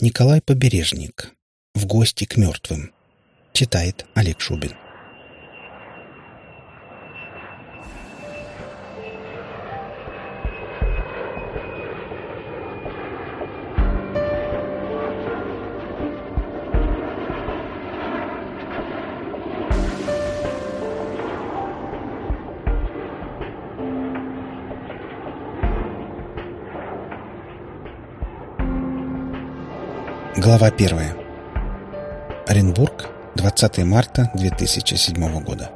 Николай Побережник. В гости к мертвым. Читает Олег Шубин. Глава первая. Оренбург, 20 марта 2007 года.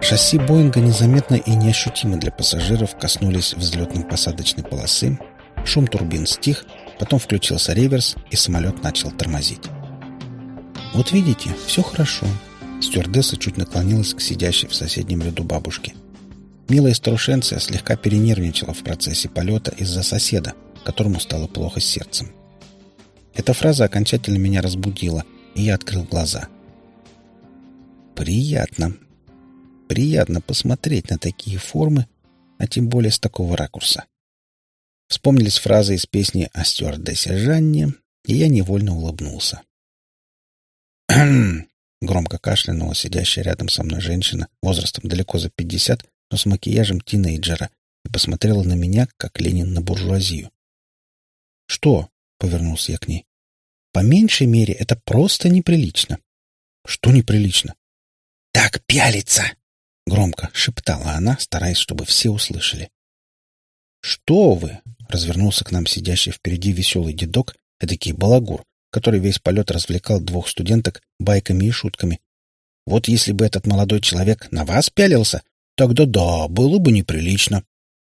Шасси Боинга незаметно и неощутимо для пассажиров коснулись взлетно-посадочной полосы, шум турбин стих, потом включился реверс, и самолет начал тормозить. «Вот видите, все хорошо». Стюардесса чуть наклонилась к сидящей в соседнем ряду бабушке. Милая старушенция слегка перенервничала в процессе полета из-за соседа, которому стало плохо с сердцем. Эта фраза окончательно меня разбудила, и я открыл глаза. Приятно. Приятно посмотреть на такие формы, а тем более с такого ракурса. Вспомнились фразы из песни о стюардессе Жанне, и я невольно улыбнулся. громко кашлянула сидящая рядом со мной женщина возрастом далеко за пятьдесят но с макияжем тинейджера, и посмотрела на меня, как Ленин на буржуазию. «Что?» — повернулся я к ней. «По меньшей мере, это просто неприлично». «Что неприлично?» «Так пялится!» — громко шептала она, стараясь, чтобы все услышали. «Что вы?» — развернулся к нам сидящий впереди веселый дедок, эдакий балагур, который весь полет развлекал двух студенток байками и шутками. «Вот если бы этот молодой человек на вас пялился, Тогда да, было бы неприлично.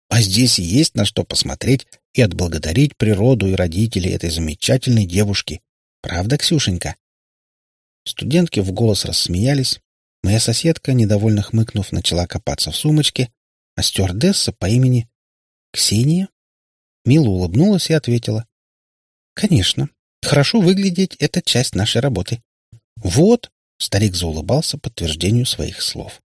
А здесь есть на что посмотреть и отблагодарить природу и родителей этой замечательной девушки. Правда, Ксюшенька? Студентки в голос рассмеялись. Моя соседка, недовольно хмыкнув, начала копаться в сумочке, а стюардесса по имени Ксения мило улыбнулась и ответила. «Конечно. Хорошо выглядеть — это часть нашей работы». «Вот», — старик заулыбался подтверждению своих слов.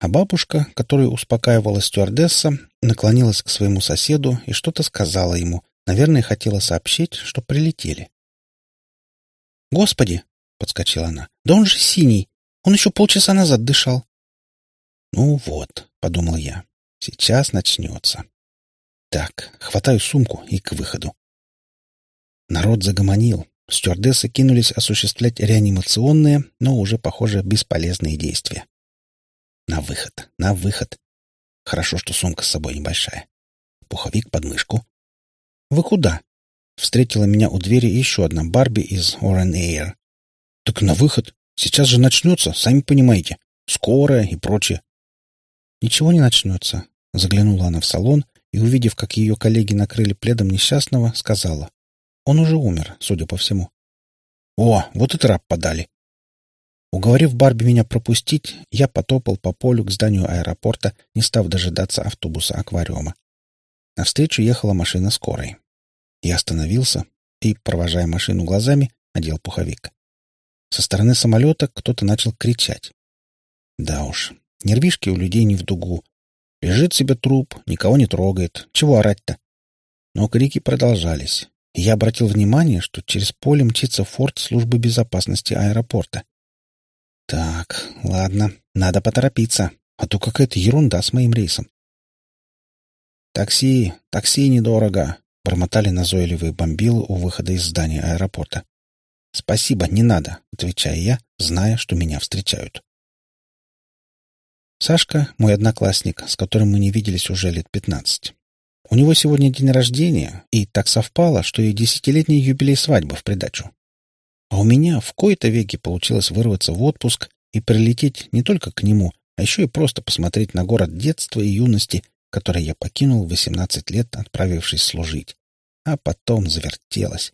А бабушка, которую успокаивала стюардесса, наклонилась к своему соседу и что-то сказала ему. Наверное, хотела сообщить, что прилетели. «Господи!» — подскочила она. «Да он же синий! Он еще полчаса назад дышал!» «Ну вот», — подумал я, — «сейчас начнется». Так, хватаю сумку и к выходу. Народ загомонил. Стюардессы кинулись осуществлять реанимационные, но уже, похоже, бесполезные действия. На выход, на выход. Хорошо, что сумка с собой небольшая. Пуховик под мышку. «Вы куда?» Встретила меня у двери еще одна Барби из Oren Air. «Так на выход. Сейчас же начнется, сами понимаете. Скорая и прочее». «Ничего не начнется», — заглянула она в салон и, увидев, как ее коллеги накрыли пледом несчастного, сказала. «Он уже умер, судя по всему». «О, вот и трап подали. Уговорив Барби меня пропустить, я потопал по полю к зданию аэропорта, не став дожидаться автобуса-аквариума. Навстречу ехала машина скорой. Я остановился и, провожая машину глазами, одел пуховик. Со стороны самолета кто-то начал кричать. Да уж, нервишки у людей не в дугу. Лежит себе труп, никого не трогает. Чего орать-то? Но крики продолжались. И я обратил внимание, что через поле мчится форт службы безопасности аэропорта. Так, ладно, надо поторопиться, а то какая-то ерунда с моим рейсом. «Такси, такси недорого», — бормотали назойливые бомбилы у выхода из здания аэропорта. «Спасибо, не надо», — отвечаю я, зная, что меня встречают. Сашка — мой одноклассник, с которым мы не виделись уже лет пятнадцать. У него сегодня день рождения, и так совпало, что и десятилетний юбилей свадьбы в придачу. А у меня в кои-то веки получилось вырваться в отпуск и прилететь не только к нему, а еще и просто посмотреть на город детства и юности, который я покинул в 18 лет, отправившись служить. А потом завертелось.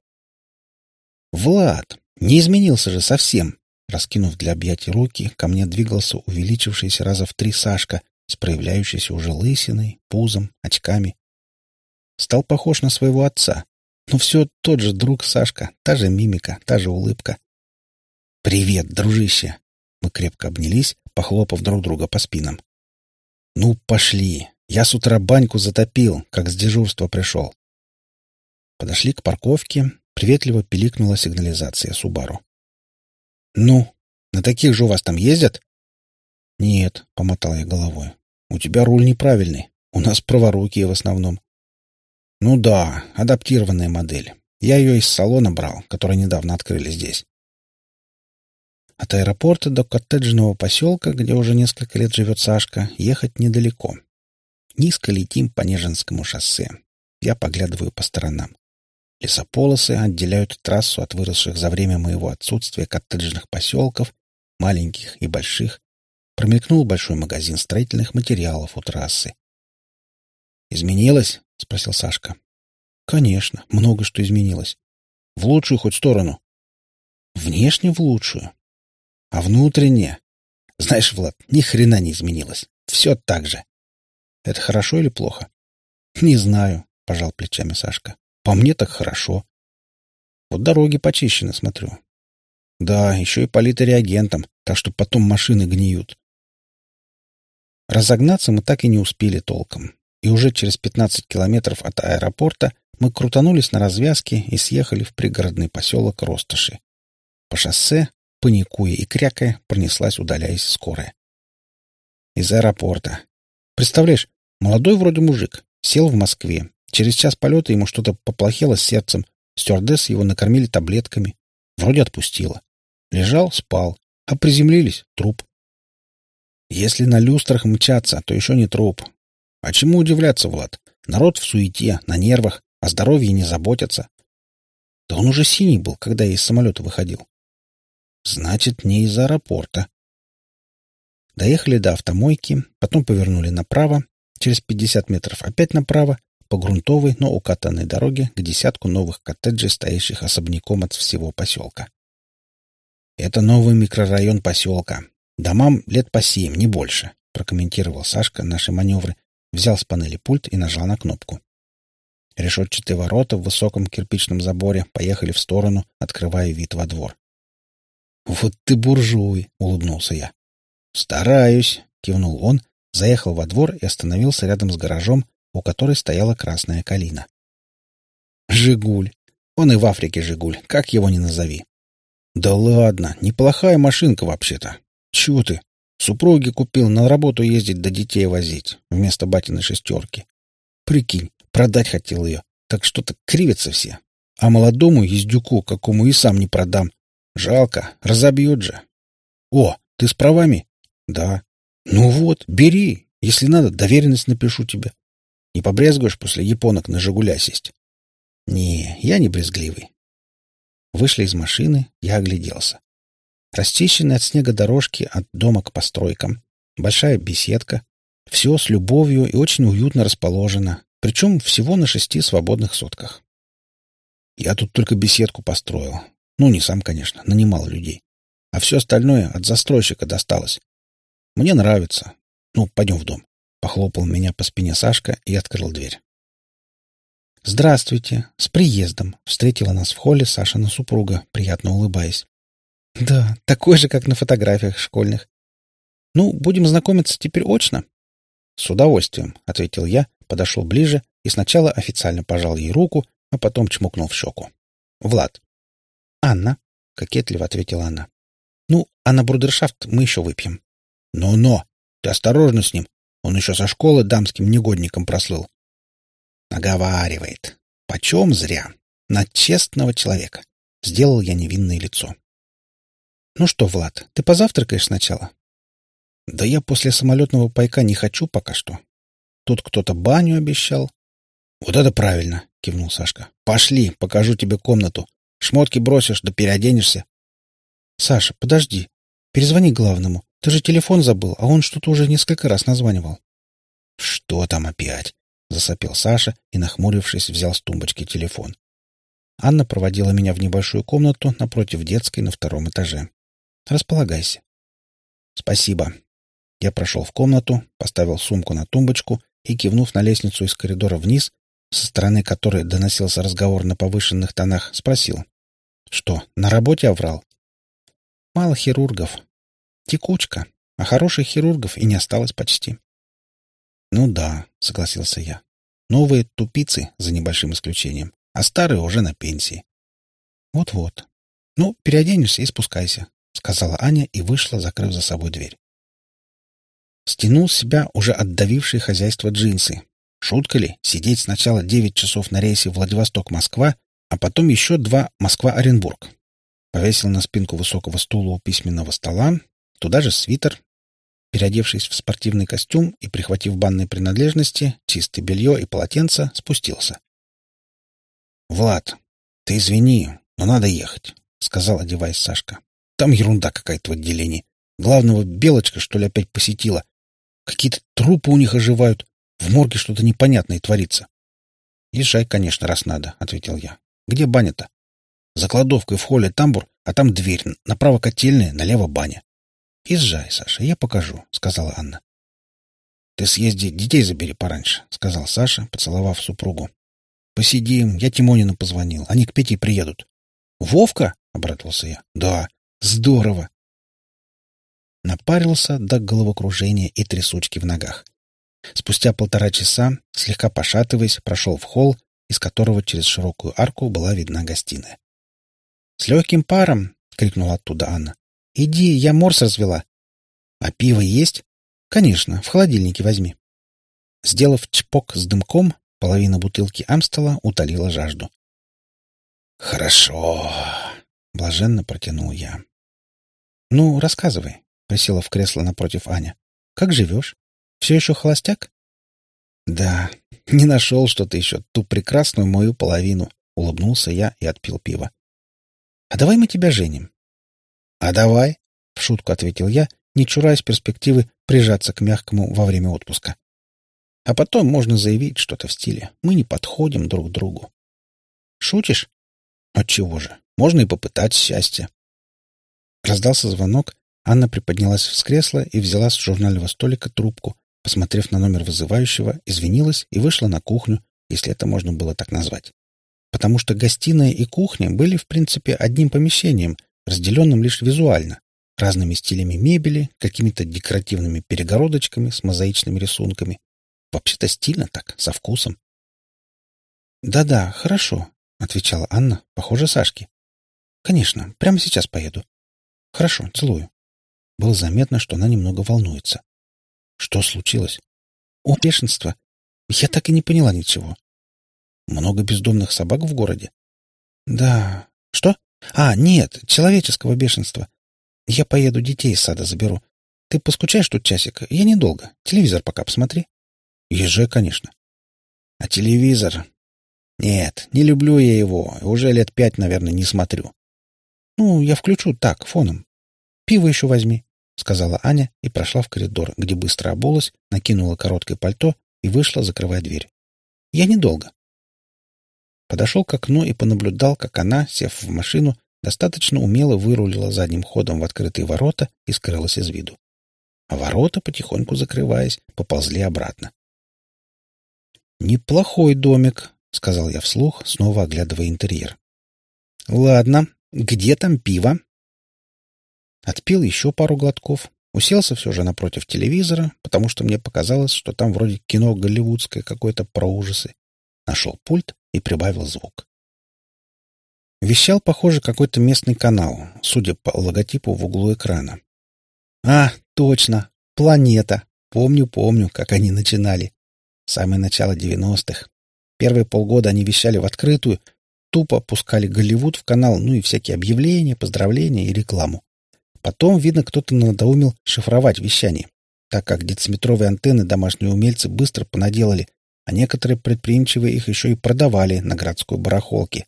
«Влад! Не изменился же совсем!» Раскинув для объятий руки, ко мне двигался увеличившийся раза в три Сашка с проявляющейся уже лысиной, пузом, очками. Стал похож на своего отца, но все тот же друг Сашка, та же мимика, та же улыбка. «Привет, дружище!» Мы крепко обнялись, похлопав друг друга по спинам. Ну, пошли. Я с утра баньку затопил, как с дежурства пришел. Подошли к парковке, приветливо пиликнула сигнализация Субару. «Ну, на таких же у вас там ездят?» «Нет», — помотал я головой. «У тебя руль неправильный. У нас праворукие в основном». «Ну да, адаптированная модель. Я ее из салона брал, который недавно открыли здесь». От аэропорта до коттеджного поселка, где уже несколько лет живет Сашка, ехать недалеко. Низко летим по Нежинскому шоссе. Я поглядываю по сторонам. Лесополосы отделяют трассу от выросших за время моего отсутствия коттеджных поселков, маленьких и больших. Промелькнул большой магазин строительных материалов у трассы. «Изменилось?» — спросил Сашка. «Конечно, много что изменилось. В лучшую хоть сторону?» «Внешне в лучшую. А внутренне? Знаешь, Влад, ни хрена не изменилось. Все так же. Это хорошо или плохо? Не знаю, пожал плечами Сашка. По мне так хорошо. Вот дороги почищены, смотрю. Да, еще и политы реагентом, так что потом машины гниют. Разогнаться мы так и не успели толком. И уже через 15 километров от аэропорта мы крутанулись на развязке и съехали в пригородный поселок Ростоши. По шоссе паникуя и крякая, пронеслась, удаляясь скорая. Из аэропорта. Представляешь, молодой вроде мужик, сел в Москве. Через час полета ему что-то поплохело с сердцем. Стюардессы его накормили таблетками. Вроде отпустила. Лежал, спал. А приземлились — труп. Если на люстрах мчаться, то еще не труп. А чему удивляться, Влад? Народ в суете, на нервах, о здоровье не заботятся. Да он уже синий был, когда я из самолета выходил. Значит, не из аэропорта. Доехали до автомойки, потом повернули направо, через 50 метров опять направо, по грунтовой, но укатанной дороге к десятку новых коттеджей, стоящих особняком от всего поселка. «Это новый микрорайон поселка. Домам лет по семь, не больше», — прокомментировал Сашка наши маневры, взял с панели пульт и нажал на кнопку. Решетчатые ворота в высоком кирпичном заборе поехали в сторону, открывая вид во двор. «Вот ты буржуй!» — улыбнулся я. «Стараюсь!» — кивнул он, заехал во двор и остановился рядом с гаражом, у которой стояла красная калина. «Жигуль! Он и в Африке Жигуль, как его ни назови!» «Да ладно, неплохая машинка вообще-то. Чего ты? Супруги купил на работу ездить да детей возить, вместо батиной шестерки. Прикинь, продать хотел ее, так что-то кривятся все. А молодому ездюку, какому и сам не продам, Жалко, разобьют же. О, ты с правами? Да. Ну вот, бери. Если надо, доверенность напишу тебе. Не побрезгуешь после японок на «Жигуля» сесть? Не, я не брезгливый. Вышли из машины, я огляделся. Расчищенные от снега дорожки от дома к постройкам. Большая беседка. Все с любовью и очень уютно расположено. Причем всего на шести свободных сотках. Я тут только беседку построил. Ну, не сам, конечно, нанимал людей. А все остальное от застройщика досталось. Мне нравится. Ну, пойдем в дом. Похлопал меня по спине Сашка и открыл дверь. «Здравствуйте! С приездом!» — встретила нас в холле Сашина супруга, приятно улыбаясь. «Да, такой же, как на фотографиях школьных. Ну, будем знакомиться теперь очно?» «С удовольствием», — ответил я, подошел ближе и сначала официально пожал ей руку, а потом чмокнул в щеку. «Влад, «Анна», — кокетливо ответила она. «Ну, а на брудершафт мы еще выпьем». «Но-но! Ты осторожно с ним. Он еще со школы дамским негодником прослыл». «Наговаривает. Почем зря. На честного человека». Сделал я невинное лицо. «Ну что, Влад, ты позавтракаешь сначала?» «Да я после самолетного пайка не хочу пока что. Тут кто-то баню обещал». «Вот это правильно!» — кивнул Сашка. «Пошли, покажу тебе комнату. Шмотки бросишь, да переоденешься. — Саша, подожди. Перезвони главному. Ты же телефон забыл, а он что-то уже несколько раз названивал. — Что там опять? — засопел Саша и, нахмурившись, взял с тумбочки телефон. Анна проводила меня в небольшую комнату напротив детской на втором этаже. «Располагайся». «Спасибо». Я прошел в комнату, поставил сумку на тумбочку и, кивнув на лестницу из коридора вниз, со стороны которой доносился разговор на повышенных тонах, спросил. Что, на работе оврал? Мало хирургов. Текучка. А хороших хирургов и не осталось почти. Ну да, согласился я. Новые тупицы, за небольшим исключением, а старые уже на пенсии. Вот-вот. Ну, переоденешься и спускайся, сказала Аня и вышла, закрыв за собой дверь. Стянул с себя уже отдавившие хозяйство джинсы. Шутка ли, сидеть сначала девять часов на рейсе Владивосток-Москва, а потом еще два Москва-Оренбург. Повесил на спинку высокого стула у письменного стола, туда же свитер, переодевшись в спортивный костюм и прихватив банные принадлежности, чистое белье и полотенце, спустился. — Влад, ты извини, но надо ехать, — сказал, одеваясь Сашка. — Там ерунда какая-то в отделении. Главного Белочка, что ли, опять посетила. Какие-то трупы у них оживают. В морге что-то непонятное творится. — Езжай, конечно, раз надо, — ответил я. — Где баня-то? — За кладовкой в холле тамбур, а там дверь. Направо котельная, налево баня. — Езжай, Саша, я покажу, — сказала Анна. — Ты съезди, детей забери пораньше, — сказал Саша, поцеловав супругу. — Посидим, я Тимонину позвонил, они к Пете приедут. — Вовка? — обрадовался я. — Да, здорово. Напарился до головокружения и трясучки в ногах. Спустя полтора часа, слегка пошатываясь, прошел в холл, из которого через широкую арку была видна гостиная. — С легким паром! — крикнула оттуда Анна. «Иди, я морс развела». «А пиво есть?» «Конечно, в холодильнике возьми». Сделав чпок с дымком, половина бутылки Амстела утолила жажду. «Хорошо», — блаженно протянул я. «Ну, рассказывай», — присела в кресло напротив Аня. «Как живешь? Все еще холостяк?» «Да, не нашел что-то еще, ту прекрасную мою половину», — улыбнулся я и отпил пиво. «А давай мы тебя женим. «А давай», — в шутку ответил я, не чураясь перспективы прижаться к мягкому во время отпуска. А потом можно заявить что-то в стиле «мы не подходим друг другу». «Шутишь?» «Отчего же? Можно и попытать счастье». Раздался звонок, Анна приподнялась с кресла и взяла с журнального столика трубку, посмотрев на номер вызывающего, извинилась и вышла на кухню, если это можно было так назвать. Потому что гостиная и кухня были, в принципе, одним помещением, разделенным лишь визуально, разными стилями мебели, какими-то декоративными перегородочками с мозаичными рисунками. Вообще-то стильно так, со вкусом. «Да-да, хорошо», — отвечала Анна, похоже, Сашке. «Конечно, прямо сейчас поеду». «Хорошо, целую». Было заметно, что она немного волнуется. «Что случилось?» «О, бешенство! Я так и не поняла ничего». «Много бездомных собак в городе?» «Да...» «Что?» А, нет, человеческого бешенства. Я поеду, детей из сада заберу. Ты поскучаешь тут часик? Я недолго. Телевизор пока посмотри. Езжай, конечно. А телевизор? Нет, не люблю я его. Уже лет пять, наверное, не смотрю. Ну, я включу так, фоном. Пиво еще возьми, — сказала Аня и прошла в коридор, где быстро обулась, накинула короткое пальто и вышла, закрывая дверь. Я недолго. Подошел к окну и понаблюдал, как она, сев в машину, достаточно умело вырулила задним ходом в открытые ворота и скрылась из виду. А ворота, потихоньку закрываясь, поползли обратно. «Неплохой домик», — сказал я вслух, снова оглядывая интерьер. «Ладно, где там пиво?» Отпил еще пару глотков, уселся все же напротив телевизора, потому что мне показалось, что там вроде кино голливудское какое-то про ужасы. Нашел пульт и прибавил звук. Вещал, похоже, какой-то местный канал, судя по логотипу в углу экрана. А, точно, планета. Помню, помню, как они начинали. Самое начало девяностых. Первые полгода они вещали в открытую, тупо пускали Голливуд в канал, ну и всякие объявления, поздравления и рекламу. Потом, видно, кто-то надоумил шифровать вещание, так как дециметровые антенны домашние умельцы быстро понаделали, а некоторые предприимчивые их еще и продавали на городской барахолке.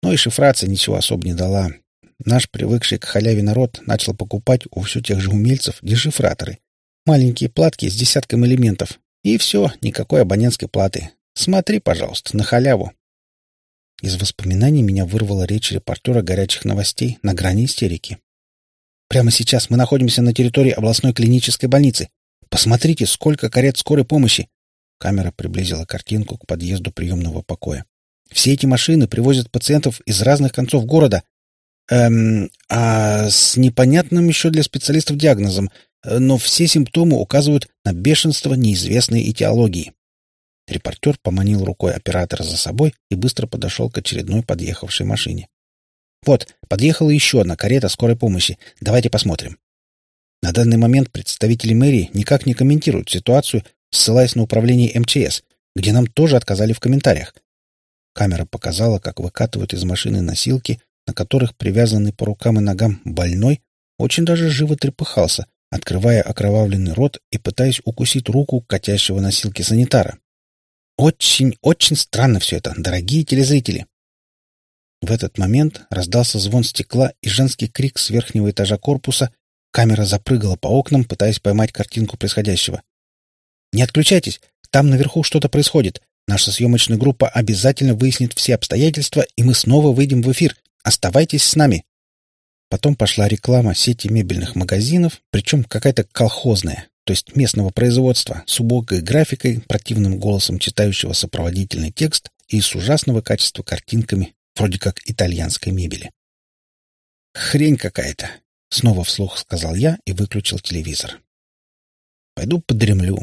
Но и шифрация ничего особо не дала. Наш, привыкший к халяве народ, начал покупать у все тех же умельцев дешифраторы. Маленькие платки с десятком элементов. И все, никакой абонентской платы. Смотри, пожалуйста, на халяву. Из воспоминаний меня вырвала речь репортера горячих новостей на грани истерики. Прямо сейчас мы находимся на территории областной клинической больницы. Посмотрите, сколько карет скорой помощи. Камера приблизила картинку к подъезду приемного покоя. Все эти машины привозят пациентов из разных концов города. Эм, а с непонятным еще для специалистов диагнозом. но все симптомы указывают на бешенство неизвестной этиологии. Репортер поманил рукой оператора за собой и быстро подошел к очередной подъехавшей машине. «Вот, подъехала еще одна карета скорой помощи. Давайте посмотрим». На данный момент представители мэрии никак не комментируют ситуацию, ссылаясь на управление МЧС, где нам тоже отказали в комментариях. Камера показала, как выкатывают из машины носилки, на которых привязанный по рукам и ногам больной очень даже живо трепыхался, открывая окровавленный рот и пытаясь укусить руку катящего носилки санитара. Очень, очень странно все это, дорогие телезрители. В этот момент раздался звон стекла и женский крик с верхнего этажа корпуса. Камера запрыгала по окнам, пытаясь поймать картинку происходящего. «Не отключайтесь! Там наверху что-то происходит. Наша съемочная группа обязательно выяснит все обстоятельства, и мы снова выйдем в эфир. Оставайтесь с нами!» Потом пошла реклама сети мебельных магазинов, причем какая-то колхозная, то есть местного производства, с убогой графикой, противным голосом читающего сопроводительный текст и с ужасного качества картинками, вроде как итальянской мебели. «Хрень какая-то!» — снова вслух сказал я и выключил телевизор. «Пойду подремлю,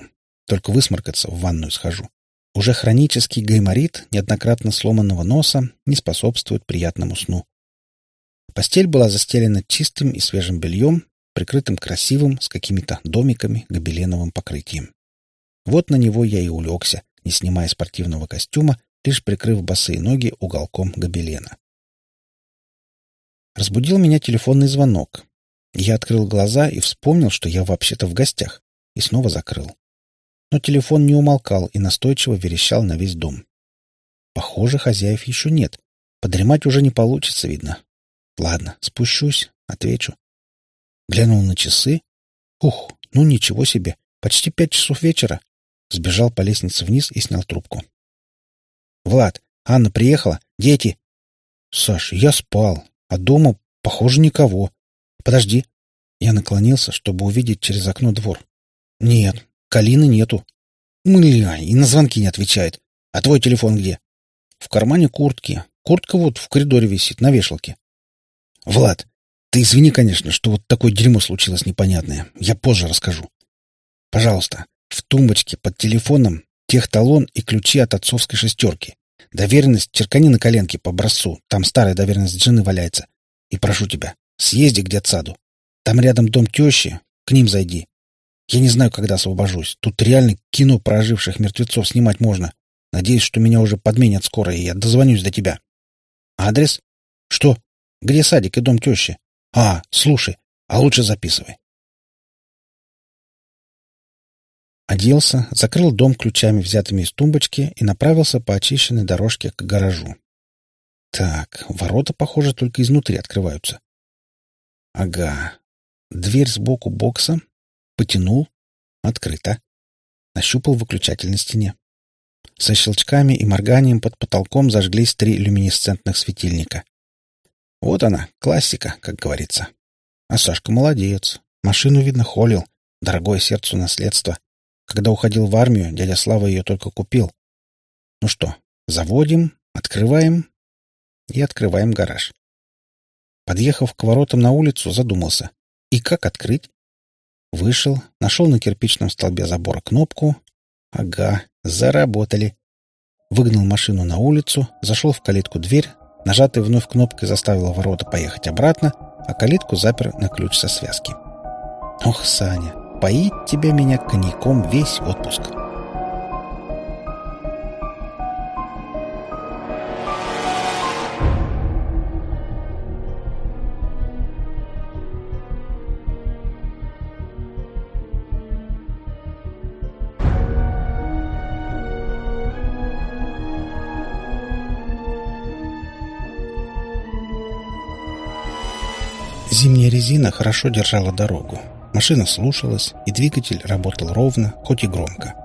только высморкаться в ванную схожу. Уже хронический гайморит неоднократно сломанного носа не способствует приятному сну. Постель была застелена чистым и свежим бельем, прикрытым красивым, с какими-то домиками, гобеленовым покрытием. Вот на него я и улегся, не снимая спортивного костюма, лишь прикрыв босые ноги уголком гобелена. Разбудил меня телефонный звонок. Я открыл глаза и вспомнил, что я вообще-то в гостях, и снова закрыл. Но телефон не умолкал и настойчиво верещал на весь дом. Похоже, хозяев еще нет. Подремать уже не получится, видно. Ладно, спущусь, отвечу. Глянул на часы. Ух, ну ничего себе, почти пять часов вечера. Сбежал по лестнице вниз и снял трубку. «Влад, Анна приехала? Дети?» «Саш, я спал, а дома, похоже, никого. Подожди». Я наклонился, чтобы увидеть через окно двор. «Нет, Калины нету». «Мля, и на звонки не отвечает. А твой телефон где?» «В кармане куртки. Куртка вот в коридоре висит, на вешалке». «Влад, ты извини, конечно, что вот такое дерьмо случилось непонятное. Я позже расскажу. Пожалуйста, в тумбочке под телефоном техталон и ключи от отцовской шестерки. Доверенность черкани на коленке по образцу. Там старая доверенность жены валяется. И прошу тебя, съезди к детсаду. Там рядом дом тещи. К ним зайди. Я не знаю, когда освобожусь. Тут реально кино про оживших мертвецов снимать можно. Надеюсь, что меня уже подменят скоро, и я дозвонюсь до тебя. Адрес? Что? Где садик и дом тещи? А, слушай, а лучше записывай. Оделся, закрыл дом ключами, взятыми из тумбочки, и направился по очищенной дорожке к гаражу. Так, ворота, похоже, только изнутри открываются. Ага. Дверь сбоку бокса. Потянул. Открыто. Нащупал выключатель на стене. Со щелчками и морганием под потолком зажглись три люминесцентных светильника. Вот она, классика, как говорится. А Сашка молодец. Машину, видно, холил. Дорогое сердцу наследство. Когда уходил в армию, дядя Слава ее только купил. Ну что, заводим, открываем и открываем гараж. Подъехав к воротам на улицу, задумался. И как открыть? Вышел, нашел на кирпичном столбе забора кнопку. Ага, заработали. Выгнал машину на улицу, зашел в калитку дверь, Нажатой вновь кнопкой заставила ворота поехать обратно, а калитку запер на ключ со связки. «Ох, Саня, поить тебя меня коньяком весь отпуск!» Резина хорошо держала дорогу. Машина слушалась, и двигатель работал ровно, хоть и громко.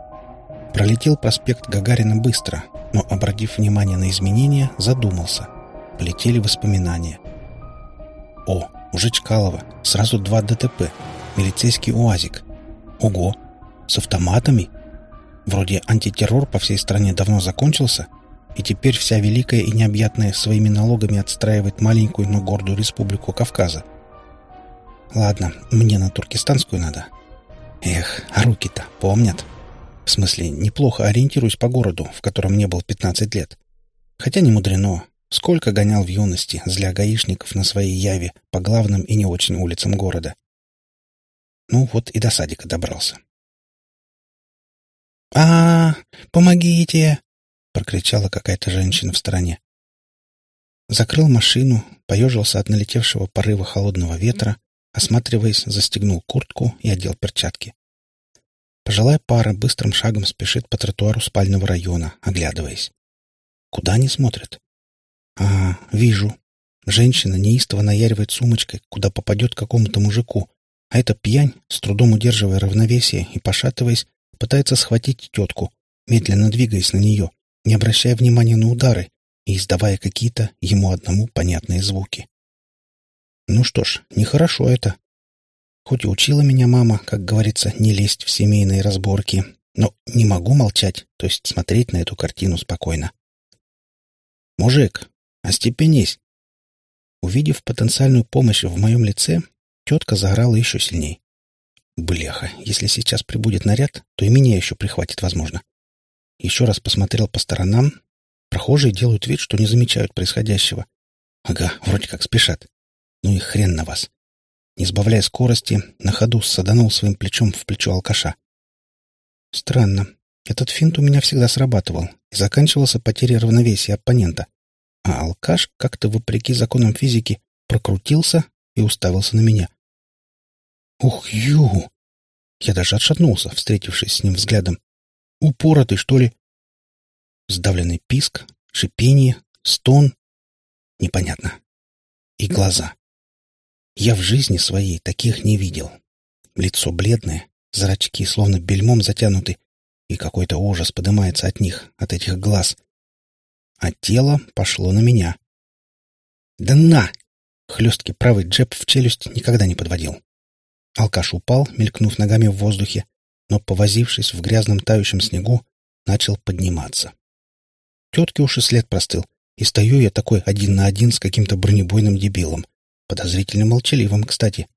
Пролетел проспект Гагарина быстро, но, обратив внимание на изменения, задумался. Полетели воспоминания. О, уже Чкалова, сразу два ДТП, милицейский УАЗик. Ого, с автоматами? Вроде антитеррор по всей стране давно закончился, и теперь вся великая и необъятная своими налогами отстраивает маленькую, но гордую республику Кавказа. Ладно, мне на туркестанскую надо. Эх, а руки-то помнят. В смысле, неплохо ориентируюсь по городу, в котором не был 15 лет. Хотя не мудрено. Сколько гонял в юности, зля гаишников на своей яве по главным и не очень улицам города. Ну вот и до садика добрался. а, -а, -а Помогите!» — прокричала какая-то женщина в стороне. Закрыл машину, поежился от налетевшего порыва холодного ветра, осматриваясь, застегнул куртку и одел перчатки. Пожилая пара быстрым шагом спешит по тротуару спального района, оглядываясь. Куда они смотрят? А, вижу. Женщина неистово наяривает сумочкой, куда попадет какому-то мужику, а эта пьянь, с трудом удерживая равновесие и пошатываясь, пытается схватить тетку, медленно двигаясь на нее, не обращая внимания на удары и издавая какие-то ему одному понятные звуки. Ну что ж, нехорошо это. Хоть и учила меня мама, как говорится, не лезть в семейные разборки, но не могу молчать, то есть смотреть на эту картину спокойно. «Мужик, остепенись!» Увидев потенциальную помощь в моем лице, тетка заграла еще сильней. Бляха, если сейчас прибудет наряд, то и меня еще прихватит, возможно. Еще раз посмотрел по сторонам. Прохожие делают вид, что не замечают происходящего. Ага, вроде как спешат. Ну и хрен на вас. Не сбавляя скорости, на ходу саданул своим плечом в плечо алкаша. Странно. Этот финт у меня всегда срабатывал и заканчивался потерей равновесия оппонента. А алкаш, как-то вопреки законам физики, прокрутился и уставился на меня. «Ух, ю!» Я даже отшатнулся, встретившись с ним взглядом. «Упоротый, что ли?» Сдавленный писк, шипение, стон. Непонятно. И глаза. Я в жизни своей таких не видел. Лицо бледное, зрачки словно бельмом затянуты, и какой-то ужас поднимается от них, от этих глаз. А тело пошло на меня. «Да на!» Хлесткий правый джеб в челюсть никогда не подводил. Алкаш упал, мелькнув ногами в воздухе, но, повозившись в грязном тающем снегу, начал подниматься. Тетке уж и след простыл, и стою я такой один на один с каким-то бронебойным дебилом. Подозрительно молчаливым, кстати.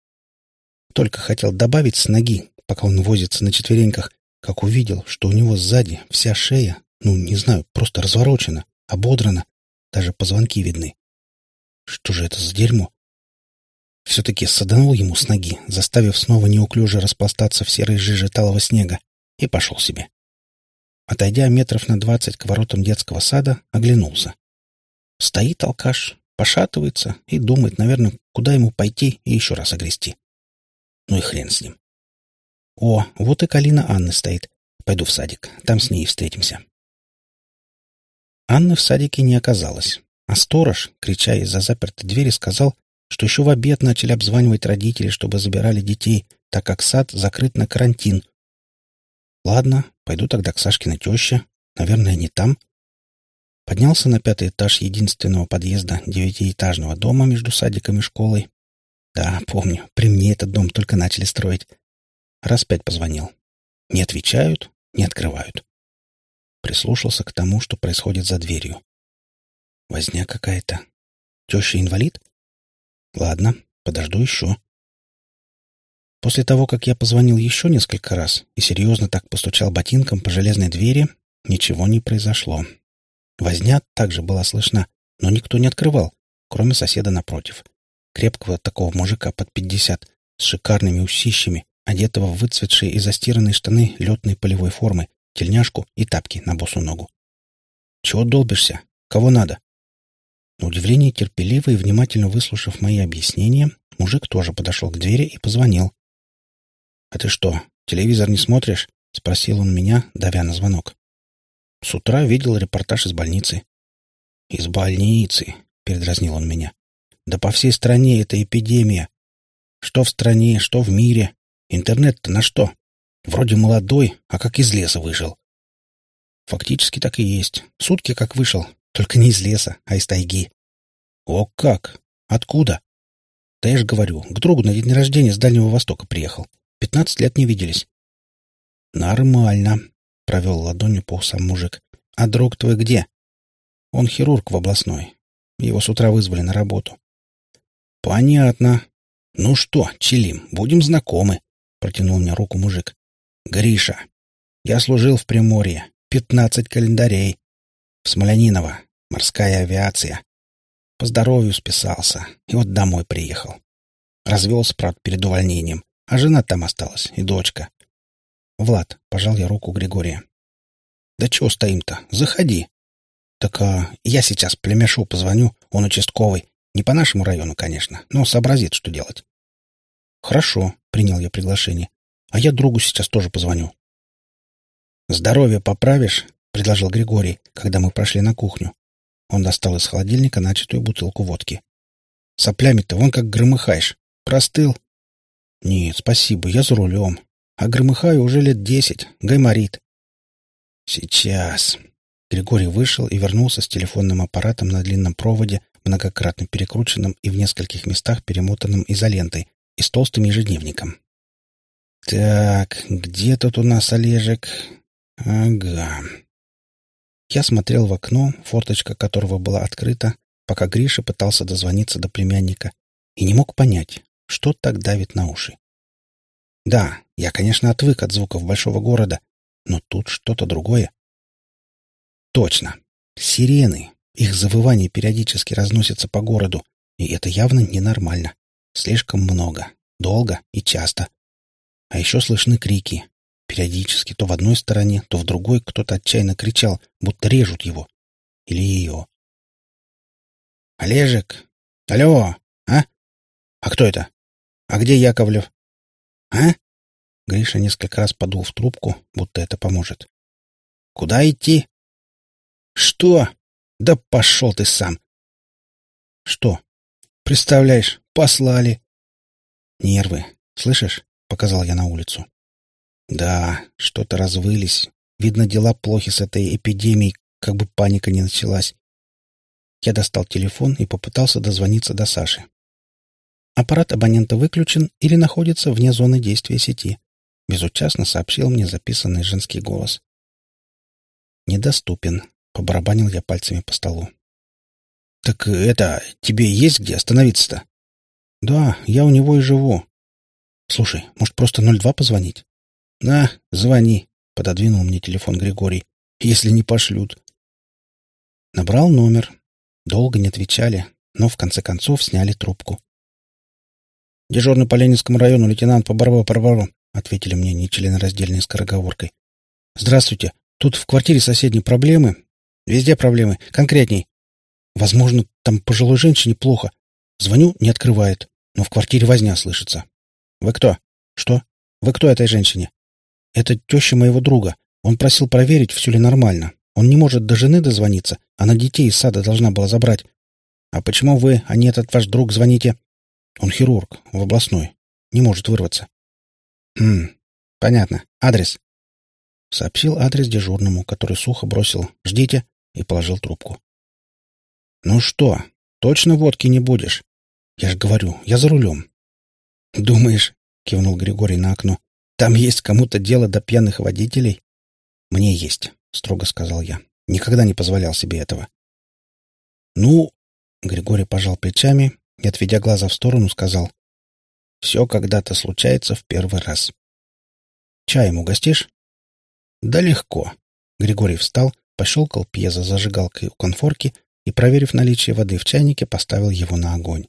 Только хотел добавить с ноги, пока он возится на четвереньках, как увидел, что у него сзади вся шея, ну, не знаю, просто разворочена, ободрана, даже позвонки видны. Что же это за дерьмо? Все-таки саданул ему с ноги, заставив снова неуклюже распластаться в серой жиже талого снега, и пошел себе. Отойдя метров на двадцать к воротам детского сада, оглянулся. Стоит алкаш, пошатывается и думает, наверное, куда ему пойти и еще раз огрести. Ну и хрен с ним. О, вот и Калина Анны стоит. Пойду в садик, там с ней встретимся. Анны в садике не оказалось, а сторож, крича из-за запертой двери, сказал, что еще в обед начали обзванивать родители, чтобы забирали детей, так как сад закрыт на карантин. Ладно, пойду тогда к Сашкиной теще. Наверное, не там. Поднялся на пятый этаж единственного подъезда девятиэтажного дома между садиком и школой. Да, помню, при мне этот дом только начали строить. Раз пять позвонил. Не отвечают, не открывают. Прислушался к тому, что происходит за дверью. Возня какая-то. Теща инвалид? Ладно, подожду еще. После того, как я позвонил еще несколько раз и серьезно так постучал ботинком по железной двери, ничего не произошло. Возня также была слышна, но никто не открывал, кроме соседа напротив. Крепкого такого мужика под пятьдесят, с шикарными усищами, одетого в выцветшие и застиранные штаны летной полевой формы, тельняшку и тапки на босу ногу. «Чего долбишься? Кого надо?» На удивление терпеливо и внимательно выслушав мои объяснения, мужик тоже подошел к двери и позвонил. «А ты что, телевизор не смотришь?» — спросил он меня, давя на звонок. С утра видел репортаж из больницы. «Из больницы», — передразнил он меня. «Да по всей стране это эпидемия. Что в стране, что в мире. Интернет-то на что? Вроде молодой, а как из леса вышел». Фактически так и есть. Сутки как вышел, только не из леса, а из тайги. О как! Откуда? Да я же говорю, к другу на день рождения с Дальнего Востока приехал. Пятнадцать лет не виделись. Нормально, Провел ладонью по усам мужик. «А друг твой где?» «Он хирург в областной. Его с утра вызвали на работу». «Понятно. Ну что, Челим, будем знакомы», — протянул мне руку мужик. Гриша. Я служил в Приморье. Пятнадцать календарей. В Смоляниново. Морская авиация. По здоровью списался. И вот домой приехал. Развелся, правда, перед увольнением. А жена там осталась. И дочка. Влад, пожал я руку Григория. Да чего стоим-то? Заходи. Так а, я сейчас племешу позвоню. Он участковый. Не по нашему району, конечно, но сообразит, что делать. Хорошо, принял я приглашение. А я другу сейчас тоже позвоню. Здоровье поправишь? предложил Григорий, когда мы прошли на кухню. Он достал из холодильника начатую бутылку водки. Соплями-то вон как громыхаешь. Простыл? Нет, спасибо, я за рулем. А громыхаю уже лет десять. Гайморит. Сейчас. Григорий вышел и вернулся с телефонным аппаратом на длинном проводе, многократно перекрученным и в нескольких местах перемотанным изолентой, и с толстым ежедневником. «Так, где тут у нас Олежек? Ага». Я смотрел в окно, форточка которого была открыта, пока Гриша пытался дозвониться до племянника, и не мог понять, что так давит на уши. Да, я, конечно, отвык от звуков большого города, но тут что-то другое. Точно. Сирены. Их завывание периодически разносится по городу, и это явно ненормально. Слишком много, долго и часто. А еще слышны крики. Периодически то в одной стороне, то в другой кто-то отчаянно кричал, будто режут его. Или ее. «Олежек! Алло! А? А кто это? А где Яковлев? А?» Гриша несколько раз подул в трубку, будто это поможет. «Куда идти?» «Что? Да пошел ты сам!» «Что? Представляешь, послали!» «Нервы. Слышишь?» — показал я на улицу. «Да, что-то развылись. Видно, дела плохи с этой эпидемией, как бы паника не началась». Я достал телефон и попытался дозвониться до Саши. Аппарат абонента выключен или находится вне зоны действия сети. Безучастно сообщил мне записанный женский голос. «Недоступен», — побарабанил я пальцами по столу. «Так это, тебе есть где остановиться-то?» «Да, я у него и живу». «Слушай, может, просто 02 позвонить?» «На, звони», — пододвинул мне телефон Григорий. «Если не пошлют». Набрал номер. Долго не отвечали, но в конце концов сняли трубку. «Дежурный по Ленинскому району лейтенант по Барбо Барбаро», — ответили мне нечленораздельной скороговоркой. «Здравствуйте. Тут в квартире соседней проблемы. Везде проблемы. Конкретней. Возможно, там пожилой женщине плохо. Звоню, не открывает, но в квартире возня слышится. Вы кто? Что? Вы кто этой женщине? Это теща моего друга. Он просил проверить, все ли нормально. Он не может до жены дозвониться. Она детей из сада должна была забрать. А почему вы, а не этот ваш друг, звоните? Он хирург, в областной. Не может вырваться. Хм, понятно. Адрес. Сообщил адрес дежурному, который сухо бросил «Ждите» и положил трубку. «Ну что, точно водки не будешь?» «Я же говорю, я за рулем». «Думаешь?» — кивнул Григорий на окно. «Там есть кому-то дело до пьяных водителей?» «Мне есть», — строго сказал я. «Никогда не позволял себе этого». «Ну...» — Григорий пожал плечами и, отведя глаза в сторону, сказал. «Все когда-то случается в первый раз». «Чаем угостишь?» «Да легко». Григорий встал, пощелкал пьезозажигалкой у конфорки и, проверив наличие воды в чайнике, поставил его на огонь.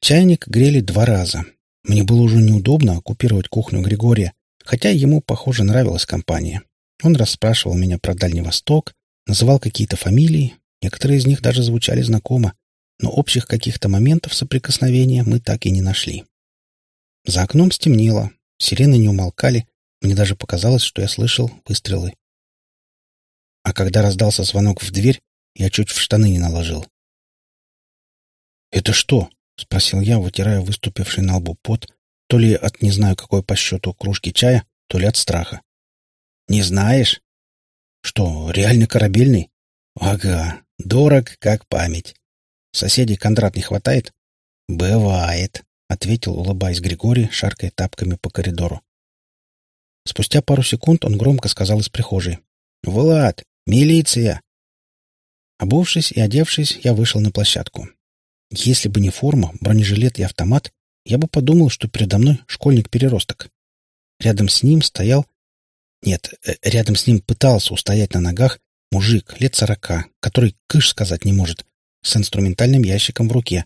Чайник грели два раза. Мне было уже неудобно оккупировать кухню Григория, хотя ему, похоже, нравилась компания. Он расспрашивал меня про Дальний Восток, называл какие-то фамилии, некоторые из них даже звучали знакомо, но общих каких-то моментов соприкосновения мы так и не нашли. За окном стемнело, сирены не умолкали, мне даже показалось, что я слышал выстрелы. А когда раздался звонок в дверь, я чуть в штаны не наложил. «Это что?» — спросил я, вытирая выступивший на лбу пот, то ли от не знаю какой по счету кружки чая, то ли от страха. «Не знаешь?» «Что, реально корабельный?» «Ага, дорог, как память. Соседей Кондрат не хватает?» «Бывает», — ответил, улыбаясь Григорий, шаркая тапками по коридору. Спустя пару секунд он громко сказал из прихожей. «Влад, милиция!» Обувшись и одевшись, я вышел на площадку. Если бы не форма, бронежилет и автомат, я бы подумал, что передо мной школьник-переросток. Рядом с ним стоял... Нет, э, рядом с ним пытался устоять на ногах мужик лет сорока, который кыш сказать не может, с инструментальным ящиком в руке.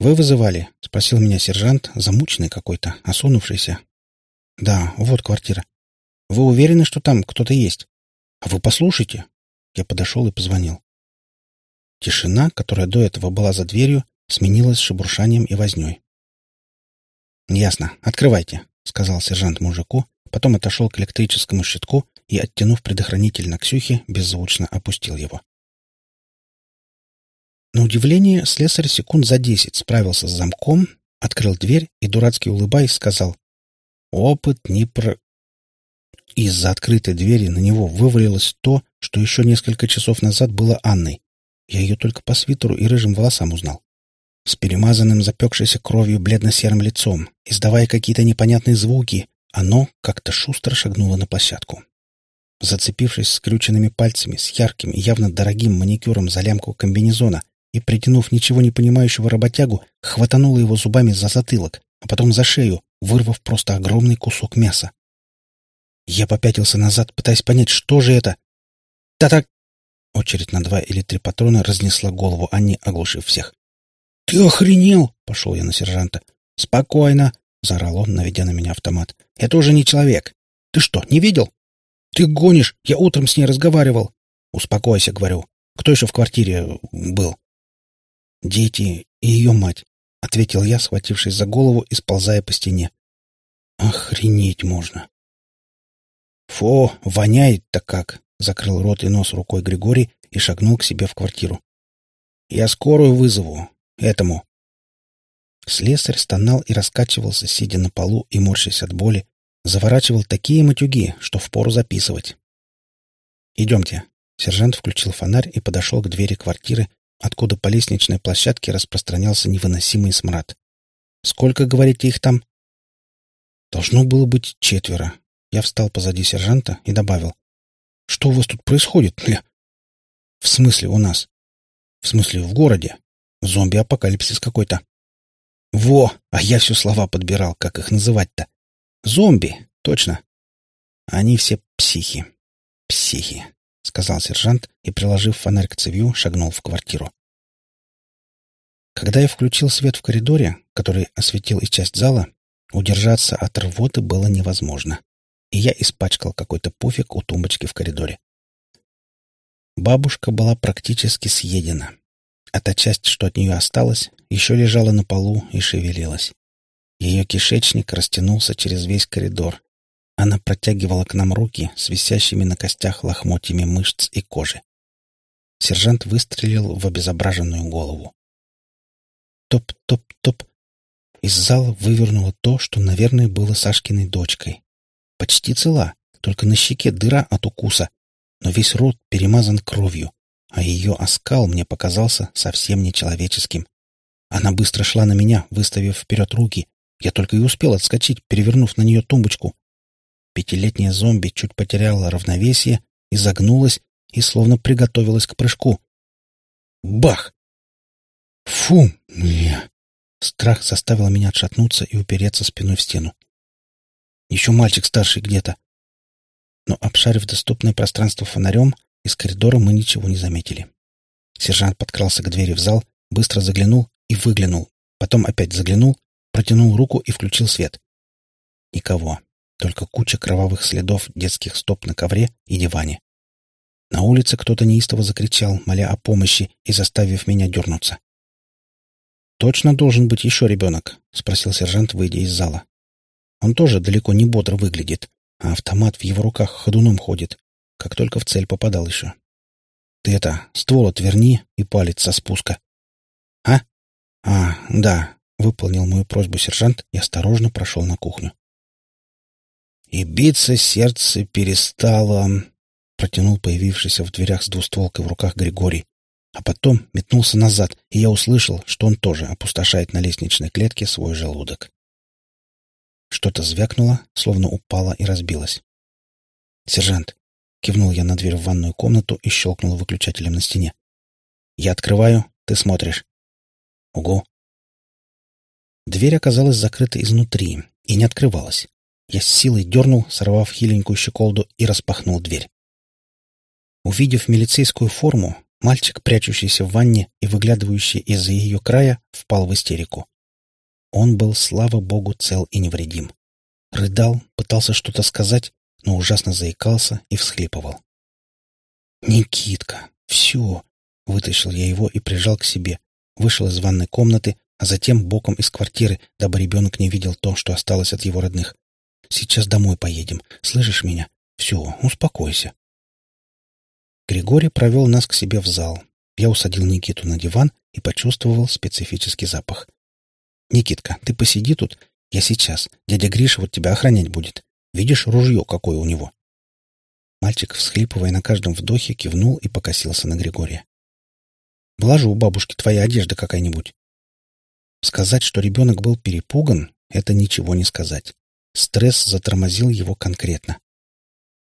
«Вы вызывали?» — спросил меня сержант, замученный какой-то, осунувшийся. «Да, вот квартира. Вы уверены, что там кто-то есть? А вы послушайте». Я подошел и позвонил. Тишина, которая до этого была за дверью, сменилась шебуршанием и вознёй. «Ясно. Открывайте», — сказал сержант мужику, потом отошел к электрическому щитку и, оттянув предохранитель на Ксюхе, беззвучно опустил его. На удивление, слесарь секунд за десять справился с замком, открыл дверь и, дурацки улыбаясь, сказал «Опыт не про...» Из-за открытой двери на него вывалилось то, что еще несколько часов назад было Анной. Я ее только по свитеру и рыжим волосам узнал. С перемазанным запекшейся кровью бледно-серым лицом, издавая какие-то непонятные звуки, оно как-то шустро шагнуло на площадку. Зацепившись скрюченными пальцами с ярким и явно дорогим маникюром за лямку комбинезона, и, притянув ничего не понимающего работягу, хватанула его зубами за затылок, а потом за шею, вырвав просто огромный кусок мяса. Я попятился назад, пытаясь понять, что же это. «Та-так!» Очередь на два или три патрона разнесла голову Анни, оглушив всех. «Ты охренел!» — пошел я на сержанта. «Спокойно!» — заорал он, наведя на меня автомат. «Это уже не человек. Ты что, не видел?» «Ты гонишь! Я утром с ней разговаривал!» «Успокойся, — говорю. Кто еще в квартире был?» Дети и ее мать, — ответил я, схватившись за голову и сползая по стене. Охренеть можно! Фу, воняет-то как! — закрыл рот и нос рукой Григорий и шагнул к себе в квартиру. Я скорую вызову. Этому. Слесарь стонал и раскачивался, сидя на полу и морщась от боли, заворачивал такие матюги, что впору записывать. «Идемте». Сержант включил фонарь и подошел к двери квартиры, откуда по лестничной площадке распространялся невыносимый смрад. «Сколько, говорите, их там?» «Должно было быть четверо». Я встал позади сержанта и добавил. «Что у вас тут происходит, Ля?» «В смысле у нас?» «В смысле в городе? Зомби-апокалипсис какой-то». «Во! А я все слова подбирал, как их называть-то. Зомби, точно. Они все психи. Психи. — сказал сержант и, приложив фонарь к цевью, шагнул в квартиру. Когда я включил свет в коридоре, который осветил и часть зала, удержаться от рвоты было невозможно, и я испачкал какой-то пуфик у тумбочки в коридоре. Бабушка была практически съедена, а та часть, что от нее осталась, еще лежала на полу и шевелилась. Ее кишечник растянулся через весь коридор, она протягивала к нам руки с висящими на костях лохмотьями мышц и кожи. Сержант выстрелил в обезображенную голову. Топ-топ-топ. Из зала вывернуло то, что, наверное, было Сашкиной дочкой. Почти цела, только на щеке дыра от укуса, но весь рот перемазан кровью, а ее оскал мне показался совсем нечеловеческим. Она быстро шла на меня, выставив вперед руки. Я только и успел отскочить, перевернув на нее тумбочку, Пятилетняя зомби чуть потеряла равновесие, изогнулась и словно приготовилась к прыжку. Бах! Фу! Бля! Страх заставил меня отшатнуться и упереться спиной в стену. Еще мальчик старший где-то. Но, обшарив доступное пространство фонарем, из коридора мы ничего не заметили. Сержант подкрался к двери в зал, быстро заглянул и выглянул. Потом опять заглянул, протянул руку и включил свет. Никого. Только куча кровавых следов детских стоп на ковре и диване. На улице кто-то неистово закричал, моля о помощи и заставив меня дернуться. «Точно должен быть еще ребенок?» — спросил сержант, выйдя из зала. «Он тоже далеко не бодро выглядит, а автомат в его руках ходуном ходит, как только в цель попадал еще. Ты это, ствол отверни и палец со спуска». «А? А, да», — выполнил мою просьбу сержант и осторожно прошел на кухню. И биться сердце перестало, протянул появившийся в дверях с двустволкой в руках Григорий. А потом метнулся назад, и я услышал, что он тоже опустошает на лестничной клетке свой желудок. Что-то звякнуло, словно упало и разбилось. «Сержант!» — кивнул я на дверь в ванную комнату и щелкнул выключателем на стене. «Я открываю, ты смотришь». «Угу». Дверь оказалась закрыта изнутри и не открывалась Я с силой дернул, сорвав хиленькую щеколду, и распахнул дверь. Увидев милицейскую форму, мальчик, прячущийся в ванне и выглядывающий из-за ее края, впал в истерику. Он был, слава богу, цел и невредим. Рыдал, пытался что-то сказать, но ужасно заикался и всхлипывал. «Никитка! Все!» Вытащил я его и прижал к себе. Вышел из ванной комнаты, а затем боком из квартиры, дабы ребенок не видел то, что осталось от его родных. «Сейчас домой поедем. Слышишь меня? Все, успокойся». Григорий провел нас к себе в зал. Я усадил Никиту на диван и почувствовал специфический запах. «Никитка, ты посиди тут. Я сейчас. Дядя Гриша вот тебя охранять будет. Видишь, ружье какое у него?» Мальчик, всхлипывая на каждом вдохе, кивнул и покосился на Григория. «Была же у бабушки твоя одежда какая-нибудь?» Сказать, что ребенок был перепуган, это ничего не сказать. Стресс затормозил его конкретно.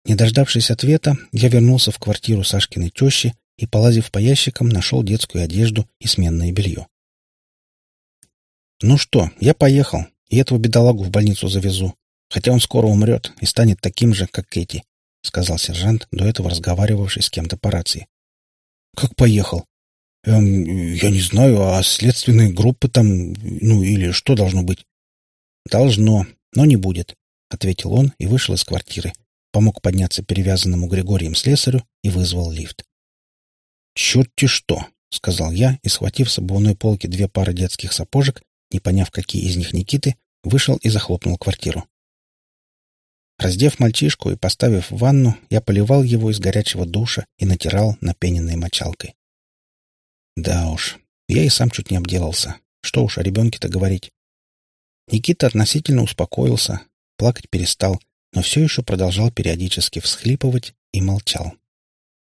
Не дождавшись ответа, я вернулся в квартиру Сашкиной тещи и, полазив по ящикам, нашел детскую одежду и сменное белье. «Ну что, я поехал, и этого бедолагу в больницу завезу, хотя он скоро умрет и станет таким же, как Кэти», — сказал сержант, до этого разговаривавший с кем-то по рации. «Как поехал? Эм, я не знаю, а следственные группы там, ну или что должно быть?» «Должно, но не будет», — ответил он и вышел из квартиры, помог подняться перевязанному Григорием слесарю и вызвал лифт. «Черт-те что!» — сказал я и, схватив с обувной полки две пары детских сапожек, не поняв, какие из них Никиты, вышел и захлопнул квартиру. Раздев мальчишку и поставив в ванну, я поливал его из горячего душа и натирал напененной мочалкой. Да уж, я и сам чуть не обделался. Что уж о ребенке-то говорить. Никита относительно успокоился, плакать перестал, но все еще продолжал периодически всхлипывать и молчал.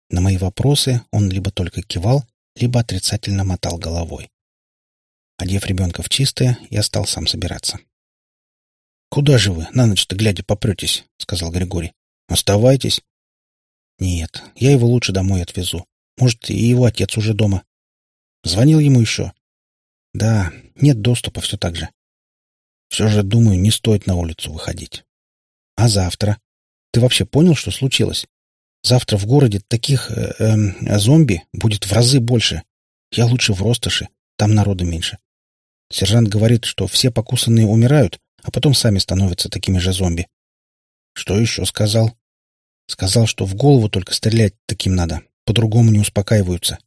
На мои вопросы он либо только кивал, либо отрицательно мотал головой. Одев ребенка в чистое, я стал сам собираться. «Куда же вы, на ночь-то глядя, попретесь?» — сказал Григорий. «Оставайтесь». «Нет, я его лучше домой отвезу. Может, и его отец уже дома». «Звонил ему еще?» «Да, нет доступа все так же». «Все же, думаю, не стоит на улицу выходить. А завтра? Ты вообще понял, что случилось? Завтра в городе таких э, э, зомби будет в разы больше. Я лучше в Росташе, там народу меньше. Сержант говорит, что все покусанные умирают, а потом сами становятся такими же зомби. Что еще сказал? Сказал, что в голову только стрелять таким надо, по-другому не успокаиваются.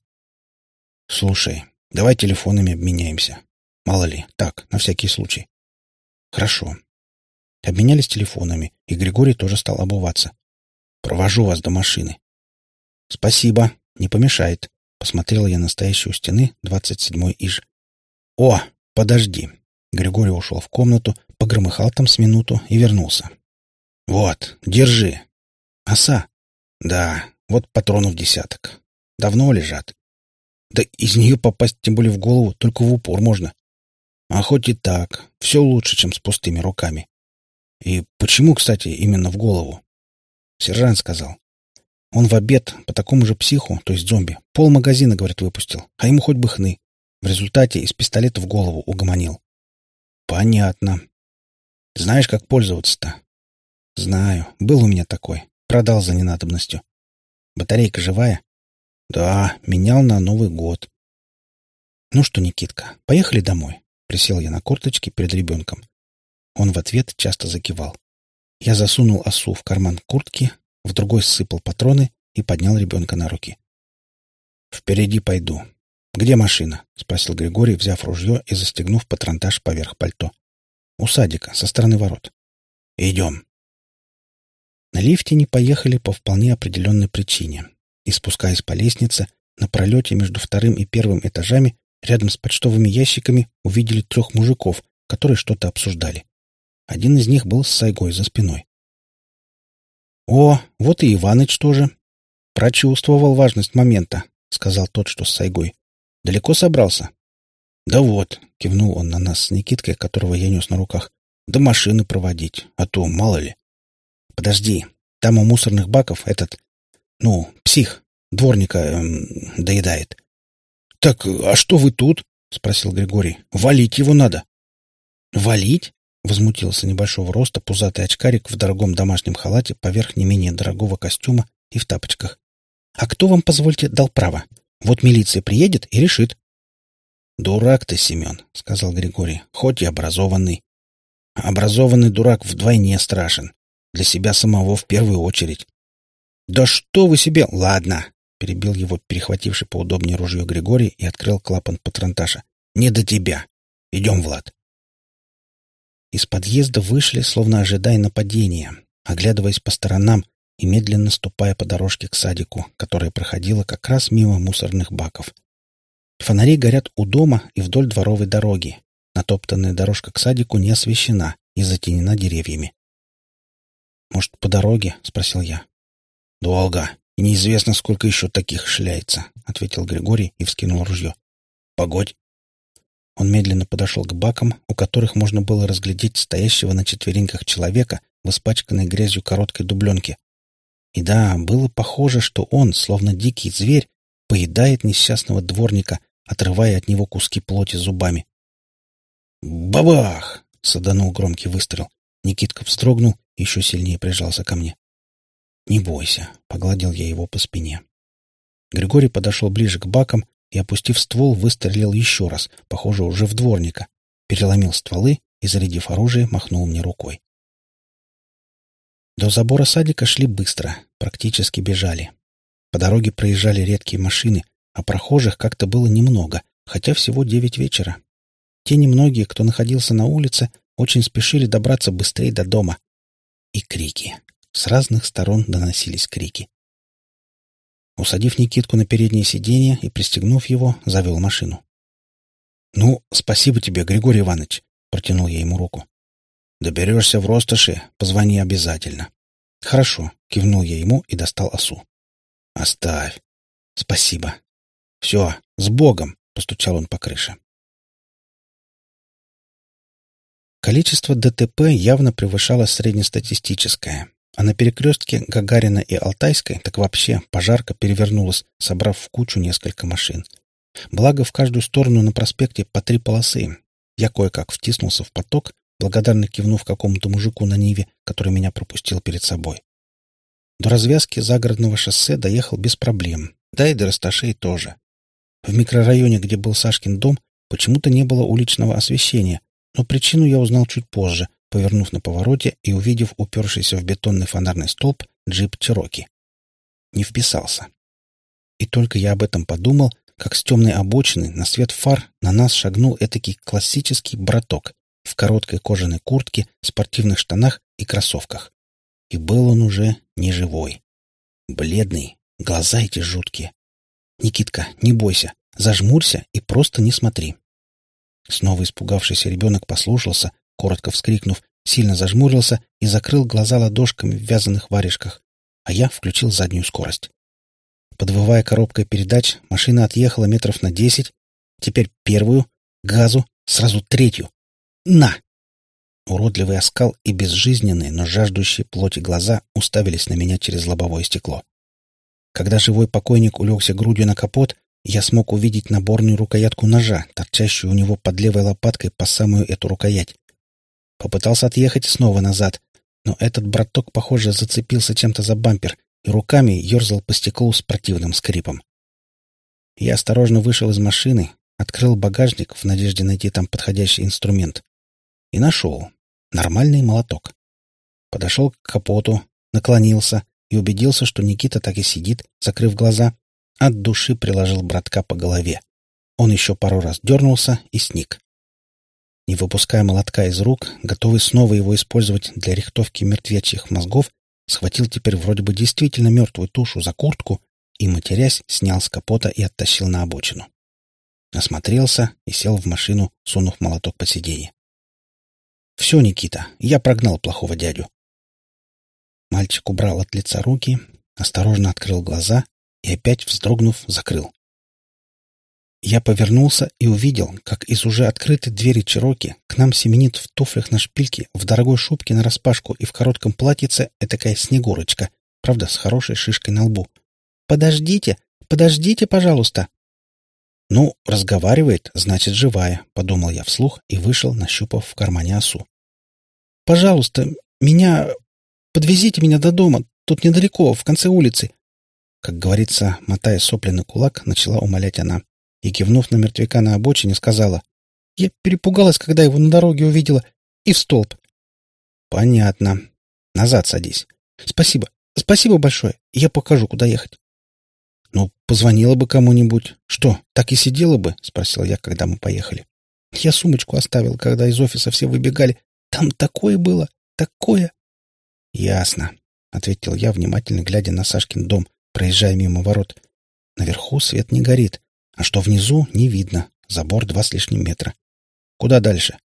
Слушай, давай телефонами обменяемся. Мало ли, так, на всякий случай. Хорошо. Обменялись телефонами, и Григорий тоже стал обуваться. «Провожу вас до машины». «Спасибо, не помешает», — посмотрел я на стоящую у стены двадцать седьмой иж. «О, подожди». Григорий ушел в комнату, погромыхал там с минуту и вернулся. «Вот, держи». «Оса?» «Да, вот патронов десяток. Давно лежат. Да из нее попасть, тем более в голову, только в упор можно. А хоть и так, все лучше, чем с пустыми руками. И почему, кстати, именно в голову? Сержант сказал. Он в обед по такому же психу, то есть зомби, пол магазина, говорит, выпустил, а ему хоть бы хны. В результате из пистолета в голову угомонил. Понятно. Знаешь, как пользоваться-то? Знаю. Был у меня такой. Продал за ненадобностью. Батарейка живая? Да, менял на Новый год. Ну что, Никитка, поехали домой. Присел я на корточки перед ребенком. Он в ответ часто закивал. Я засунул осу в карман куртки, в другой сыпал патроны и поднял ребенка на руки. «Впереди пойду. Где машина?» — спросил Григорий, взяв ружье и застегнув патронтаж поверх пальто. «У садика, со стороны ворот». «Идем». На лифте не поехали по вполне определенной причине. И спускаясь по лестнице, на пролете между вторым и первым этажами, рядом с почтовыми ящиками, увидели трех мужиков, которые что-то обсуждали. Один из них был с Сайгой за спиной. «О, вот и Иваныч тоже. Прочувствовал важность момента», — сказал тот, что с Сайгой. «Далеко собрался?» «Да вот», — кивнул он на нас с Никиткой, которого я нес на руках. «До машины проводить, а то мало ли». «Подожди, там у мусорных баков этот, ну, псих, дворника эм, доедает». «Так, а что вы тут?» — спросил Григорий. «Валить его надо». «Валить? возмутился небольшого роста пузатый очкарик в дорогом домашнем халате поверх не менее дорогого костюма и в тапочках. «А кто вам, позвольте, дал право? Вот милиция приедет и решит». «Дурак ты, Семен», — сказал Григорий, — «хоть и образованный. Образованный дурак вдвойне страшен. Для себя самого в первую очередь». «Да что вы себе...» «Ладно», — перебил его перехвативший поудобнее ружье Григорий и открыл клапан патронташа. «Не до тебя. Идем, Влад». Из подъезда вышли, словно ожидая нападения, оглядываясь по сторонам и медленно ступая по дорожке к садику, которая проходила как раз мимо мусорных баков. Фонари горят у дома и вдоль дворовой дороги. Натоптанная дорожка к садику не освещена и затенена деревьями. «Может, по дороге?» — спросил я. «Долго. И неизвестно, сколько еще таких шляется», — ответил Григорий и вскинул ружье. «Погодь». Он медленно подошел к бакам, у которых можно было разглядеть стоящего на четвереньках человека в испачканной грязью короткой дубленке. И да, было похоже, что он, словно дикий зверь, поедает несчастного дворника, отрывая от него куски плоти зубами. «Бабах!» — саданул громкий выстрел. Никитка вздрогнул и еще сильнее прижался ко мне. «Не бойся», — погладил я его по спине. Григорий подошел ближе к бакам и, опустив ствол, выстрелил еще раз, похоже, уже в дворника, переломил стволы и, зарядив оружие, махнул мне рукой. До забора садика шли быстро, практически бежали. По дороге проезжали редкие машины, а прохожих как-то было немного, хотя всего девять вечера. Те немногие, кто находился на улице, очень спешили добраться быстрее до дома. И крики. С разных сторон доносились крики. Усадив Никитку на переднее сиденье и пристегнув его, завел машину. «Ну, спасибо тебе, Григорий Иванович», — протянул я ему руку. «Доберешься в Ростоши, позвони обязательно». «Хорошо», — кивнул я ему и достал осу. «Оставь». «Спасибо». «Все, с Богом», — постучал он по крыше. Количество ДТП явно превышало среднестатистическое. А на перекрестке Гагарина и Алтайской так вообще пожарка перевернулась, собрав в кучу несколько машин. Благо, в каждую сторону на проспекте по три полосы. Я кое-как втиснулся в поток, благодарно кивнув какому-то мужику на Ниве, который меня пропустил перед собой. До развязки загородного шоссе доехал без проблем, да и до Расташей тоже. В микрорайоне, где был Сашкин дом, почему-то не было уличного освещения, но причину я узнал чуть позже, повернув на повороте и увидев упершийся в бетонный фонарный столб джип Чироки. Не вписался. И только я об этом подумал, как с темной обочины на свет фар на нас шагнул этакий классический браток в короткой кожаной куртке, спортивных штанах и кроссовках. И был он уже не живой. Бледный, глаза эти жуткие. «Никитка, не бойся, зажмурься и просто не смотри». Снова испугавшийся ребенок послушался, коротко вскрикнув, сильно зажмурился и закрыл глаза ладошками в вязаных варежках, а я включил заднюю скорость. Подвывая коробкой передач, машина отъехала метров на десять, теперь первую, газу, сразу третью. На! Уродливый оскал и безжизненные, но жаждущие плоти глаза уставились на меня через лобовое стекло. Когда живой покойник улегся грудью на капот, я смог увидеть наборную рукоятку ножа, торчащую у него под левой лопаткой по самую эту рукоять. Попытался отъехать снова назад, но этот браток, похоже, зацепился чем-то за бампер и руками ерзал по стеклу с противным скрипом. Я осторожно вышел из машины, открыл багажник в надежде найти там подходящий инструмент. И нашел. Нормальный молоток. Подошел к капоту, наклонился и убедился, что Никита так и сидит, закрыв глаза. От души приложил братка по голове. Он еще пару раз дернулся и сник. Не выпуская молотка из рук, готовый снова его использовать для рихтовки мертвечьих мозгов, схватил теперь вроде бы действительно мертвую тушу за куртку и, матерясь, снял с капота и оттащил на обочину. Осмотрелся и сел в машину, сунув молоток под сиденье. «Все, Никита, я прогнал плохого дядю». Мальчик убрал от лица руки, осторожно открыл глаза и опять, вздрогнув, закрыл. Я повернулся и увидел, как из уже открытой двери Чироки к нам семенит в туфлях на шпильке, в дорогой шубке нараспашку и в коротком платьице этакая снегурочка, правда, с хорошей шишкой на лбу. «Подождите! Подождите, пожалуйста!» «Ну, разговаривает, значит, живая», — подумал я вслух и вышел, нащупав в кармане осу. пожалуйста, меня... Подвезите меня до дома. Тут недалеко, в конце улицы. Как говорится, мотая сопли на кулак, начала умолять она. И, кивнув на мертвяка на обочине, сказала. Я перепугалась, когда его на дороге увидела. И в столб. Понятно. Назад садись. Спасибо. Спасибо большое. Я покажу, куда ехать. Ну, позвонила бы кому-нибудь. Что, так и сидела бы? Спросил я, когда мы поехали. Я сумочку оставил, когда из офиса все выбегали. Там такое было, такое. Ясно, ответил я, внимательно глядя на Сашкин дом, проезжая мимо ворот. Наверху свет не горит, а что внизу, не видно. Забор два с лишним метра. Куда дальше?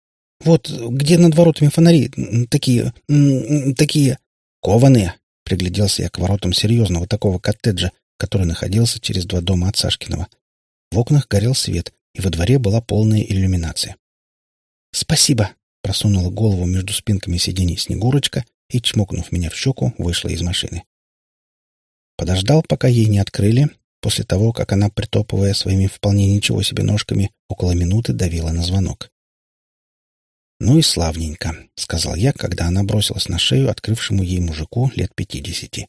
Вот где над воротами фонари. Такие... такие... Кованые. Пригляделся я к воротам серьезного такого коттеджа, который находился через два дома от Сашкиного. В окнах горел свет, и во дворе была полная иллюминация. «Спасибо!» — просунула голову между спинками сидений Снегурочка и, чмокнув меня в щеку, вышла из машины. Подождал, пока ей не открыли, после того, как она, притопывая своими вполне ничего себе ножками, около минуты давила на звонок. «Ну и славненько», — сказал я, когда она бросилась на шею открывшему ей мужику лет пятидесяти.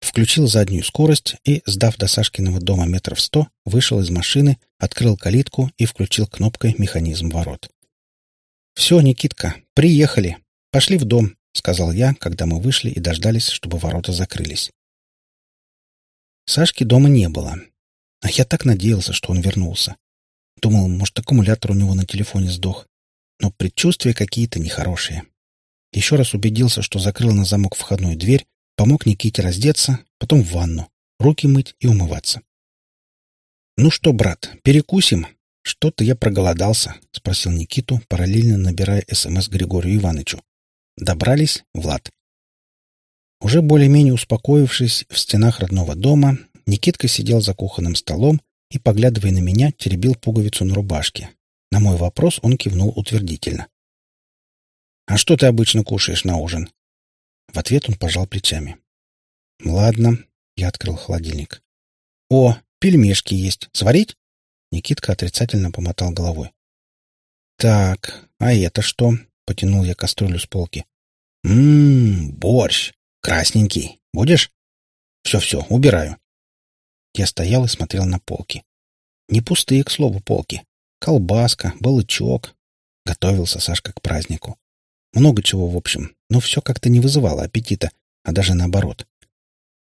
Включил заднюю скорость и, сдав до Сашкиного дома метров сто, вышел из машины, открыл калитку и включил кнопкой механизм ворот. «Все, Никитка, приехали. Пошли в дом», — сказал я, когда мы вышли и дождались, чтобы ворота закрылись. Сашки дома не было. А я так надеялся, что он вернулся. Думал, может, аккумулятор у него на телефоне сдох но предчувствия какие-то нехорошие. Еще раз убедился, что закрыл на замок входную дверь, помог Никите раздеться, потом в ванну, руки мыть и умываться. «Ну что, брат, перекусим? Что-то я проголодался», — спросил Никиту, параллельно набирая СМС Григорию Ивановичу. Добрались, Влад. Уже более-менее успокоившись в стенах родного дома, Никитка сидел за кухонным столом и, поглядывая на меня, теребил пуговицу на рубашке, на мой вопрос он кивнул утвердительно. «А что ты обычно кушаешь на ужин?» В ответ он пожал плечами. «Ладно», — я открыл холодильник. «О, пельмешки есть. Сварить?» Никитка отрицательно помотал головой. «Так, а это что?» — потянул я кастрюлю с полки. «Ммм, борщ. Красненький. Будешь?» «Все-все, убираю». Я стоял и смотрел на полки. Не пустые, к слову, полки. Колбаска, балычок. Готовился Сашка к празднику. Много чего, в общем, но все как-то не вызывало аппетита, а даже наоборот.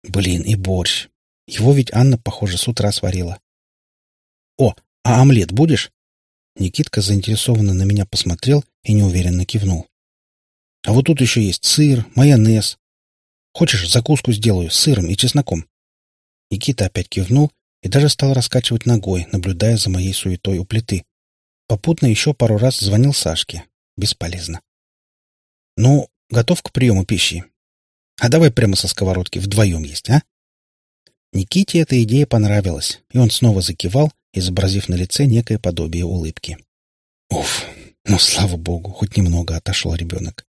Блин, и борщ. Его ведь Анна, похоже, с утра сварила. «О, а омлет будешь?» Никитка заинтересованно на меня посмотрел и неуверенно кивнул. «А вот тут еще есть сыр, майонез. Хочешь, закуску сделаю с сыром и чесноком?» Никита опять кивнул и даже стал раскачивать ногой, наблюдая за моей суетой у плиты. Попутно еще пару раз звонил Сашке. Бесполезно. «Ну, готов к приему пищи? А давай прямо со сковородки вдвоем есть, а?» Никите эта идея понравилась, и он снова закивал, изобразив на лице некое подобие улыбки. Уф, ну, слава богу, хоть немного отошел ребенок.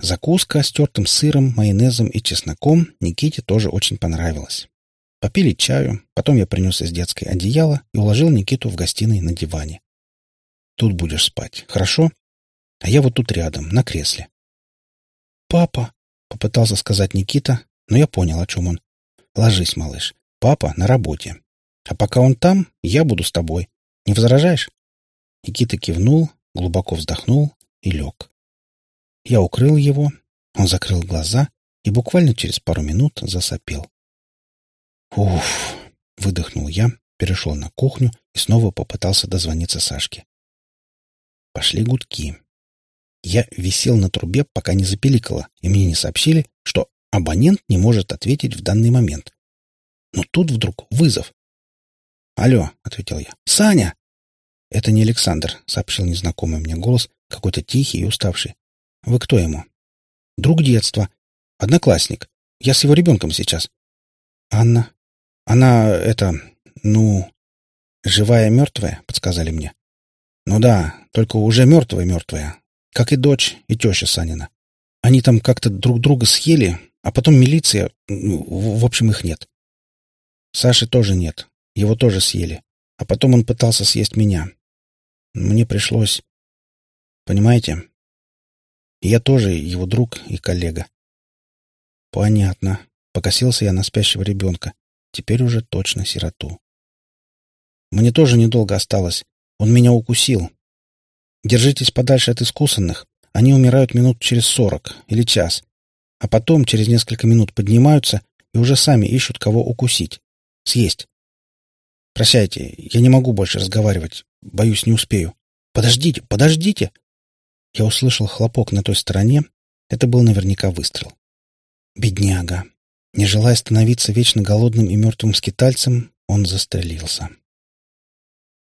Закуска с тертым сыром, майонезом и чесноком Никите тоже очень понравилась. Попили чаю, потом я принес из детской одеяло и уложил Никиту в гостиной на диване. Тут будешь спать, хорошо? А я вот тут рядом, на кресле. «Папа!» — попытался сказать Никита, но я понял, о чем он. «Ложись, малыш. Папа на работе. А пока он там, я буду с тобой. Не возражаешь?» Никита кивнул, глубоко вздохнул и лег. Я укрыл его, он закрыл глаза и буквально через пару минут засопел. «Уф!» — выдохнул я, перешел на кухню и снова попытался дозвониться Сашке. Пошли гудки. Я висел на трубе, пока не запеликало, и мне не сообщили, что абонент не может ответить в данный момент. Но тут вдруг вызов. «Алло», — ответил я. «Саня!» «Это не Александр», — сообщил незнакомый мне голос, какой-то тихий и уставший. «Вы кто ему?» «Друг детства. Одноклассник. Я с его ребенком сейчас». «Анна?» Она, это, ну, живая мертвая, подсказали мне. Ну да, только уже мертвая-мертвая, как и дочь, и теща Санина. Они там как-то друг друга съели, а потом милиция, ну, в общем, их нет. Саши тоже нет, его тоже съели, а потом он пытался съесть меня. Мне пришлось... Понимаете? Я тоже его друг и коллега. Понятно. Покосился я на спящего ребенка. Теперь уже точно сироту. Мне тоже недолго осталось. Он меня укусил. Держитесь подальше от искусанных. Они умирают минут через сорок или час. А потом через несколько минут поднимаются и уже сами ищут, кого укусить. Съесть. Прощайте, я не могу больше разговаривать. Боюсь, не успею. Подождите, подождите! Я услышал хлопок на той стороне. Это был наверняка выстрел. Бедняга. Не желая становиться вечно голодным и мертвым скитальцем, он застрелился.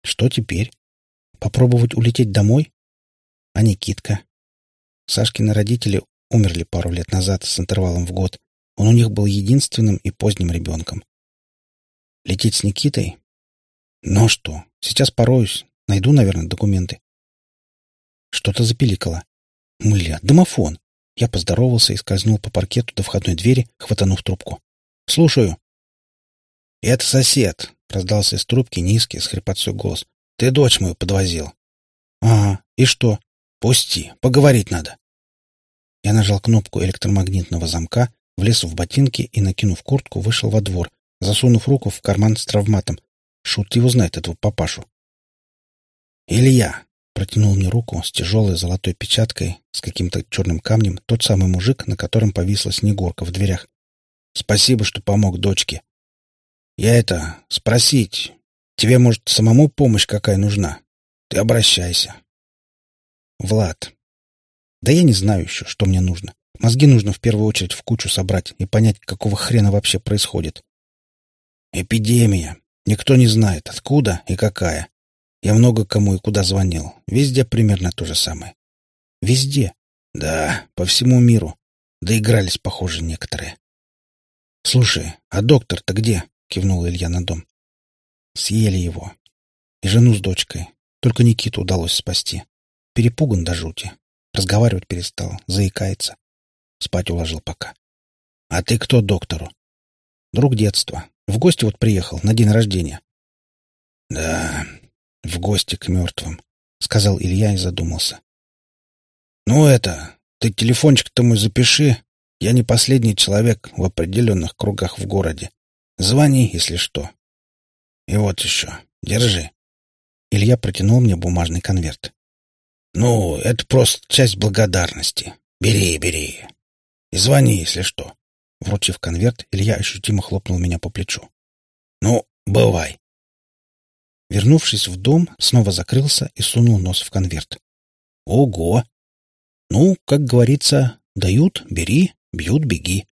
Что теперь? Попробовать улететь домой? А Никитка? Сашкины родители умерли пару лет назад с интервалом в год. Он у них был единственным и поздним ребенком. Лететь с Никитой? Ну что, сейчас пороюсь. Найду, наверное, документы. Что-то запиликало. Мля, домофон. Я поздоровался и скользнул по паркету до входной двери, хватанув трубку. «Слушаю». «Это сосед», — раздался из трубки низкий, с хрипотцой голос. «Ты дочь мою подвозил». «Ага, и что?» «Пусти, поговорить надо». Я нажал кнопку электромагнитного замка, влез в ботинки и, накинув куртку, вышел во двор, засунув руку в карман с травматом. Шут его знает, этого папашу. «Илья!» — протянул мне руку с тяжелой золотой печаткой, с каким-то черным камнем, тот самый мужик, на котором повисла снегурка в дверях. «Спасибо, что помог дочке. Я это... спросить. Тебе, может, самому помощь какая нужна? Ты обращайся». «Влад, да я не знаю еще, что мне нужно. Мозги нужно в первую очередь в кучу собрать и понять, какого хрена вообще происходит. Эпидемия. Никто не знает, откуда и какая. Я много кому и куда звонил. Везде примерно то же самое. Везде? Да, по всему миру. Доигрались, похоже, некоторые. Слушай, а доктор-то где? Кивнул Илья на дом. Съели его. И жену с дочкой. Только Никиту удалось спасти. Перепуган до жути. Разговаривать перестал, заикается. Спать уложил пока. А ты кто доктору? Друг детства. В гости вот приехал, на день рождения. Да, в гости к мертвым, сказал Илья и задумался. Ну это, ты телефончик-то мой запиши. Я не последний человек в определенных кругах в городе. Звони, если что. И вот еще, держи. Илья протянул мне бумажный конверт. Ну, это просто часть благодарности. Бери, бери. И звони, если что. Вручив конверт, Илья ощутимо хлопнул меня по плечу. «Ну, бывай». Вернувшись в дом, снова закрылся и сунул нос в конверт. «Ого! Ну, как говорится, дают — бери, бьют — беги».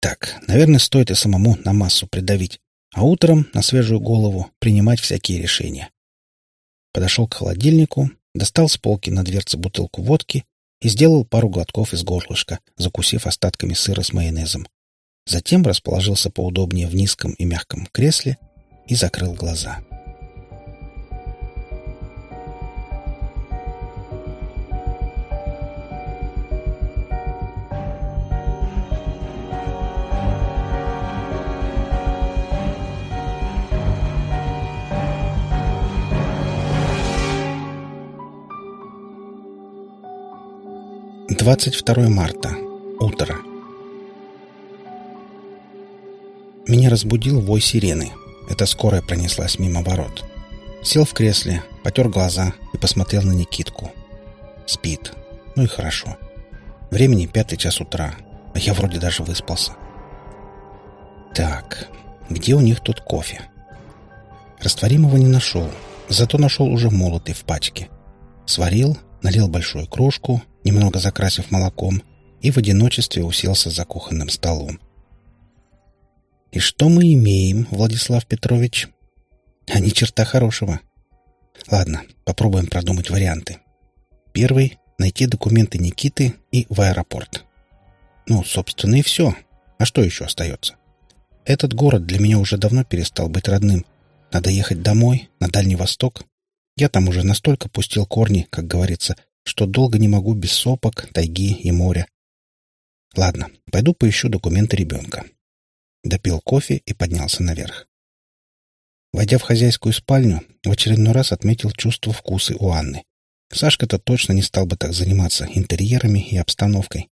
Так, наверное, стоит и самому на массу придавить, а утром на свежую голову принимать всякие решения. Подошел к холодильнику, достал с полки на дверце бутылку водки и сделал пару глотков из горлышка, закусив остатками сыра с майонезом. Затем расположился поудобнее в низком и мягком кресле и закрыл глаза. — 22 марта. Утро. Меня разбудил вой сирены. Это скорая пронеслась мимо ворот. Сел в кресле, потер глаза и посмотрел на Никитку. Спит. Ну и хорошо. Времени пятый час утра, а я вроде даже выспался. Так, где у них тут кофе? Растворимого не нашел, зато нашел уже молотый в пачке. Сварил, налил большую кружку, немного закрасив молоком, и в одиночестве уселся за кухонным столом. «И что мы имеем, Владислав Петрович?» «А ни черта хорошего». «Ладно, попробуем продумать варианты. Первый — найти документы Никиты и в аэропорт. Ну, собственно, и все. А что еще остается? Этот город для меня уже давно перестал быть родным. Надо ехать домой, на Дальний Восток. Я там уже настолько пустил корни, как говорится, что долго не могу без сопок, тайги и моря. Ладно, пойду поищу документы ребенка. Допил кофе и поднялся наверх. Войдя в хозяйскую спальню, в очередной раз отметил чувство вкуса у Анны. Сашка-то точно не стал бы так заниматься интерьерами и обстановкой.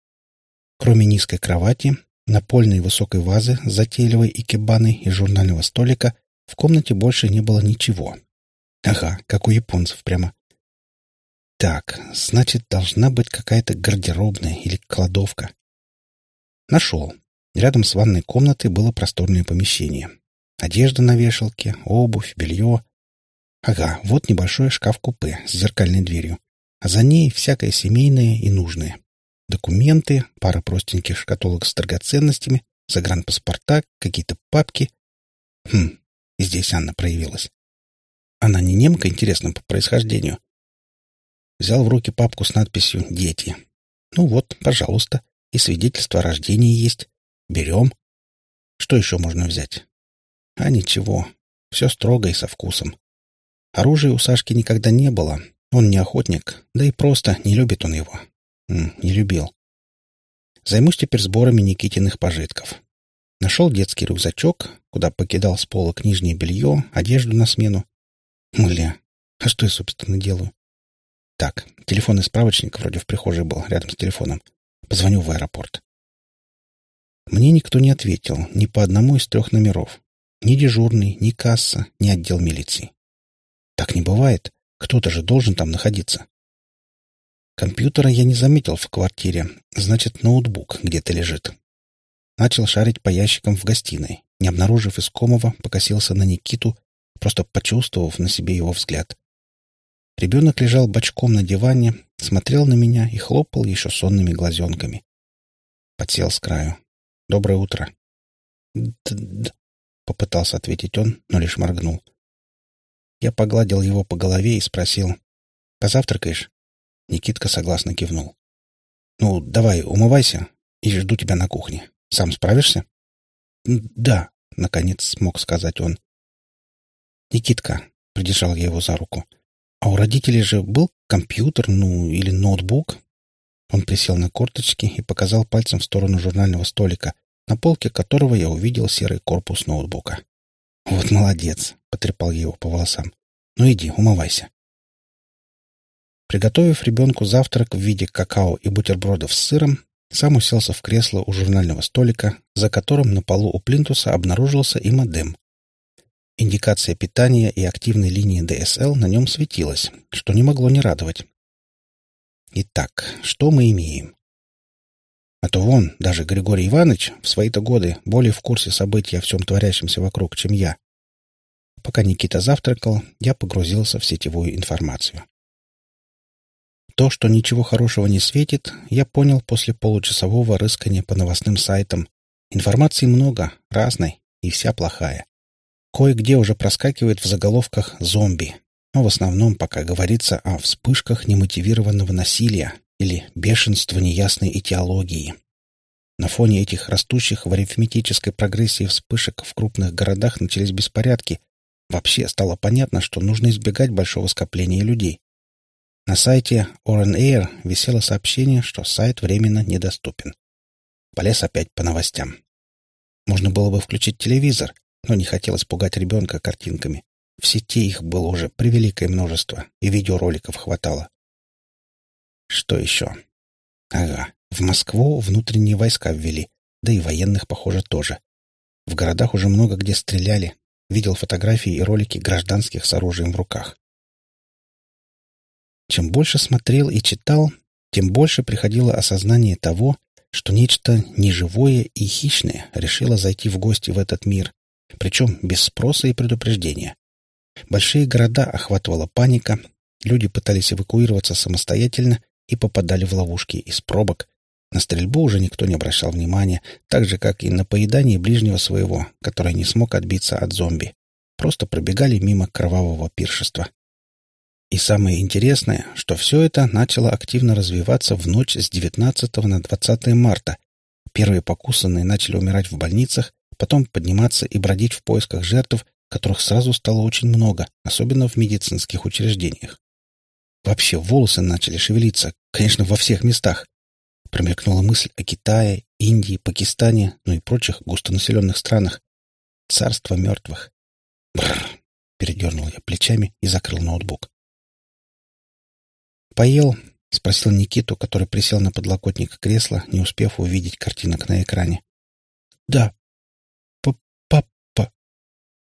Кроме низкой кровати, напольной высокой вазы затейливой икебаной и журнального столика в комнате больше не было ничего. Ага, как у японцев прямо. Так, значит, должна быть какая-то гардеробная или кладовка. Нашел. Рядом с ванной комнатой было просторное помещение. Одежда на вешалке, обувь, белье. Ага, вот небольшой шкаф-купе с зеркальной дверью. А за ней всякое семейное и нужное. Документы, пара простеньких шкатулок с драгоценностями, загранпаспорта, какие-то папки. Хм, здесь Анна проявилась. Она не немка, интересно, по происхождению. Взял в руки папку с надписью «Дети». Ну вот, пожалуйста, и свидетельство о рождении есть. Берем. Что еще можно взять? А ничего, все строго и со вкусом. Оружия у Сашки никогда не было. Он не охотник, да и просто не любит он его. М, не любил. Займусь теперь сборами Никитиных пожитков. Нашел детский рюкзачок, куда покидал с пола нижнее белье, одежду на смену. Мля, а что я, собственно, делаю? Так, телефонный справочник вроде в прихожей был, рядом с телефоном. Позвоню в аэропорт. Мне никто не ответил ни по одному из трех номеров. Ни дежурный, ни касса, ни отдел милиции. Так не бывает. Кто-то же должен там находиться. Компьютера я не заметил в квартире, значит, ноутбук где-то лежит. Начал шарить по ящикам в гостиной. Не обнаружив искомого, покосился на Никиту, просто почувствовав на себе его взгляд. Ребенок лежал бочком на диване, смотрел на меня и хлопал еще сонными глазенками. Подсел с краю. «Доброе утро». «Д-д-д», попытался ответить он, но лишь моргнул. Я погладил его по голове и спросил. «Позавтракаешь?» Никитка согласно кивнул. «Ну, давай, умывайся, и жду тебя на кухне. Сам справишься?» «Да», — наконец смог сказать он. «Никитка», — придержал я его за руку, — «а у родителей же был компьютер, ну, или ноутбук?» Он присел на корточки и показал пальцем в сторону журнального столика, на полке которого я увидел серый корпус ноутбука. «Вот молодец!» — потрепал я его по волосам. «Ну иди, умывайся». Приготовив ребенку завтрак в виде какао и бутербродов с сыром, сам уселся в кресло у журнального столика, за которым на полу у плинтуса обнаружился и модем. Индикация питания и активной линии DSL на нем светилась, что не могло не радовать. Итак, что мы имеем? А то вон, даже Григорий Иванович в свои-то годы более в курсе событий о всем творящемся вокруг, чем я. Пока Никита завтракал, я погрузился в сетевую информацию. То, что ничего хорошего не светит, я понял после получасового рыскания по новостным сайтам. Информации много, разной, и вся плохая. Кое-где уже проскакивает в заголовках «зомби», но в основном пока говорится о вспышках немотивированного насилия или бешенства неясной этиологии. На фоне этих растущих в арифметической прогрессии вспышек в крупных городах начались беспорядки. Вообще стало понятно, что нужно избегать большого скопления людей. На сайте Oren Air висело сообщение, что сайт временно недоступен. Полез опять по новостям. Можно было бы включить телевизор, но не хотелось пугать ребенка картинками. В сети их было уже превеликое множество, и видеороликов хватало. Что еще? Ага, в Москву внутренние войска ввели, да и военных, похоже, тоже. В городах уже много где стреляли. Видел фотографии и ролики гражданских с оружием в руках. Чем больше смотрел и читал, тем больше приходило осознание того, что нечто неживое и хищное решило зайти в гости в этот мир, причем без спроса и предупреждения. Большие города охватывала паника, люди пытались эвакуироваться самостоятельно и попадали в ловушки из пробок. На стрельбу уже никто не обращал внимания, так же, как и на поедание ближнего своего, который не смог отбиться от зомби. Просто пробегали мимо кровавого пиршества. И самое интересное, что все это начало активно развиваться в ночь с 19 на 20 марта. Первые покусанные начали умирать в больницах, потом подниматься и бродить в поисках жертв, которых сразу стало очень много, особенно в медицинских учреждениях. Вообще волосы начали шевелиться, конечно, во всех местах. Промелькнула мысль о Китае, Индии, Пакистане, ну и прочих густонаселенных странах. Царство мертвых. Бррр! Передернул я плечами и закрыл ноутбук. поел?» — спросил Никиту, который присел на подлокотник кресла, не успев увидеть картинок на экране. «Да».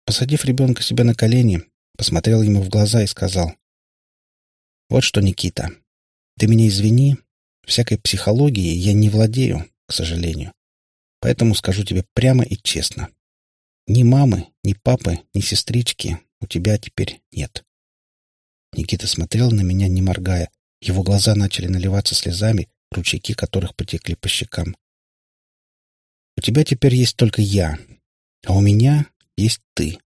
Посадив ребенка себе на колени, посмотрел ему в глаза и сказал. «Вот что, Никита, ты меня извини, всякой психологией я не владею, к сожалению. Поэтому скажу тебе прямо и честно. Ни мамы, ни папы, ни сестрички у тебя теперь нет». Никита смотрел на меня, не моргая. Его глаза начали наливаться слезами, ручейки которых потекли по щекам. «У тебя теперь есть только я, а у меня есть ты.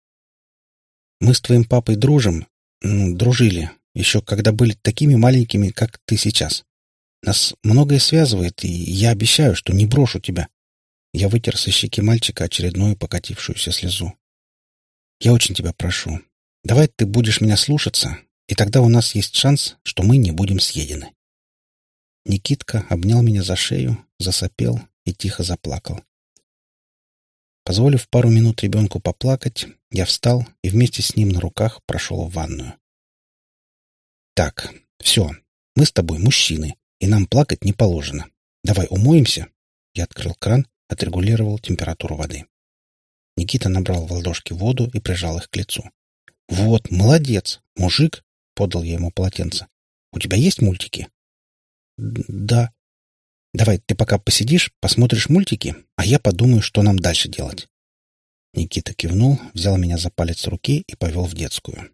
Мы с твоим папой дружим, дружили, еще когда были такими маленькими, как ты сейчас. Нас многое связывает, и я обещаю, что не брошу тебя». Я вытер со щеки мальчика очередную покатившуюся слезу. «Я очень тебя прошу, давай ты будешь меня слушаться, и тогда у нас есть шанс, что мы не будем съедены. Никитка обнял меня за шею, засопел и тихо заплакал. Позволив пару минут ребенку поплакать, я встал и вместе с ним на руках прошел в ванную. «Так, все, мы с тобой мужчины, и нам плакать не положено. Давай умоемся». Я открыл кран, отрегулировал температуру воды. Никита набрал в ладошки воду и прижал их к лицу. «Вот, молодец! Мужик Подал я ему полотенце. «У тебя есть мультики?» «Да». «Давай ты пока посидишь, посмотришь мультики, а я подумаю, что нам дальше делать». Никита кивнул, взял меня за палец руки и повел в детскую.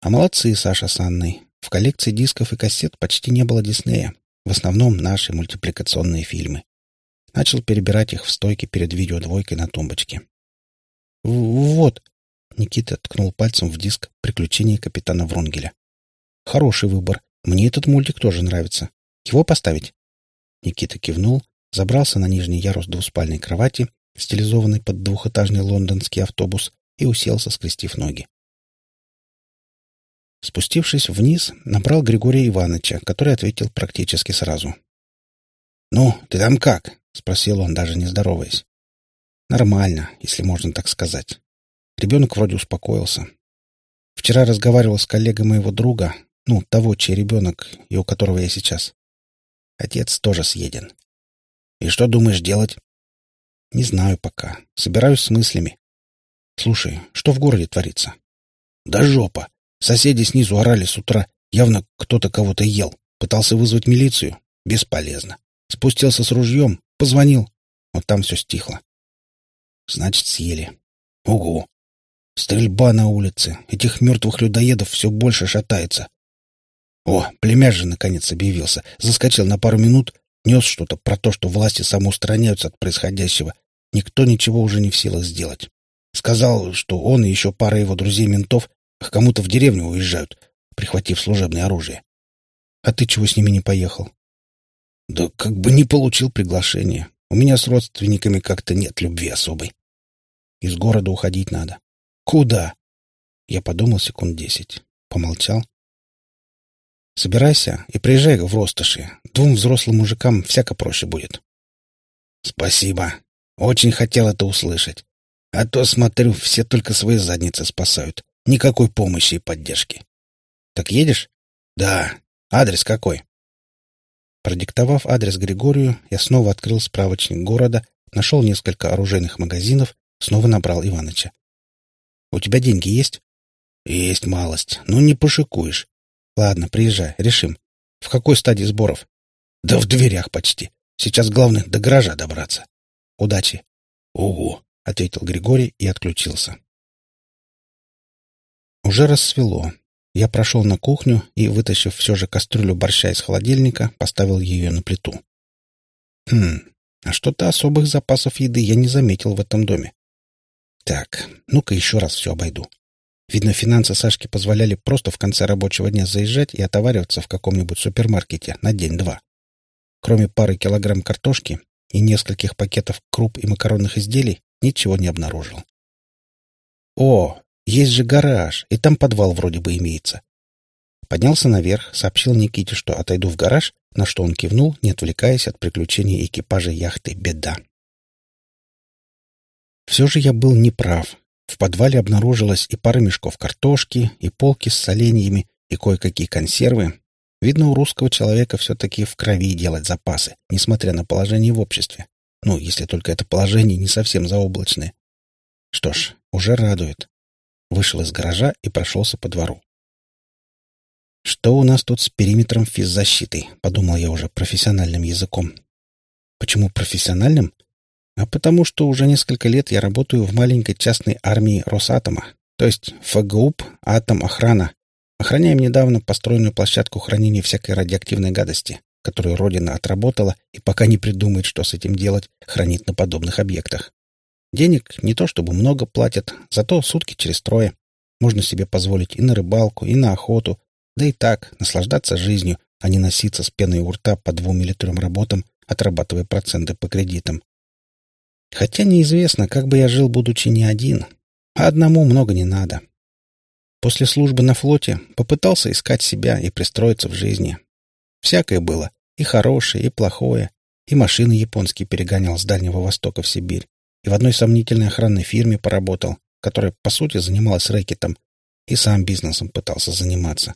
А молодцы Саша с Анной. В коллекции дисков и кассет почти не было Диснея. В основном наши мультипликационные фильмы. Начал перебирать их в стойке перед видеодвойкой на тумбочке. «Вот», Никита ткнул пальцем в диск «Приключения капитана Врунгеля». «Хороший выбор. Мне этот мультик тоже нравится. Его поставить?» Никита кивнул, забрался на нижний ярус двуспальной кровати, стилизованный под двухэтажный лондонский автобус, и уселся, скрестив ноги. Спустившись вниз, набрал Григория Ивановича, который ответил практически сразу. «Ну, ты там как?» — спросил он, даже не здороваясь. «Нормально, если можно так сказать. Ребенок вроде успокоился. Вчера разговаривал с коллегой моего друга, ну, того, чей ребенок, и у которого я сейчас. Отец тоже съеден. И что думаешь делать? Не знаю пока. Собираюсь с мыслями. Слушай, что в городе творится? Да жопа! Соседи снизу орали с утра. Явно кто-то кого-то ел. Пытался вызвать милицию. Бесполезно. Спустился с ружьем, позвонил. Вот там все стихло. Значит, съели. Угу. Стрельба на улице. Этих мертвых людоедов все больше шатается. О, племяш же наконец объявился. Заскочил на пару минут, нес что-то про то, что власти самоустраняются от происходящего. Никто ничего уже не в силах сделать. Сказал, что он и еще пара его друзей-ментов к кому-то в деревню уезжают, прихватив служебное оружие. А ты чего с ними не поехал? Да как бы не получил приглашение. У меня с родственниками как-то нет любви особой. Из города уходить надо. Куда? Я подумал секунд десять. Помолчал. Собирайся и приезжай в Ростоши. Двум взрослым мужикам всяко проще будет. Спасибо. Очень хотел это услышать. А то, смотрю, все только свои задницы спасают. Никакой помощи и поддержки. Так едешь? Да. Адрес какой? Продиктовав адрес Григорию, я снова открыл справочник города, нашел несколько оружейных магазинов, снова набрал Иваныча. У тебя деньги есть? Есть малость. Ну, не пошикуешь. Ладно, приезжай, решим. В какой стадии сборов? Да в дверях почти. Сейчас главное до гаража добраться. Удачи. Угу, ответил Григорий и отключился. Уже рассвело. Я прошел на кухню и, вытащив все же кастрюлю борща из холодильника, поставил ее на плиту. Хм, а что-то особых запасов еды я не заметил в этом доме. Так, ну-ка еще раз все обойду. Видно, финансы Сашки позволяли просто в конце рабочего дня заезжать и отовариваться в каком-нибудь супермаркете на день-два. Кроме пары килограмм картошки и нескольких пакетов круп и макаронных изделий, ничего не обнаружил. О, есть же гараж, и там подвал вроде бы имеется. Поднялся наверх, сообщил Никите, что отойду в гараж, на что он кивнул, не отвлекаясь от приключений экипажа яхты «Беда». Все же я был неправ. В подвале обнаружилась и пара мешков картошки, и полки с соленьями, и кое-какие консервы. Видно, у русского человека все-таки в крови делать запасы, несмотря на положение в обществе. Ну, если только это положение не совсем заоблачное. Что ж, уже радует. Вышел из гаража и прошелся по двору. «Что у нас тут с периметром физзащиты?» — подумал я уже профессиональным языком. «Почему профессиональным? А потому что уже несколько лет я работаю в маленькой частной армии Росатома, то есть ФГУП «Атом Охрана». Охраняем недавно построенную площадку хранения всякой радиоактивной гадости, которую Родина отработала и пока не придумает, что с этим делать, хранит на подобных объектах. Денег не то чтобы много платят, зато сутки через трое. Можно себе позволить и на рыбалку, и на охоту, да и так, наслаждаться жизнью, а не носиться с пеной у рта по двум или трем работам, отрабатывая проценты по кредитам. Хотя неизвестно, как бы я жил, будучи не один. А одному много не надо. После службы на флоте попытался искать себя и пристроиться в жизни. Всякое было. И хорошее, и плохое. И машины японские перегонял с Дальнего Востока в Сибирь. И в одной сомнительной охранной фирме поработал, которая, по сути, занималась рэкетом. И сам бизнесом пытался заниматься.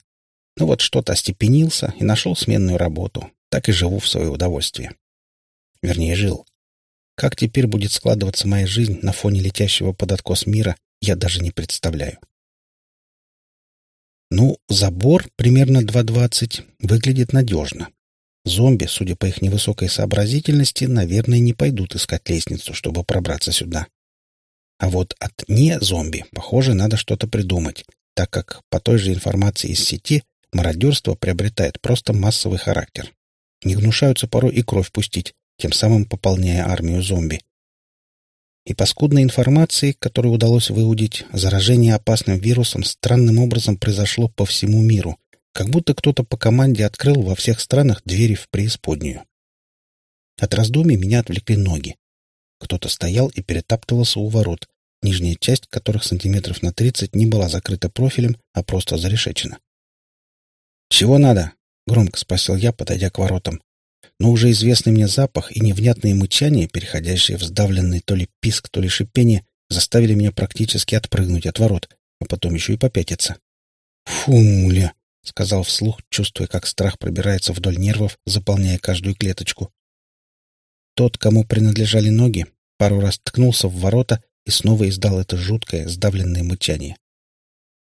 Ну вот что-то остепенился и нашел сменную работу. Так и живу в свое удовольствие. Вернее, жил. Как теперь будет складываться моя жизнь на фоне летящего под откос мира, я даже не представляю. Ну, забор примерно 2,20 выглядит надежно. Зомби, судя по их невысокой сообразительности, наверное, не пойдут искать лестницу, чтобы пробраться сюда. А вот от не-зомби, похоже, надо что-то придумать, так как по той же информации из сети мародерство приобретает просто массовый характер. Не гнушаются порой и кровь пустить, тем самым пополняя армию зомби. И по скудной информации, которую удалось выудить, заражение опасным вирусом странным образом произошло по всему миру, как будто кто-то по команде открыл во всех странах двери в преисподнюю. От раздумий меня отвлекли ноги. Кто-то стоял и перетаптывался у ворот, нижняя часть которых сантиметров на тридцать не была закрыта профилем, а просто зарешечена. «Чего надо?» — громко спросил я, подойдя к воротам. Но уже известный мне запах и невнятные мычания, переходящие в сдавленный то ли писк, то ли шипение, заставили меня практически отпрыгнуть от ворот, а потом еще и попятиться. «Фу, муля!» — сказал вслух, чувствуя, как страх пробирается вдоль нервов, заполняя каждую клеточку. Тот, кому принадлежали ноги, пару раз ткнулся в ворота и снова издал это жуткое, сдавленное мычание.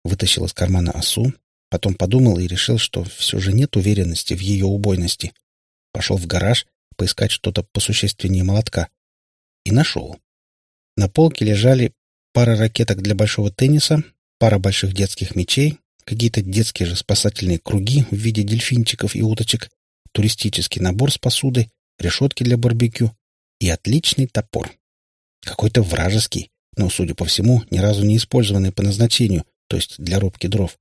Вытащил из кармана осу, Потом подумал и решил, что все же нет уверенности в ее убойности. Пошел в гараж поискать что-то посущественнее молотка. И нашел. На полке лежали пара ракеток для большого тенниса, пара больших детских мечей, какие-то детские же спасательные круги в виде дельфинчиков и уточек, туристический набор с посудой, решетки для барбекю и отличный топор. Какой-то вражеский, но, судя по всему, ни разу не использованный по назначению, то есть для рубки дров.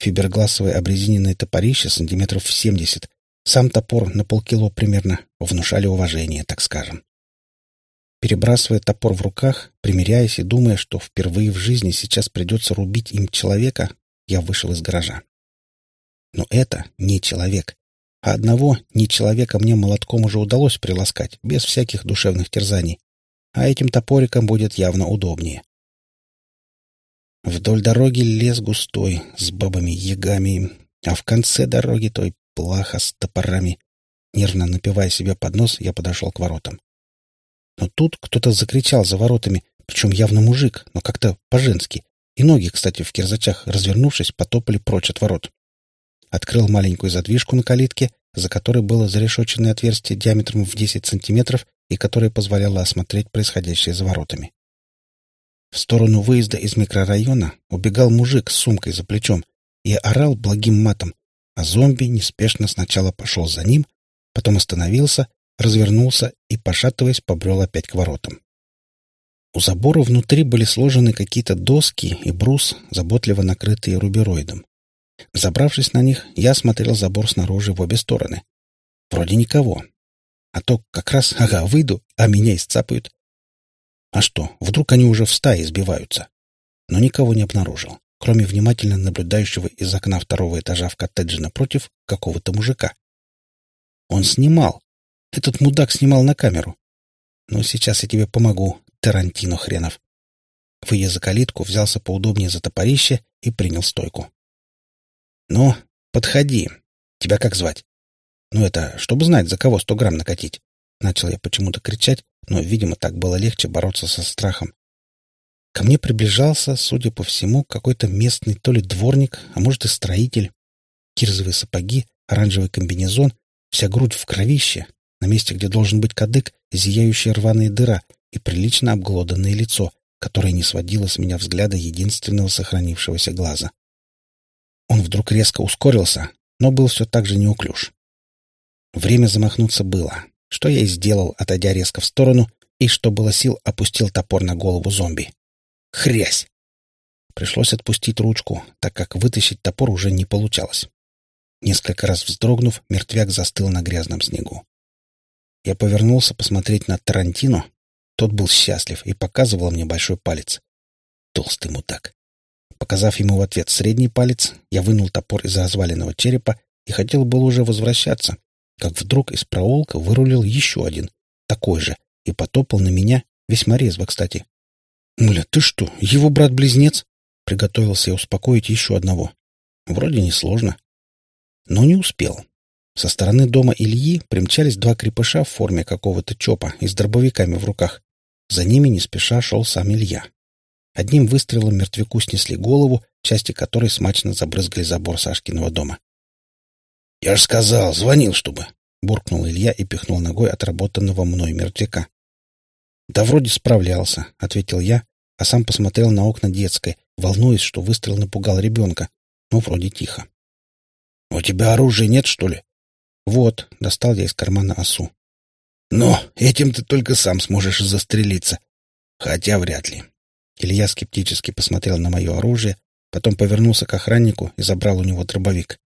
Фибергласовое обрезиненное топорище сантиметров семьдесят, сам топор на полкило примерно, внушали уважение, так скажем. Перебрасывая топор в руках, примеряясь и думая, что впервые в жизни сейчас придется рубить им человека, я вышел из гаража. Но это не человек. А одного не человека мне молотком уже удалось приласкать, без всяких душевных терзаний. А этим топориком будет явно удобнее. Вдоль дороги лес густой, с бабами-ягами, а в конце дороги той плаха с топорами. Нервно напивая себе под нос, я подошел к воротам. Но тут кто-то закричал за воротами, причем явно мужик, но как-то по-женски. И ноги, кстати, в кирзачах, развернувшись, потопали прочь от ворот. Открыл маленькую задвижку на калитке, за которой было зарешоченное отверстие диаметром в 10 сантиметров и которое позволяло осмотреть происходящее за воротами. В сторону выезда из микрорайона убегал мужик с сумкой за плечом и орал благим матом, а зомби неспешно сначала пошел за ним, потом остановился, развернулся и, пошатываясь, побрел опять к воротам. У забора внутри были сложены какие-то доски и брус, заботливо накрытые рубероидом. Забравшись на них, я осмотрел забор снаружи в обе стороны. Вроде никого. А то как раз, ага, выйду, а меня исцапают. А что, вдруг они уже в стае сбиваются? Но никого не обнаружил, кроме внимательно наблюдающего из окна второго этажа в коттедже напротив какого-то мужика. Он снимал. Этот мудак снимал на камеру. Но сейчас я тебе помогу, Тарантино хренов. Выйдя за калитку, взялся поудобнее за топорище и принял стойку. «Ну, подходи. Тебя как звать?» «Ну это, чтобы знать, за кого сто грамм накатить». Начал я почему-то кричать, но, видимо, так было легче бороться со страхом. Ко мне приближался, судя по всему, какой-то местный то ли дворник, а может и строитель. Кирзовые сапоги, оранжевый комбинезон, вся грудь в кровище, на месте, где должен быть кадык, зияющая рваная дыра и прилично обглоданное лицо, которое не сводило с меня взгляда единственного сохранившегося глаза. Он вдруг резко ускорился, но был все так же неуклюж. Время замахнуться было, что я и сделал, отойдя резко в сторону, и, что было сил, опустил топор на голову зомби. Хрясь! Пришлось отпустить ручку, так как вытащить топор уже не получалось. Несколько раз вздрогнув, мертвяк застыл на грязном снегу. Я повернулся посмотреть на Тарантино. Тот был счастлив и показывал мне большой палец. Толстый мудак. Показав ему в ответ средний палец, я вынул топор из разваленного черепа и хотел было уже возвращаться, как вдруг из проулка вырулил еще один, такой же, и потопал на меня, весьма резво, кстати. «Мля, ты что, его брат-близнец?» Приготовился я успокоить еще одного. Вроде несложно. Но не успел. Со стороны дома Ильи примчались два крепыша в форме какого-то чопа и с дробовиками в руках. За ними не спеша шел сам Илья. Одним выстрелом мертвяку снесли голову, части которой смачно забрызгали забор Сашкиного дома. — Я ж сказал, звонил, чтобы... — буркнул Илья и пихнул ногой отработанного мной мертвяка. — Да вроде справлялся, — ответил я, а сам посмотрел на окна детской, волнуясь, что выстрел напугал ребенка. Ну, вроде тихо. — У тебя оружия нет, что ли? — Вот, — достал я из кармана осу. — Но этим ты только сам сможешь застрелиться. Хотя вряд ли. Илья скептически посмотрел на мое оружие, потом повернулся к охраннику и забрал у него дробовик.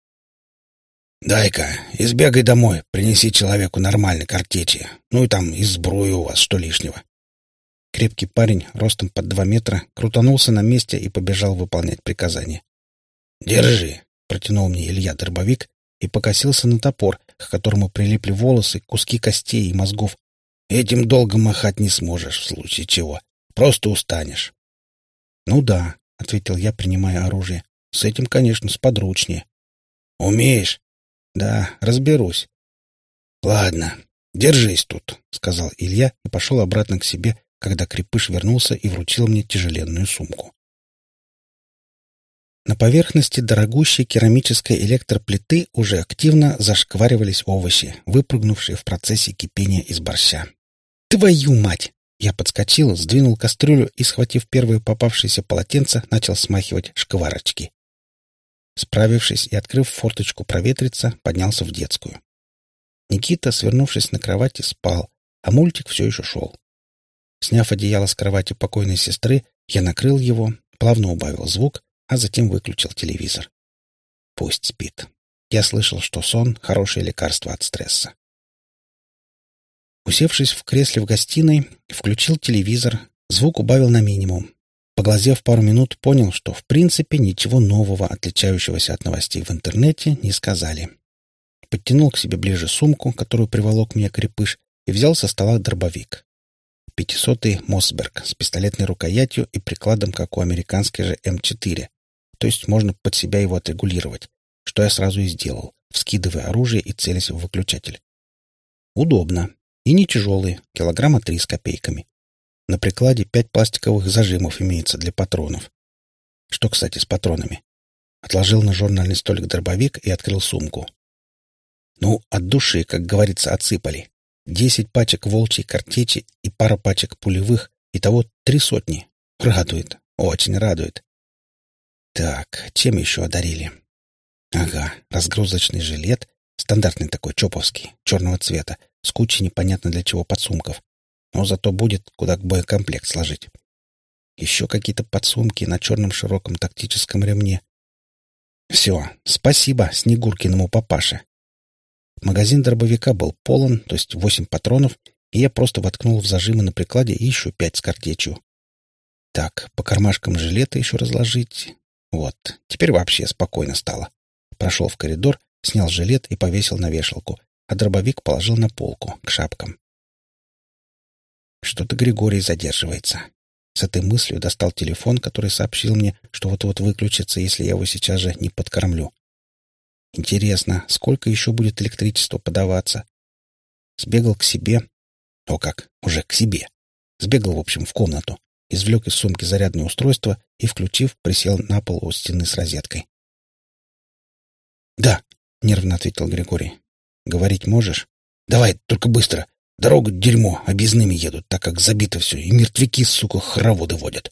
«Дай-ка, избегай домой, принеси человеку нормальной картечи. Ну и там из сбруи у вас, что лишнего». Крепкий парень, ростом под два метра, крутанулся на месте и побежал выполнять приказание. «Держи», — протянул мне Илья дробовик и покосился на топор, к которому прилипли волосы, куски костей и мозгов. «Этим долго махать не сможешь, в случае чего. Просто устанешь». «Ну да», — ответил я, принимая оружие. «С этим, конечно, сподручнее». «Умеешь?» Да, разберусь. Ладно, держись тут, сказал Илья и пошел обратно к себе, когда крепыш вернулся и вручил мне тяжеленную сумку. На поверхности дорогущей керамической электроплиты уже активно зашкваривались овощи, выпрыгнувшие в процессе кипения из борща. «Твою мать!» Я подскочил, сдвинул кастрюлю и, схватив первое попавшееся полотенце, начал смахивать шкварочки. Справившись и открыв форточку проветриться, поднялся в детскую. Никита, свернувшись на кровати, спал, а мультик все еще шел. Сняв одеяло с кровати покойной сестры, я накрыл его, плавно убавил звук, а затем выключил телевизор. Пусть спит. Я слышал, что сон — хорошее лекарство от стресса. Усевшись в кресле в гостиной, включил телевизор, звук убавил на минимум, Поглазев пару минут, понял, что в принципе ничего нового, отличающегося от новостей в интернете, не сказали. Подтянул к себе ближе сумку, которую приволок мне крепыш, и взял со стола дробовик. Пятисотый Мосберг с пистолетной рукоятью и прикладом, как у американской же М4. То есть можно под себя его отрегулировать, что я сразу и сделал, вскидывая оружие и целясь в выключатель. Удобно. И не тяжелый, килограмма три с копейками. На прикладе пять пластиковых зажимов имеется для патронов. Что, кстати, с патронами? Отложил на журнальный столик дробовик и открыл сумку. Ну, от души, как говорится, отсыпали. Десять пачек волчьей картечи и пара пачек пулевых. Итого три сотни. Радует. Очень радует. Так, чем еще одарили? Ага, разгрузочный жилет, стандартный такой, чоповский, черного цвета, с кучей непонятно для чего подсумков но зато будет куда боекомплект сложить. Еще какие-то подсумки на черном широком тактическом ремне. Все, спасибо Снегуркиному папаше. Магазин дробовика был полон, то есть восемь патронов, и я просто воткнул в зажимы на прикладе еще пять с картечью. Так, по кармашкам жилета еще разложить. Вот, теперь вообще спокойно стало. Прошел в коридор, снял жилет и повесил на вешалку, а дробовик положил на полку, к шапкам. Что-то Григорий задерживается. С этой мыслью достал телефон, который сообщил мне, что вот-вот выключится, если я его сейчас же не подкормлю. Интересно, сколько еще будет электричество подаваться? Сбегал к себе. О как, уже к себе. Сбегал, в общем, в комнату, извлек из сумки зарядное устройство и, включив, присел на пол у стены с розеткой. «Да», — нервно ответил Григорий. «Говорить можешь?» «Давай, только быстро. Дорога — дерьмо, объездными едут, так как забито все, и мертвяки, сука, хороводы водят».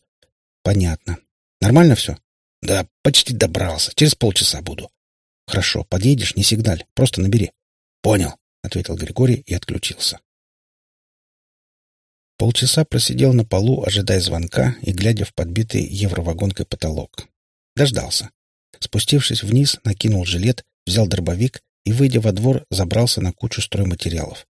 «Понятно. Нормально все?» «Да, почти добрался. Через полчаса буду». «Хорошо, подъедешь, не сигналь, просто набери». «Понял», — ответил Григорий и отключился. Полчаса просидел на полу, ожидая звонка и глядя в подбитый евровагонкой потолок. Дождался. Спустившись вниз, накинул жилет, взял дробовик и, выйдя во двор, забрался на кучу стройматериалов.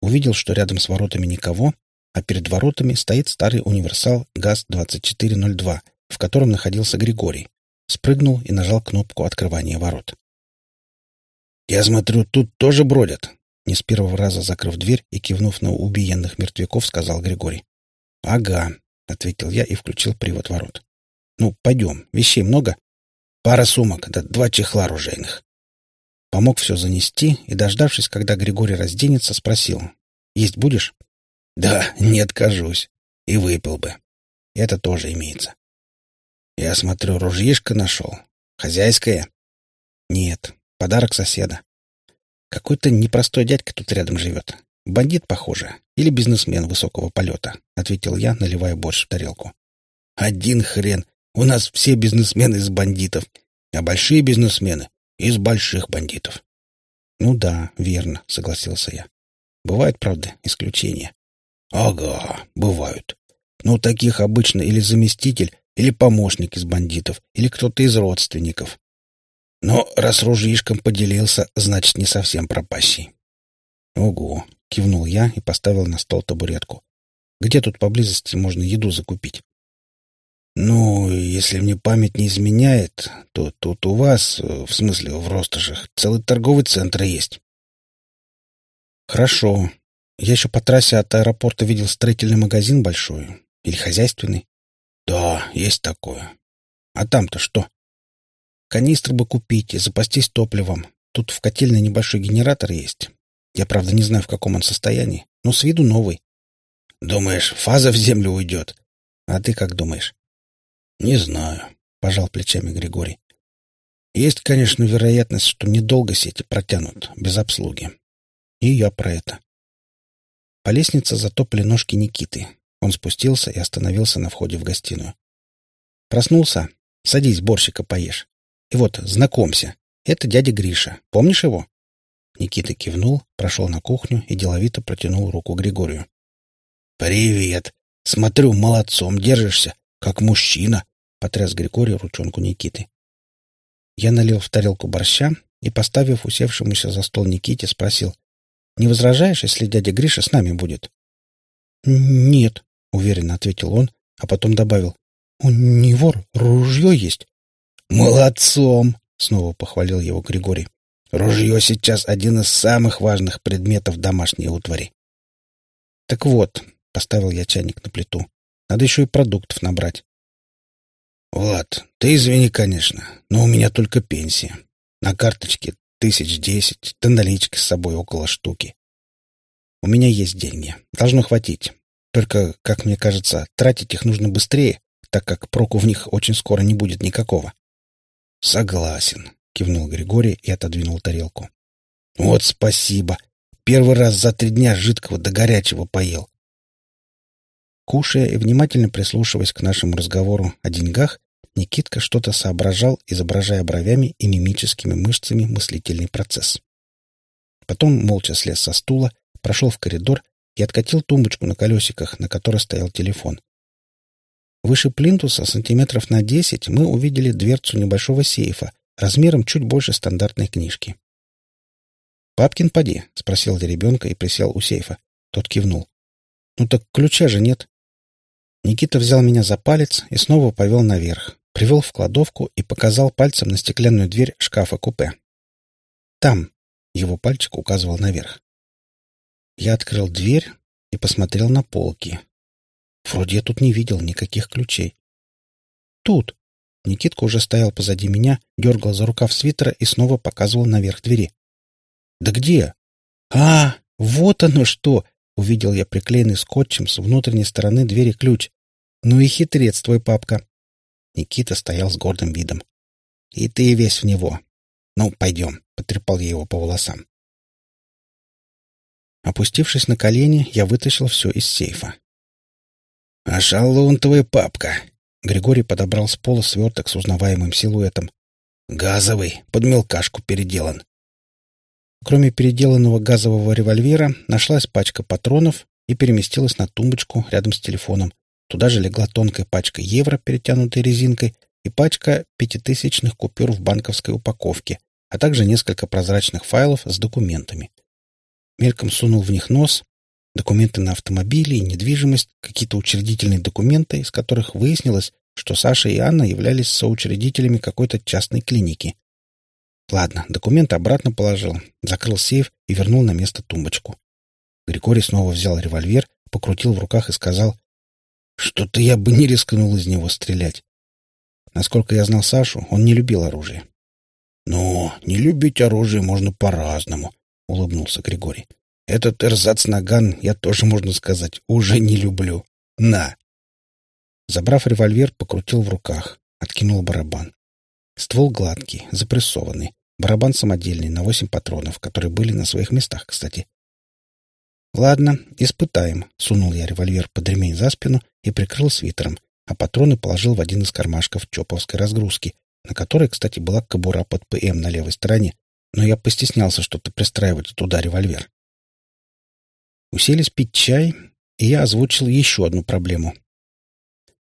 Увидел, что рядом с воротами никого, а перед воротами стоит старый универсал ГАЗ-2402, в котором находился Григорий. Спрыгнул и нажал кнопку открывания ворот. «Я смотрю, тут тоже бродят», не с первого раза закрыв дверь и кивнув на убиенных мертвяков, сказал Григорий. «Ага», — ответил я и включил привод ворот. «Ну, пойдем. Вещей много?» «Пара сумок, да два чехла оружейных». Помог все занести и, дождавшись, когда Григорий разденется, спросил. «Есть будешь?» «Да, не откажусь. И выпил бы. Это тоже имеется». «Я смотрю, ружьишко нашел. Хозяйское?» «Нет, подарок соседа. Какой-то непростой дядька тут рядом живет. Бандит, похоже. Или бизнесмен высокого полета, — ответил я, наливая борщ в тарелку. Один хрен. У нас все бизнесмены из бандитов. А большие бизнесмены — из больших бандитов. Ну да, верно, — согласился я. Бывают, правда, исключения. Ага, бывают. Но таких обычно или заместитель, или помощник из бандитов, или кто-то из родственников. Но раз ружьишком поделился, значит, не совсем пропащий. «Ого!» — кивнул я и поставил на стол табуретку. «Где тут поблизости можно еду закупить?» «Ну, если мне память не изменяет, то тут у вас, в смысле в Ростошах, целый торговый центр есть». «Хорошо. Я еще по трассе от аэропорта видел строительный магазин большой. Или хозяйственный?» «Да, есть такое. А там-то что?» Канистры бы купить и запастись топливом. Тут в котельной небольшой генератор есть. Я, правда, не знаю, в каком он состоянии, но с виду новый. Думаешь, фаза в землю уйдет? А ты как думаешь? Не знаю, пожал плечами Григорий. Есть, конечно, вероятность, что недолго сети протянут, без обслуги. И я про это. По лестнице затопали ножки Никиты. Он спустился и остановился на входе в гостиную. Проснулся? Садись, борщика поешь. И вот, знакомься, это дядя Гриша. Помнишь его?» Никита кивнул, прошел на кухню и деловито протянул руку Григорию. «Привет! Смотрю, молодцом держишься, как мужчина!» — потряс Григорий ручонку Никиты. Я налил в тарелку борща и, поставив усевшемуся за стол Никите, спросил, «Не возражаешь, если дядя Гриша с нами будет?» «Нет», — уверенно ответил он, а потом добавил, «У него ружье есть. «Молодцом!» — снова похвалил его Григорий. «Ружье сейчас один из самых важных предметов домашней утвари». «Так вот», — поставил я чайник на плиту, — «надо еще и продуктов набрать». «Влад, ты извини, конечно, но у меня только пенсия. На карточке тысяч десять, да налички с собой около штуки. У меня есть деньги, должно хватить. Только, как мне кажется, тратить их нужно быстрее, так как проку в них очень скоро не будет никакого. Согласен, кивнул Григорий и отодвинул тарелку. Вот спасибо. Первый раз за три дня жидкого до горячего поел. Кушая и внимательно прислушиваясь к нашему разговору о деньгах, Никитка что-то соображал, изображая бровями и мимическими мышцами мыслительный процесс. Потом молча слез со стула, прошел в коридор и откатил тумбочку на колесиках, на которой стоял телефон. Выше плинтуса, сантиметров на десять, мы увидели дверцу небольшого сейфа, размером чуть больше стандартной книжки. «Папкин, поди», — спросил я ребенка и присел у сейфа. Тот кивнул. «Ну так ключа же нет». Никита взял меня за палец и снова повел наверх, привел в кладовку и показал пальцем на стеклянную дверь шкафа-купе. «Там», — его пальчик указывал наверх. Я открыл дверь и посмотрел на полки, Вроде я тут не видел никаких ключей. Тут. Никитка уже стоял позади меня, дергал за рукав свитера и снова показывал наверх двери. «Да где?» «А, вот оно что!» — увидел я приклеенный скотчем с внутренней стороны двери ключ. «Ну и хитрец твой папка!» Никита стоял с гордым видом. «И ты весь в него!» «Ну, пойдем!» — потрепал я его по волосам. Опустившись на колени, я вытащил все из сейфа. «А шалун твой папка!» Григорий подобрал с пола сверток с узнаваемым силуэтом. «Газовый, под мелкашку переделан». Кроме переделанного газового револьвера, нашлась пачка патронов и переместилась на тумбочку рядом с телефоном. Туда же легла тонкая пачка евро, перетянутой резинкой, и пачка пятитысячных купюр в банковской упаковке, а также несколько прозрачных файлов с документами. Мельком сунул в них нос, документы на автомобили и недвижимость, какие-то учредительные документы, из которых выяснилось, что Саша и Анна являлись соучредителями какой-то частной клиники. Ладно, документы обратно положил, закрыл сейф и вернул на место тумбочку. Григорий снова взял револьвер, покрутил в руках и сказал, «Что-то я бы не рискнул из него стрелять». Насколько я знал Сашу, он не любил оружие. «Но не любить оружие можно по-разному», — улыбнулся Григорий. Этот эрзац-наган я тоже, можно сказать, уже не люблю. На!» Забрав револьвер, покрутил в руках, откинул барабан. Ствол гладкий, запрессованный. Барабан самодельный, на восемь патронов, которые были на своих местах, кстати. «Ладно, испытаем», — сунул я револьвер под ремень за спину и прикрыл свитером, а патроны положил в один из кармашков чоповской разгрузки, на которой, кстати, была кобура под ПМ на левой стороне, но я постеснялся что-то пристраивать туда револьвер. Уселись пить чай, и я озвучил еще одну проблему.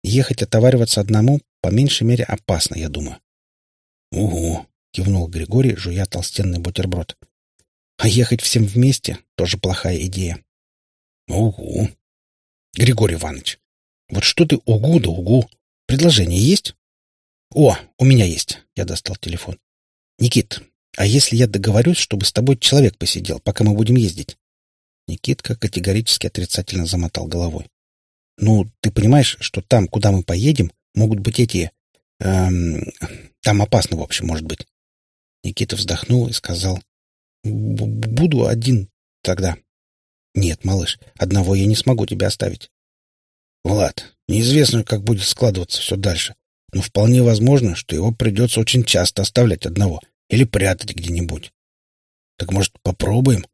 Ехать отовариваться одному по меньшей мере опасно, я думаю. — Угу, — кивнул Григорий, жуя толстенный бутерброд. — А ехать всем вместе — тоже плохая идея. — Угу. — Григорий Иванович, вот что ты угу да угу? Предложение есть? — О, у меня есть. Я достал телефон. — Никит, а если я договорюсь, чтобы с тобой человек посидел, пока мы будем ездить? Никитка категорически отрицательно замотал головой. «Ну, ты понимаешь, что там, куда мы поедем, могут быть эти... Эм, там опасно, в общем, может быть». Никита вздохнул и сказал. «Буду один тогда». «Нет, малыш, одного я не смогу тебя оставить». «Влад, неизвестно, как будет складываться все дальше, но вполне возможно, что его придется очень часто оставлять одного или прятать где-нибудь. Так, может, попробуем?»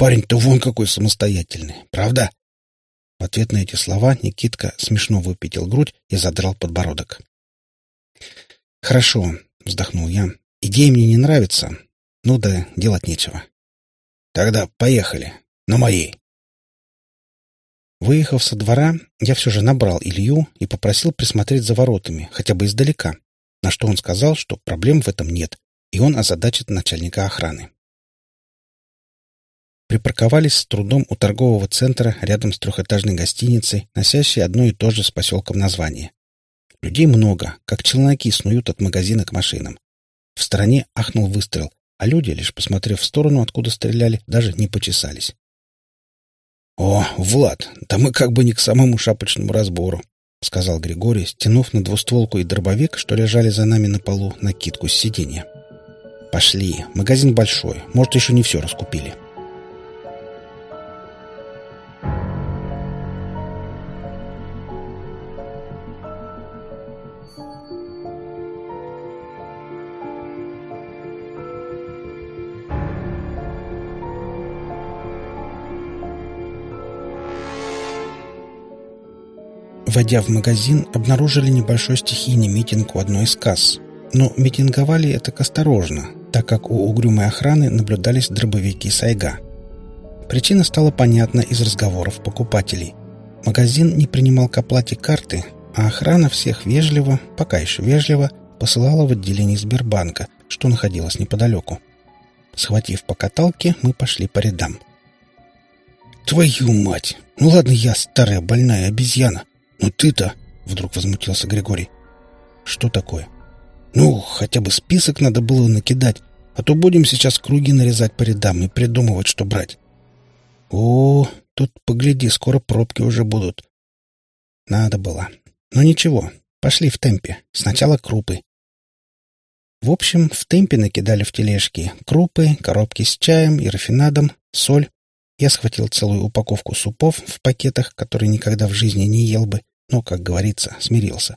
Парень-то вон какой самостоятельный, правда? В ответ на эти слова Никитка смешно выпятил грудь и задрал подбородок. «Хорошо», — вздохнул я. «Идея мне не нравится. Ну да, делать нечего». «Тогда поехали. На моей». Выехав со двора, я все же набрал Илью и попросил присмотреть за воротами, хотя бы издалека, на что он сказал, что проблем в этом нет, и он озадачит начальника охраны. Припарковались с трудом у торгового центра рядом с трехэтажной гостиницей, носящей одно и то же с поселком название. Людей много, как челноки снуют от магазина к машинам. В стороне ахнул выстрел, а люди, лишь посмотрев в сторону, откуда стреляли, даже не почесались. «О, Влад, да мы как бы не к самому шапочному разбору», — сказал Григорий, стянув на двустволку и дробовик, что лежали за нами на полу, накидку с сиденья. «Пошли, магазин большой, может, еще не все раскупили». Войдя в магазин, обнаружили небольшой стихийный митинг у одной из касс. Но митинговали это осторожно, так как у угрюмой охраны наблюдались дробовики Сайга. Причина стала понятна из разговоров покупателей. Магазин не принимал к оплате карты, а охрана всех вежливо, пока еще вежливо, посылала в отделение Сбербанка, что находилось неподалеку. Схватив по каталке, мы пошли по рядам. «Твою мать! Ну ладно я, старая больная обезьяна, «Но ты-то...» — вдруг возмутился Григорий. «Что такое?» «Ну, хотя бы список надо было накидать, а то будем сейчас круги нарезать по рядам и придумывать, что брать». «О, тут, погляди, скоро пробки уже будут». «Надо было. Но ничего, Пошли в темпе. Сначала крупы. В общем, в темпе накидали в тележки крупы, коробки с чаем и рафинадом, соль. Я схватил целую упаковку супов в пакетах, которые никогда в жизни не ел бы, но, как говорится, смирился.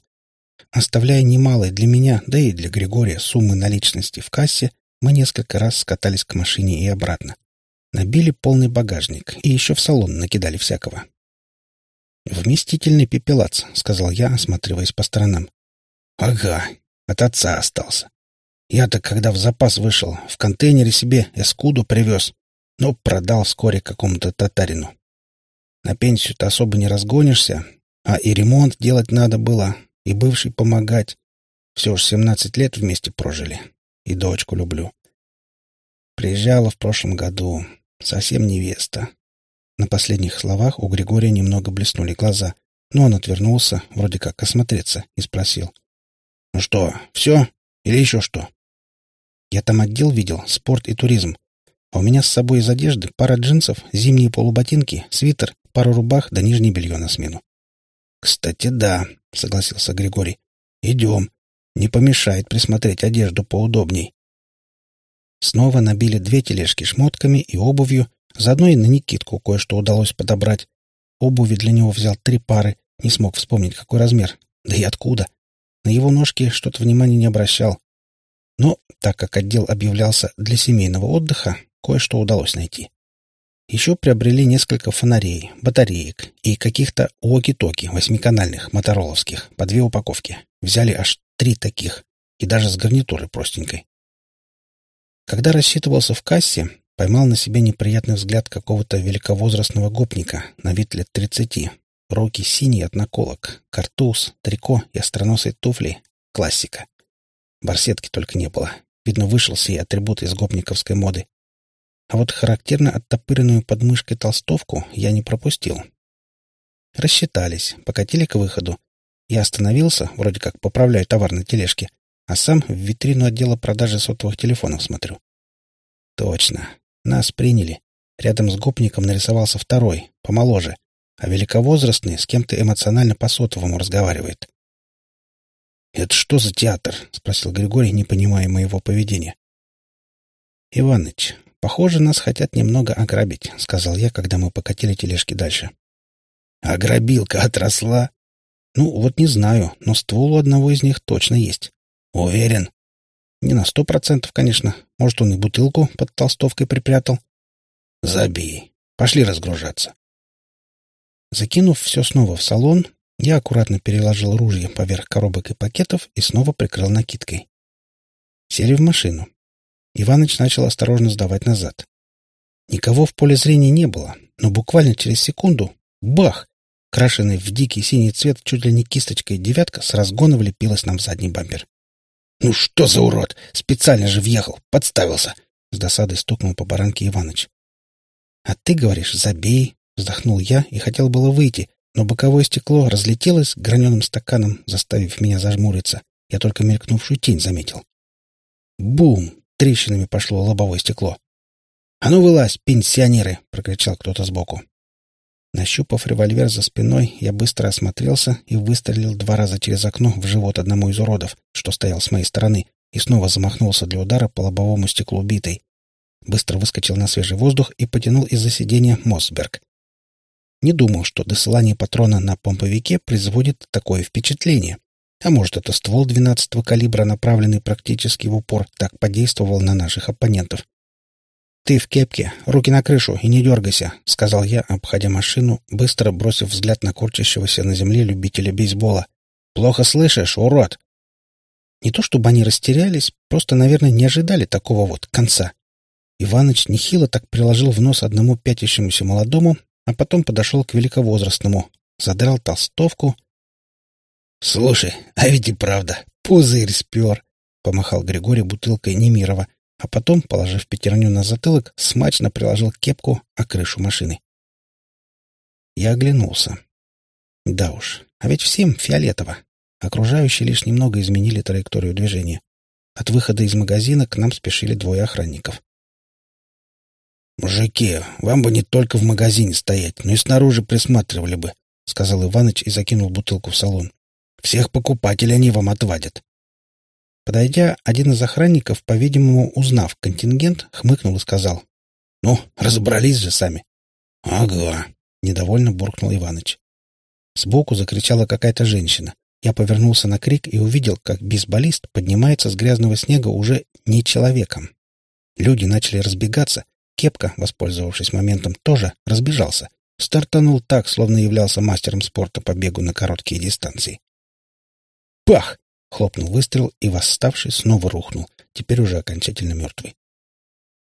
Оставляя немалые для меня, да и для Григория суммы наличности в кассе, мы несколько раз скатались к машине и обратно. Набили полный багажник и еще в салон накидали всякого. «Вместительный пепелац», — сказал я, осматриваясь по сторонам. «Ага, от отца остался. Я-то, когда в запас вышел, в контейнере себе эскуду привез, но продал вскоре какому-то татарину. На пенсию-то особо не разгонишься, а и ремонт делать надо было, и бывший помогать. Все ж семнадцать лет вместе прожили. И дочку люблю. Приезжала в прошлом году. Совсем невеста. На последних словах у Григория немного блеснули глаза, но он отвернулся, вроде как осмотреться, и спросил. «Ну что, все? Или еще что?» Я там отдел видел, спорт и туризм. А у меня с собой из одежды пара джинсов, зимние полуботинки, свитер, пару рубах да нижнее белье на смену. «Кстати, да», — согласился Григорий. «Идем. Не помешает присмотреть одежду поудобней». Снова набили две тележки шмотками и обувью, заодно и на Никитку кое-что удалось подобрать. Обуви для него взял три пары, не смог вспомнить, какой размер. Да и откуда. На его ножки что-то внимания не обращал. Но, так как отдел объявлялся для семейного отдыха, кое-что удалось найти. Еще приобрели несколько фонарей, батареек и каких-то уоки-токи восьмиканальных, мотороловских, по две упаковки. Взяли аж три таких, и даже с гарнитурой простенькой. Когда рассчитывался в кассе, поймал на себе неприятный взгляд какого-то великовозрастного гопника на вид лет тридцати. Руки синие от наколок, картуз, трико и остроносые туфли. Классика. Барсетки только не было. Видно, вышел сей атрибут из гопниковской моды. А вот характерно оттопыренную подмышкой толстовку я не пропустил. Рассчитались, покатили к выходу. Я остановился, вроде как поправляю товар на тележке, а сам в витрину отдела продажи сотовых телефонов смотрю. Точно. Нас приняли. Рядом с гопником нарисовался второй, помоложе, а великовозрастный с кем-то эмоционально по сотовому разговаривает. «Это что за театр?» — спросил Григорий, не понимая моего поведения. «Иваныч, похоже, нас хотят немного ограбить», — сказал я, когда мы покатили тележки дальше. «Ограбилка отросла?» «Ну, вот не знаю, но ствол у одного из них точно есть». «Уверен?» «Не на сто процентов, конечно. Может, он и бутылку под толстовкой припрятал». «Забей. Пошли разгружаться». Закинув все снова в салон, я аккуратно переложил ружье поверх коробок и пакетов и снова прикрыл накидкой. Сели в машину. Иваныч начал осторожно сдавать назад. Никого в поле зрения не было, но буквально через секунду — бах! Крашенный в дикий синий цвет чуть ли не кисточкой девятка с разгона влепилась нам в задний бампер. «Ну что за урод! Специально же въехал! Подставился!» С досадой стукнул по баранке Иваныч. «А ты говоришь, забей!» — вздохнул я и хотел было выйти, но боковое стекло разлетелось граненым стаканом, заставив меня зажмуриться. Я только мелькнувшую тень заметил. Бум! Трещинами пошло лобовое стекло. «А ну вылазь, пенсионеры!» — прокричал кто-то сбоку. Нащупав револьвер за спиной, я быстро осмотрелся и выстрелил два раза через окно в живот одному из уродов, что стоял с моей стороны, и снова замахнулся для удара по лобовому стеклу битой. Быстро выскочил на свежий воздух и потянул из-за сиденья Мосберг. Не думал, что досылание патрона на помповике производит такое впечатление. А может, это ствол 12-го калибра, направленный практически в упор, так подействовал на наших оппонентов. «Ты в кепке, руки на крышу и не дергайся», — сказал я, обходя машину, быстро бросив взгляд на корчащегося на земле любителя бейсбола. «Плохо слышишь, урод!» Не то чтобы они растерялись, просто, наверное, не ожидали такого вот конца. Иваныч нехило так приложил в нос одному пятящемуся молодому, а потом подошел к великовозрастному, задрал толстовку. — Слушай, а ведь и правда, пузырь спер! — помахал Григорий бутылкой Немирова, а потом, положив пятерню на затылок, смачно приложил кепку о крышу машины. Я оглянулся. Да уж, а ведь всем фиолетово. Окружающие лишь немного изменили траекторию движения. От выхода из магазина к нам спешили двое охранников. «Мужики, вам бы не только в магазине стоять, но и снаружи присматривали бы», — сказал Иваныч и закинул бутылку в салон. Всех покупателей они вам отвадят. Подойдя, один из охранников, по-видимому, узнав контингент, хмыкнул и сказал. «Ну, разобрались же сами». «Ага», — недовольно буркнул Иваныч. Сбоку закричала какая-то женщина. Я повернулся на крик и увидел, как бейсболист поднимается с грязного снега уже не человеком. Люди начали разбегаться. Кепка, воспользовавшись моментом, тоже разбежался. Стартанул так, словно являлся мастером спорта по бегу на короткие дистанции. Пах! Хлопнул выстрел, и восставший снова рухнул, теперь уже окончательно мертвый.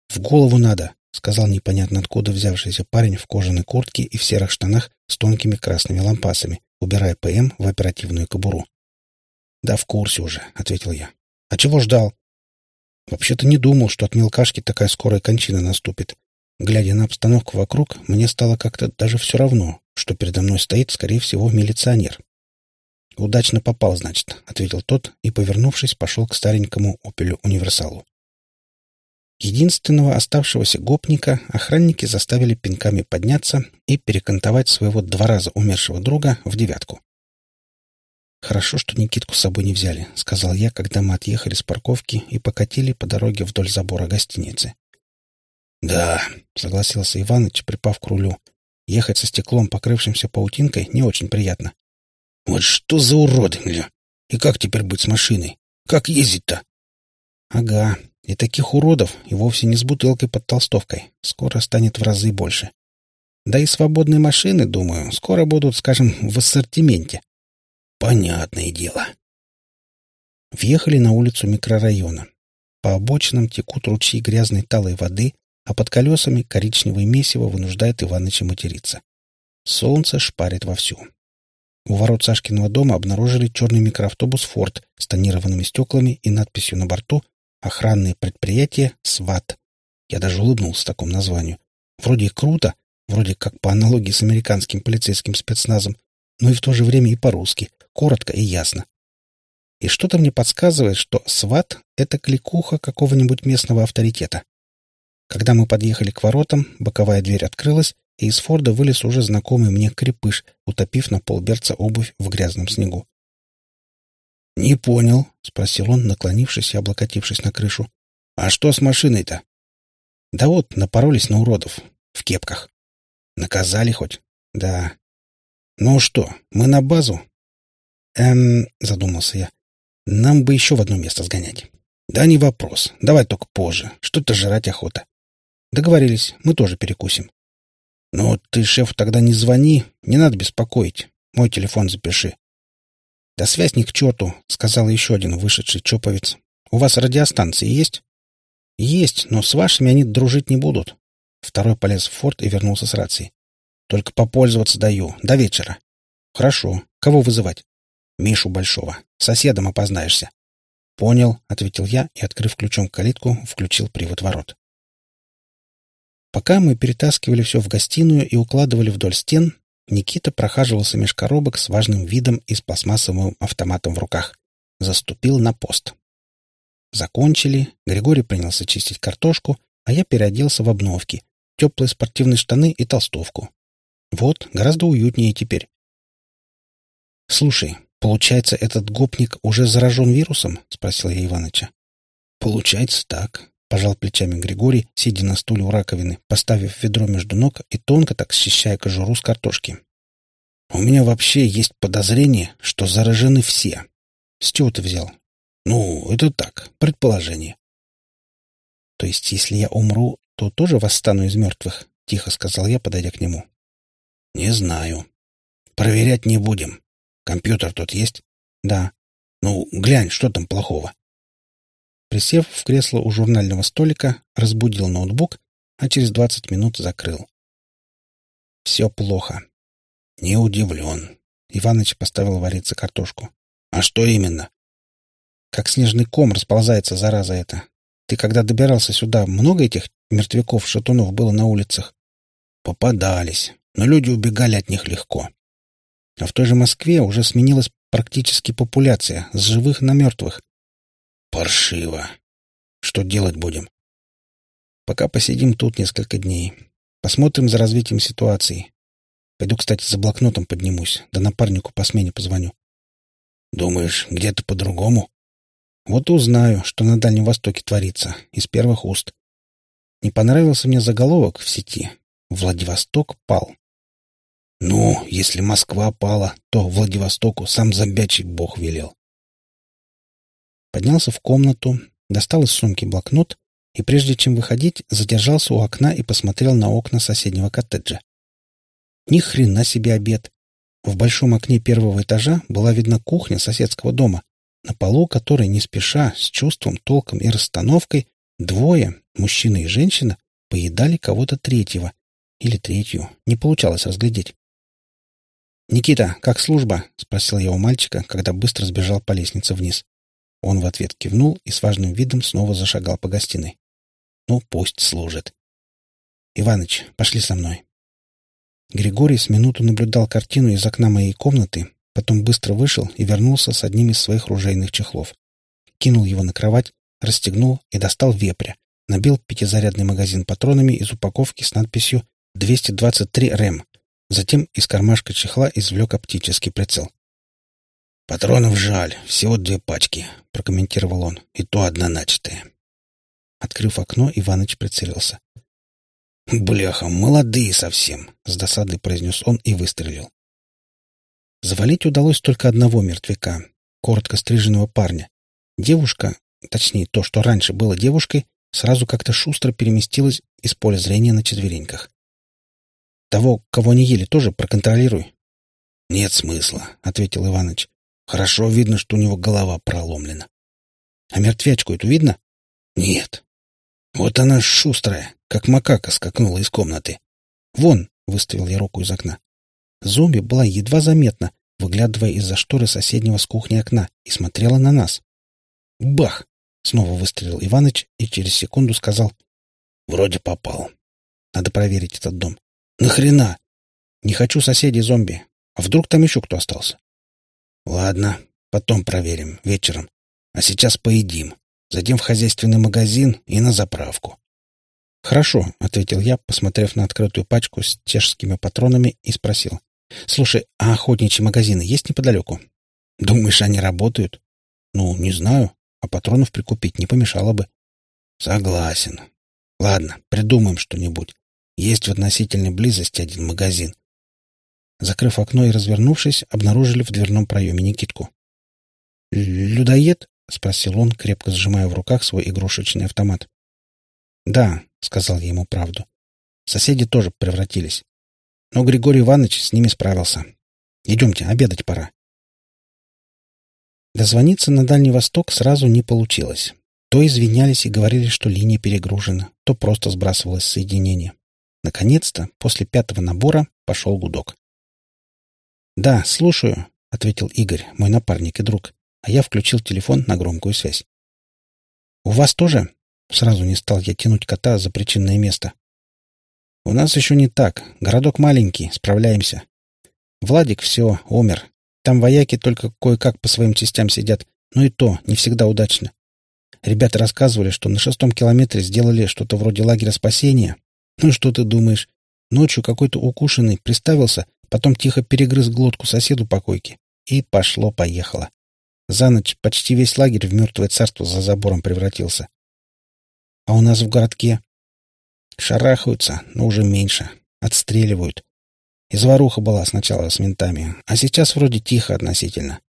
«В голову надо!» — сказал непонятно откуда взявшийся парень в кожаной куртке и в серых штанах с тонкими красными лампасами, убирая ПМ в оперативную кобуру. «Да в курсе уже», — ответил я. «А чего ждал?» «Вообще-то не думал, что от мелкашки такая скорая кончина наступит. Глядя на обстановку вокруг, мне стало как-то даже все равно, что передо мной стоит, скорее всего, милиционер. «Удачно попал, значит», — ответил тот и, повернувшись, пошел к старенькому «Опелю Универсалу». Единственного оставшегося гопника охранники заставили пинками подняться и перекантовать своего два раза умершего друга в девятку. «Хорошо, что Никитку с собой не взяли», — сказал я, когда мы отъехали с парковки и покатили по дороге вдоль забора гостиницы. «Да», — согласился Иваныч, припав к рулю. «Ехать со стеклом, покрывшимся паутинкой, не очень приятно. Вот что за уроды, бля! И как теперь быть с машиной? Как ездить-то? Ага, и таких уродов и вовсе не с бутылкой под толстовкой. Скоро станет в разы больше. Да и свободные машины, думаю, скоро будут, скажем, в ассортименте. Понятное дело. Въехали на улицу микрорайона. По обочинам текут ручьи грязной талой воды, а под колесами коричневое месиво вынуждает Иваныча материться. Солнце шпарит вовсю. У ворот Сашкиного дома обнаружили черный микроавтобус «Форд» с тонированными стеклами и надписью на борту «Охранное предприятие СВАТ». Я даже улыбнулся такому названию. Вроде и круто, вроде как по аналогии с американским полицейским спецназом, но и в то же время и по-русски, коротко и ясно. И что-то мне подсказывает, что СВАТ — это кликуха какого-нибудь местного авторитета. Когда мы подъехали к воротам, боковая дверь открылась, и из Форда вылез уже знакомый мне крепыш, утопив на полберца обувь в грязном снегу. «Не понял», — спросил он, наклонившись и облокотившись на крышу. «А что с машиной-то?» «Да вот, напоролись на уродов. В кепках». «Наказали хоть?» «Да». «Ну что, мы на базу?» «Эм...» — задумался я. «Нам бы еще в одно место сгонять». «Да не вопрос. Давай только позже. Что-то жрать охота». «Договорились. Мы тоже перекусим». «Ну, ты, шеф, тогда не звони, не надо беспокоить. Мой телефон запиши». «Да связь ни к черту», — сказал еще один вышедший чоповец. «У вас радиостанции есть?» «Есть, но с вашими они дружить не будут». Второй полез в форт и вернулся с рацией. «Только попользоваться даю. До вечера». «Хорошо. Кого вызывать?» «Мишу Большого. Соседом опознаешься». «Понял», — ответил я и, открыв ключом калитку, включил привод ворот. Пока мы перетаскивали все в гостиную и укладывали вдоль стен, Никита прохаживался меж коробок с важным видом и с пластмассовым автоматом в руках. Заступил на пост. Закончили, Григорий принялся чистить картошку, а я переоделся в обновки, теплые спортивные штаны и толстовку. Вот, гораздо уютнее теперь. «Слушай, получается, этот гопник уже заражен вирусом?» — спросил я Иваныча. «Получается так пожал плечами Григорий, сидя на стуле у раковины, поставив ведро между ног и тонко так счищая кожуру с картошки. «У меня вообще есть подозрение, что заражены все. С чего ты взял?» «Ну, это так, предположение». «То есть, если я умру, то тоже восстану из мертвых?» — тихо сказал я, подойдя к нему. «Не знаю. Проверять не будем. Компьютер тут есть?» «Да». «Ну, глянь, что там плохого?» Присев в кресло у журнального столика, разбудил ноутбук, а через двадцать минут закрыл. Все плохо. Не удивлен. Иваныч поставил вариться картошку. А что именно? Как снежный ком расползается зараза эта. Ты когда добирался сюда, много этих мертвяков-шатунов было на улицах? Попадались, но люди убегали от них легко. А в той же Москве уже сменилась практически популяция с живых на мертвых. Паршиво. Что делать будем? Пока посидим тут несколько дней. Посмотрим за развитием ситуации. Пойду, кстати, за блокнотом поднимусь, да напарнику по смене позвоню. Думаешь, где-то по-другому? Вот узнаю, что на Дальнем Востоке творится, из первых уст. Не понравился мне заголовок в сети. Владивосток пал. Ну, если Москва пала, то Владивостоку сам зомбячий бог велел. Поднялся в комнату, достал из сумки блокнот и, прежде чем выходить, задержался у окна и посмотрел на окна соседнего коттеджа. Ни хрена себе обед. В большом окне первого этажа была видна кухня соседского дома, на полу которой не спеша, с чувством, толком и расстановкой, двое, мужчина и женщина, поедали кого-то третьего. Или третью. Не получалось разглядеть. «Никита, как служба?» — спросил я у мальчика, когда быстро сбежал по лестнице вниз. Он в ответ кивнул и с важным видом снова зашагал по гостиной. «Ну, пусть служит». «Иваныч, пошли со мной». Григорий с минуту наблюдал картину из окна моей комнаты, потом быстро вышел и вернулся с одним из своих ружейных чехлов. Кинул его на кровать, расстегнул и достал вепря. Набил пятизарядный магазин патронами из упаковки с надписью «223 РЭМ», Затем из кармашка чехла извлек оптический прицел. «Патронов жаль, всего две пачки», — прокомментировал он, — «и то одна начатая». Открыв окно, Иваныч прицелился. «Бляха, молодые совсем!» — с досадой произнес он и выстрелил. Завалить удалось только одного мертвяка, коротко стриженного парня. Девушка, точнее, то, что раньше было девушкой, сразу как-то шустро переместилась из поля зрения на четвереньках. Того, кого не ели, тоже проконтролируй. — Нет смысла, — ответил Иваныч. — Хорошо видно, что у него голова проломлена. — А мертвячку эту видно? — Нет. Вот она шустрая, как макака скакнула из комнаты. — Вон, — выставил я руку из окна. Зомби была едва заметна, выглядывая из-за шторы соседнего с кухни окна, и смотрела на нас. «Бах!» — снова выстрелил Иваныч и через секунду сказал. «Вроде попал. Надо проверить этот дом. Нахрена? Не хочу соседей зомби. А вдруг там еще кто остался? Ладно, потом проверим, вечером. А сейчас поедим. Затем в хозяйственный магазин и на заправку. Хорошо, ответил я, посмотрев на открытую пачку с чешскими патронами и спросил. Слушай, а охотничьи магазины есть неподалеку? Думаешь, они работают? Ну, не знаю. А патронов прикупить не помешало бы. Согласен. Ладно, придумаем что-нибудь. Есть в относительной близости один магазин. Закрыв окно и развернувшись, обнаружили в дверном проеме Никитку. «Людоед?» — спросил он, крепко сжимая в руках свой игрушечный автомат. «Да», — сказал я ему правду. «Соседи тоже превратились. Но Григорий Иванович с ними справился. Идемте, обедать пора». Дозвониться на Дальний Восток сразу не получилось. То извинялись и говорили, что линия перегружена, то просто сбрасывалось соединение. Наконец-то, после пятого набора, пошел гудок. «Да, слушаю», — ответил Игорь, мой напарник и друг, а я включил телефон на громкую связь. «У вас тоже?» — сразу не стал я тянуть кота за причинное место. «У нас еще не так. Городок маленький, справляемся. Владик все, умер. Там вояки только кое-как по своим частям сидят, но и то не всегда удачно. Ребята рассказывали, что на шестом километре сделали что-то вроде лагеря спасения, ну что ты думаешь? Ночью какой-то укушенный приставился, потом тихо перегрыз глотку соседу по койке. И пошло-поехало. За ночь почти весь лагерь в мертвое царство за забором превратился. А у нас в городке шарахаются, но уже меньше. Отстреливают. И заваруха была сначала с ментами, а сейчас вроде тихо относительно.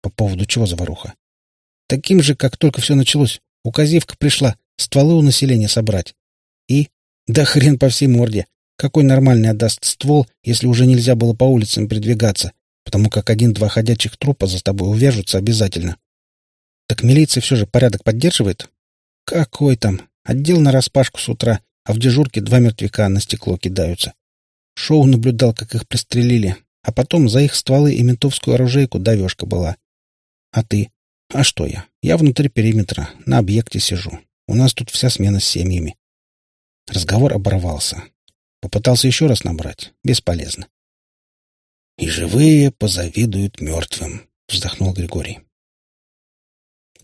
По поводу чего заваруха? Таким же, как только все началось. Указивка пришла стволы у населения собрать. И да хрен по всей морде. Какой нормальный отдаст ствол, если уже нельзя было по улицам передвигаться, потому как один-два ходячих трупа за тобой увяжутся обязательно. Так милиция все же порядок поддерживает? Какой там? Отдел нараспашку с утра, а в дежурке два мертвяка на стекло кидаются. Шоу наблюдал, как их пристрелили, а потом за их стволы и ментовскую оружейку давешка была. А ты? А что я? Я внутри периметра, на объекте сижу. У нас тут вся смена с семьями. Разговор оборвался. Попытался еще раз набрать. Бесполезно. «И живые позавидуют мертвым», — вздохнул Григорий.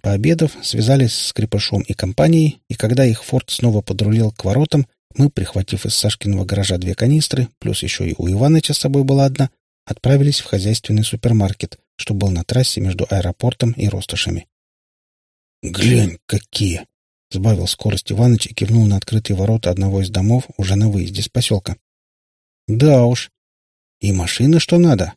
Пообедав, связались с Крепышом и компанией, и когда их форт снова подрулил к воротам, мы, прихватив из Сашкиного гаража две канистры, плюс еще и у Иваныча с собой была одна, отправились в хозяйственный супермаркет, что был на трассе между аэропортом и Ростошами. «Глянь, какие!» — сбавил скорость Иваныч и кивнул на открытые ворота одного из домов уже на выезде с поселка. «Да уж. И машины что надо?»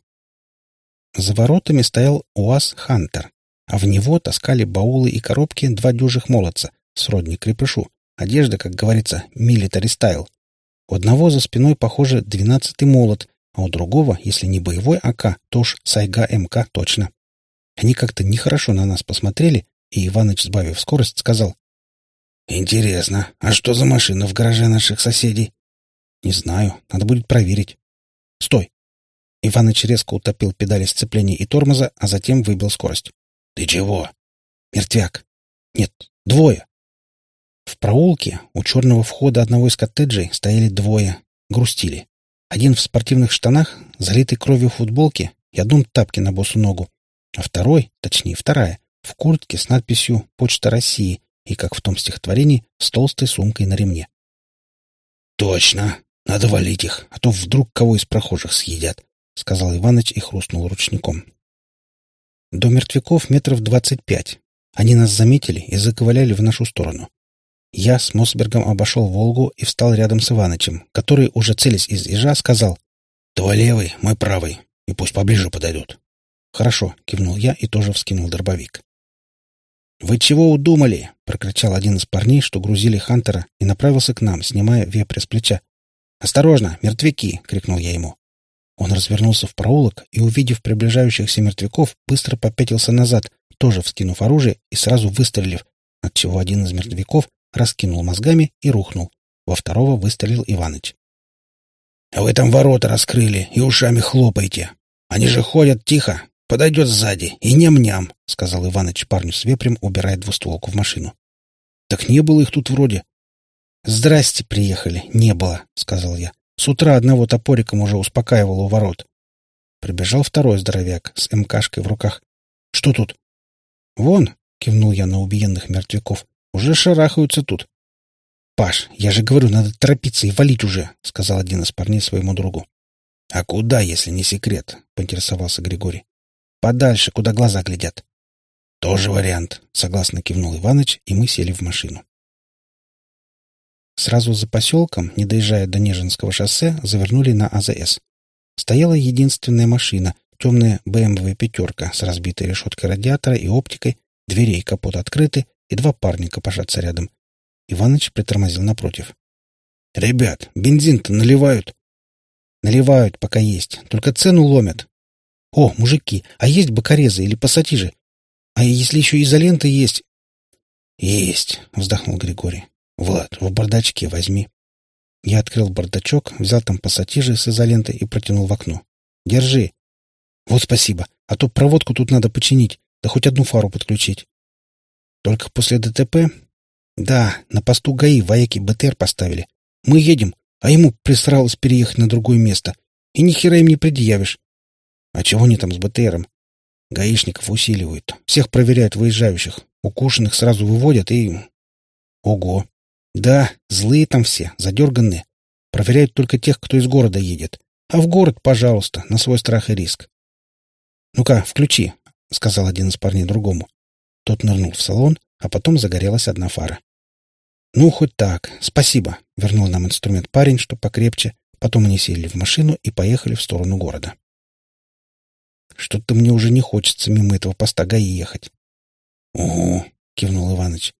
За воротами стоял УАЗ «Хантер», а в него таскали баулы и коробки два дюжих молодца, сродни крепышу. Одежда, как говорится, милитари стайл. У одного за спиной, похоже, двенадцатый молот, а у другого, если не боевой АК, то уж Сайга МК точно. Они как-то нехорошо на нас посмотрели, и Иваныч, сбавив скорость, сказал. «Интересно, а что за машина в гараже наших соседей?» «Не знаю, надо будет проверить». «Стой!» Иваныч резко утопил педали сцепления и тормоза, а затем выбил скорость. «Ты чего?» «Мертвяк». «Нет, двое». В проулке у черного входа одного из коттеджей стояли двое, грустили. Один в спортивных штанах, залитой кровью футболке и одном тапке на босу ногу, а второй, точнее вторая, в куртке с надписью «Почта России» и, как в том стихотворении, с толстой сумкой на ремне. «Точно! Надо валить их, а то вдруг кого из прохожих съедят», — сказал Иваныч и хрустнул ручником. До мертвяков метров двадцать пять. Они нас заметили и заковыляли в нашу сторону. Я с Мосбергом обошел «Волгу» и встал рядом с Иванычем, который, уже целясь из ежа, сказал «Твой левый, мой правый, и пусть поближе подойдут». «Хорошо», — кивнул я и тоже вскинул дробовик. «Вы чего удумали?» — прокричал один из парней, что грузили Хантера, и направился к нам, снимая вепря с плеча. «Осторожно, мертвяки!» — крикнул я ему. Он развернулся в проулок и, увидев приближающихся мертвяков, быстро попятился назад, тоже вскинув оружие и сразу выстрелив, отчего один из мертвяков раскинул мозгами и рухнул. Во второго выстрелил Иваныч. — А вы там ворота раскрыли и ушами хлопаете. Они же ходят тихо. Подойдет сзади и ням-ням, — сказал Иваныч парню с вепрем, убирая двустволку в машину. — Так не было их тут вроде. — Здрасте, приехали. Не было, — сказал я. С утра одного топориком уже успокаивал у ворот. Прибежал второй здоровяк с МКшкой в руках. — Что тут? — Вон, — кивнул я на убиенных мертвяков. Уже шарахаются тут. — Паш, я же говорю, надо торопиться и валить уже, — сказал один из парней своему другу. — А куда, если не секрет? — поинтересовался Григорий. — Подальше, куда глаза глядят. — Тоже вариант, — согласно кивнул Иваныч, и мы сели в машину. Сразу за поселком, не доезжая до Нежинского шоссе, завернули на АЗС. Стояла единственная машина, темная БМВ «пятерка» с разбитой решеткой радиатора и оптикой, двери и капот открыты, и два парня копошатся рядом. Иваныч притормозил напротив. — Ребят, бензин-то наливают. — Наливают, пока есть, только цену ломят. — О, мужики, а есть бокорезы или пассатижи? А если еще изолента есть? — Есть, — вздохнул Григорий. — Влад, в бардачке возьми. Я открыл бардачок, взял там пассатижи с изолентой и протянул в окно. — Держи. — Вот спасибо, а то проводку тут надо починить, да хоть одну фару подключить. Только после ДТП? Да, на посту ГАИ вояки БТР поставили. Мы едем, а ему присралось переехать на другое место. И ни хера им не предъявишь. А чего они там с БТРом? Гаишников усиливают. Всех проверяют выезжающих. Укушенных сразу выводят и... Ого! Да, злые там все, задерганные. Проверяют только тех, кто из города едет. А в город, пожалуйста, на свой страх и риск. «Ну-ка, включи», — сказал один из парней другому. Тот нырнул в салон, а потом загорелась одна фара. «Ну, хоть так. Спасибо», — вернул нам инструмент парень, что покрепче. Потом они сели в машину и поехали в сторону города. «Что-то мне уже не хочется мимо этого поста ГАИ ехать». «Угу», — кивнул Иваныч.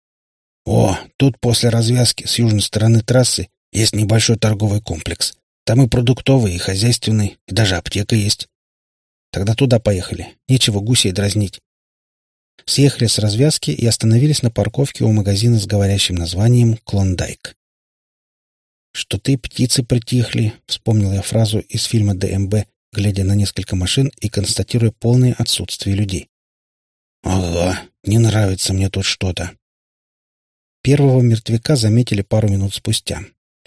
«О, тут после развязки с южной стороны трассы есть небольшой торговый комплекс. Там и продуктовый, и хозяйственный, и даже аптека есть». «Тогда туда поехали. Нечего гусей дразнить съехали с развязки и остановились на парковке у магазина с говорящим названием «Клондайк». «Что ты, птицы притихли», — вспомнил я фразу из фильма ДМБ, глядя на несколько машин и констатируя полное отсутствие людей. «Ага, не нравится мне тут что-то». Первого мертвяка заметили пару минут спустя.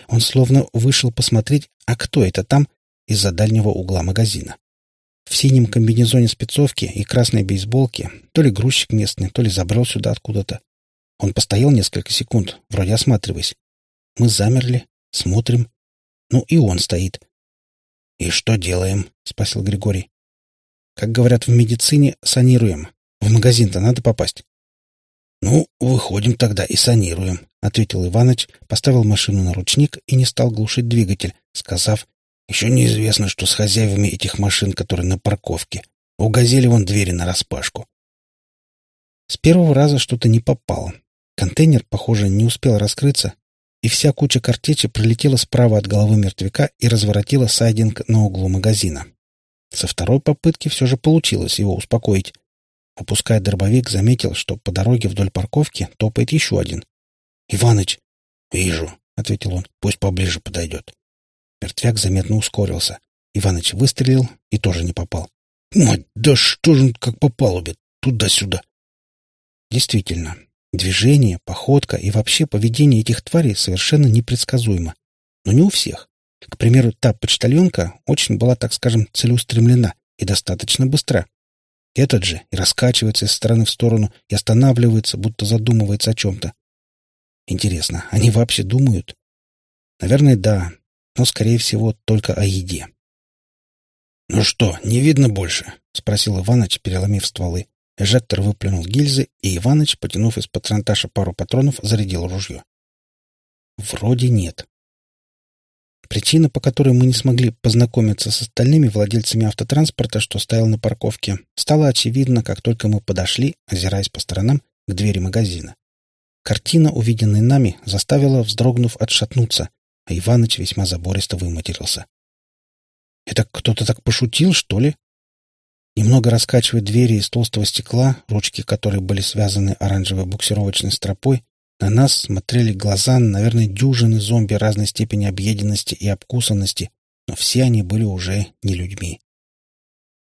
Он словно вышел посмотреть, а кто это там, из-за дальнего угла магазина. В синем комбинезоне спецовки и красной бейсболке то ли грузчик местный, то ли забрел сюда откуда-то. Он постоял несколько секунд, вроде осматриваясь. Мы замерли, смотрим. Ну и он стоит. «И что делаем?» — спросил Григорий. «Как говорят в медицине, санируем. В магазин-то надо попасть». «Ну, выходим тогда и санируем», — ответил Иваныч, поставил машину на ручник и не стал глушить двигатель, сказав, «Еще неизвестно, что с хозяевами этих машин, которые на парковке. У «Газели» вон двери нараспашку». С первого раза что-то не попало. Контейнер, похоже, не успел раскрыться, и вся куча картечи пролетела справа от головы мертвяка и разворотила сайдинг на углу магазина. Со второй попытки все же получилось его успокоить. Опуская дробовик, заметил, что по дороге вдоль парковки топает еще один. «Иваныч!» «Вижу», — ответил он. «Пусть поближе подойдет». Мертвяк заметно ускорился. Иваныч выстрелил и тоже не попал. «Мать, да что же он как по палубе? Туда-сюда!» Действительно, движение, походка и вообще поведение этих тварей совершенно непредсказуемо. Но не у всех. К примеру, та почтальонка очень была, так скажем, целеустремлена и достаточно быстра. Этот же и раскачивается из стороны в сторону, и останавливается, будто задумывается о чем-то. Интересно, они вообще думают? Наверное, да, но, скорее всего, только о еде. — Ну что, не видно больше? — спросил Иваныч, переломив стволы. Эжектор выплюнул гильзы, и Иваныч, потянув из патронташа пару патронов, зарядил ружье. Вроде нет. Причина, по которой мы не смогли познакомиться с остальными владельцами автотранспорта, что стоял на парковке, стала очевидна, как только мы подошли, озираясь по сторонам, к двери магазина. Картина, увиденная нами, заставила, вздрогнув, отшатнуться, а Иваныч весьма забористо выматерился. «Это кто-то так пошутил, что ли?» Немного раскачивая двери из толстого стекла, ручки которой были связаны оранжевой буксировочной стропой, на нас смотрели глаза, наверное, дюжины зомби разной степени объеденности и обкусанности, но все они были уже не людьми.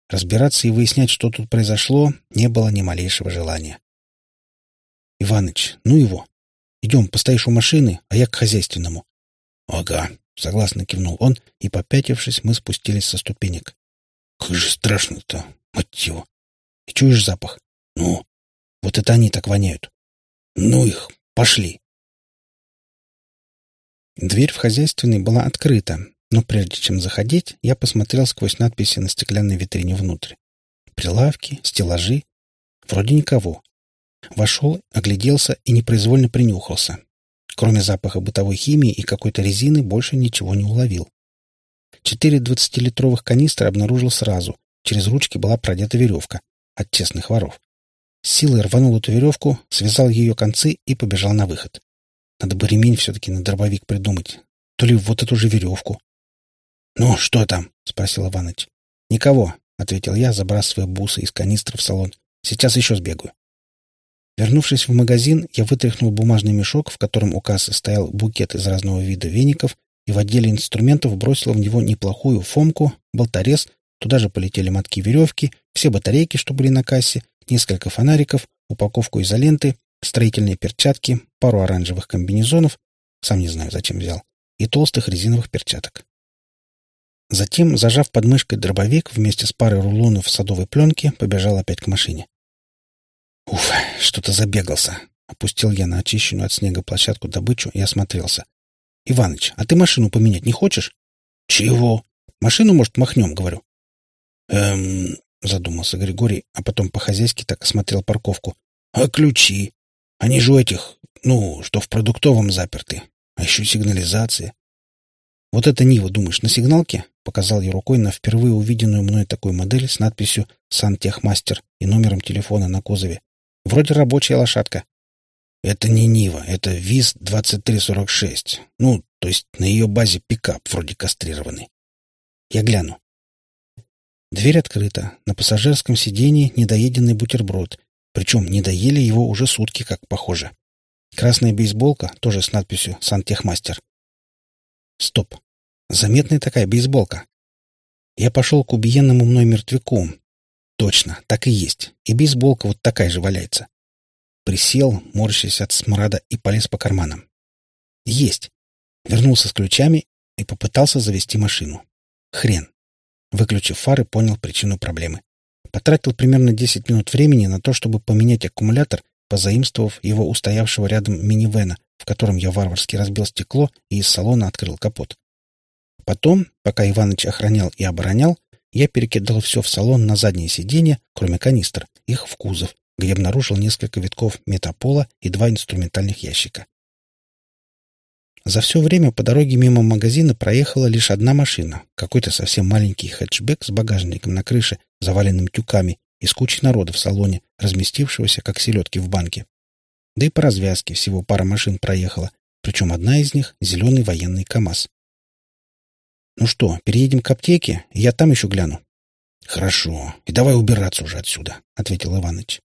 Разбираться и выяснять, что тут произошло, не было ни малейшего желания. — Иваныч, ну его. Идем, постоишь у машины, а я к хозяйственному. — Ага, — согласно кивнул он, и, попятившись, мы спустились со ступенек. — Как же страшно-то, его! И чуешь запах? Ну, вот это они так воняют. Ну их, Пошли!» Дверь в хозяйственный была открыта, но прежде чем заходить, я посмотрел сквозь надписи на стеклянной витрине внутрь. Прилавки, стеллажи. Вроде никого. Вошел, огляделся и непроизвольно принюхался. Кроме запаха бытовой химии и какой-то резины, больше ничего не уловил. Четыре двадцатилитровых канистры обнаружил сразу. Через ручки была продета веревка. От честных воров. С силой рванул эту веревку, связал ее концы и побежал на выход. Надо бы ремень все-таки на дробовик придумать. То ли вот эту же веревку. — Ну, что там? — спросил Иваныч. — Никого, — ответил я, забрасывая бусы из канистры в салон. — Сейчас еще сбегаю. Вернувшись в магазин, я вытряхнул бумажный мешок, в котором у кассы стоял букет из разного вида веников, и в отделе инструментов бросил в него неплохую фомку, болторез, туда же полетели мотки веревки, все батарейки, что были на кассе, несколько фонариков, упаковку изоленты, строительные перчатки, пару оранжевых комбинезонов, сам не знаю, зачем взял, и толстых резиновых перчаток. Затем, зажав под мышкой дробовик вместе с парой рулонов садовой пленки, побежал опять к машине. Уф, что-то забегался. Опустил я на очищенную от снега площадку добычу и осмотрелся. Иваныч, а ты машину поменять не хочешь? Чего? Машину, может, махнем, говорю. Эм, — задумался Григорий, а потом по-хозяйски так осмотрел парковку. — А ключи? Они же у этих, ну, что в продуктовом заперты. А еще сигнализация. — Вот это Нива, думаешь, на сигналке? — показал я рукой на впервые увиденную мной такую модель с надписью «Сантехмастер» и номером телефона на кузове. Вроде рабочая лошадка. — Это не Нива, это ВИЗ-2346. Ну, то есть на ее базе пикап вроде кастрированный. Я гляну. Дверь открыта. На пассажирском сиденье недоеденный бутерброд. Причем не доели его уже сутки, как похоже. Красная бейсболка, тоже с надписью «Сантехмастер». Стоп. Заметная такая бейсболка. Я пошел к убиенному мной мертвяку. Точно, так и есть. И бейсболка вот такая же валяется. Присел, морщась от смрада, и полез по карманам. Есть. Вернулся с ключами и попытался завести машину. Хрен. Выключив фары, понял причину проблемы. Потратил примерно 10 минут времени на то, чтобы поменять аккумулятор, позаимствовав его устоявшего рядом минивэна, в котором я варварски разбил стекло и из салона открыл капот. Потом, пока Иваныч охранял и оборонял, я перекидал все в салон на заднее сиденье, кроме канистр, их в кузов, где обнаружил несколько витков метапола и два инструментальных ящика. За все время по дороге мимо магазина проехала лишь одна машина, какой-то совсем маленький хэтчбэк с багажником на крыше, заваленным тюками, и с кучей народа в салоне, разместившегося как селедки в банке. Да и по развязке всего пара машин проехала, причем одна из них — зеленый военный КАМАЗ. «Ну что, переедем к аптеке, и я там еще гляну». «Хорошо, и давай убираться уже отсюда», — ответил Иваныч.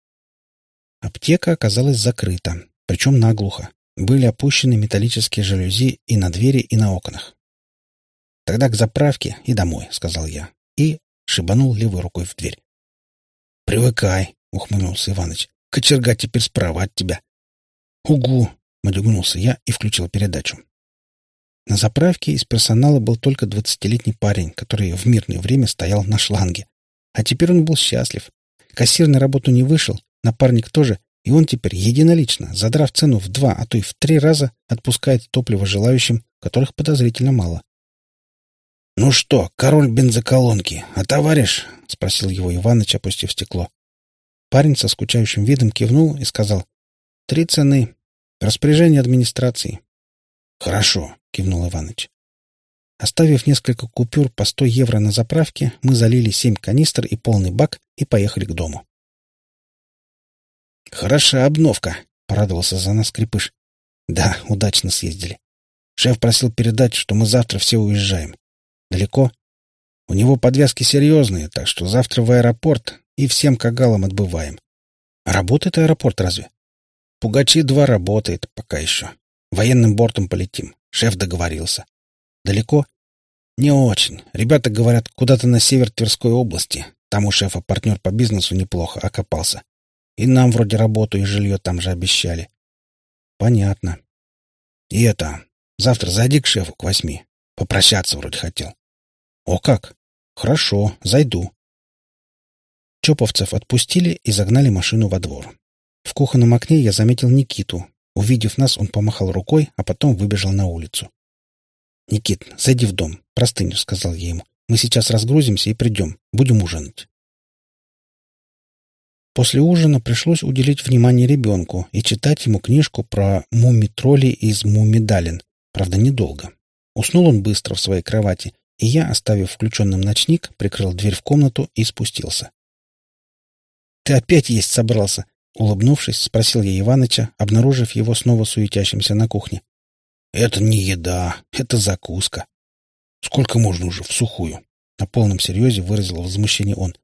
Аптека оказалась закрыта, причем наглухо. Были опущены металлические жалюзи и на двери, и на окнах. «Тогда к заправке и домой», — сказал я, и шибанул левой рукой в дверь. «Привыкай», — ухмыльнулся Иваныч. «Кочерга теперь справа от тебя». «Угу!» — мадюгнулся я и включил передачу. На заправке из персонала был только двадцатилетний парень, который в мирное время стоял на шланге. А теперь он был счастлив. Кассир на работу не вышел, напарник тоже, и он теперь единолично, задрав цену в два, а то и в три раза, отпускает топливо желающим, которых подозрительно мало. «Ну что, король бензоколонки, а товарищ?» — спросил его Иваныч, опустив стекло. Парень со скучающим видом кивнул и сказал. «Три цены. Распоряжение администрации». «Хорошо», — кивнул Иваныч. Оставив несколько купюр по сто евро на заправке, мы залили семь канистр и полный бак и поехали к дому. «Хороша обновка», — порадовался за нас Крепыш. «Да, удачно съездили. Шеф просил передать, что мы завтра все уезжаем. Далеко? У него подвязки серьезные, так что завтра в аэропорт и всем кагалам отбываем. А работает аэропорт разве? Пугачи-2 работает пока еще. Военным бортом полетим. Шеф договорился. Далеко? Не очень. Ребята говорят, куда-то на север Тверской области. Там у шефа партнер по бизнесу неплохо окопался. И нам вроде работу и жилье там же обещали. Понятно. И это, завтра зайди к шефу к восьми. Попрощаться вроде хотел. О как! Хорошо, зайду. Чоповцев отпустили и загнали машину во двор. В кухонном окне я заметил Никиту. Увидев нас, он помахал рукой, а потом выбежал на улицу. «Никит, зайди в дом. Простыню», — сказал я ему. «Мы сейчас разгрузимся и придем. Будем ужинать». После ужина пришлось уделить внимание ребенку и читать ему книжку про муми-тролли из муми-далин. Правда, недолго. Уснул он быстро в своей кровати, и я, оставив включенным ночник, прикрыл дверь в комнату и спустился. «Ты опять есть собрался?» Улыбнувшись, спросил я Иваныча, обнаружив его снова суетящимся на кухне. «Это не еда, это закуска. Сколько можно уже в сухую?» На полном серьезе выразил возмущение он.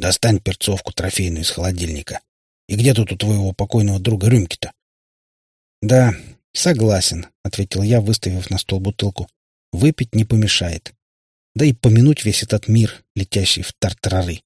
Достань перцовку трофейную из холодильника. И где тут у твоего покойного друга рюмки-то? — Да, согласен, — ответил я, выставив на стол бутылку. — Выпить не помешает. Да и помянуть весь этот мир, летящий в тартарары.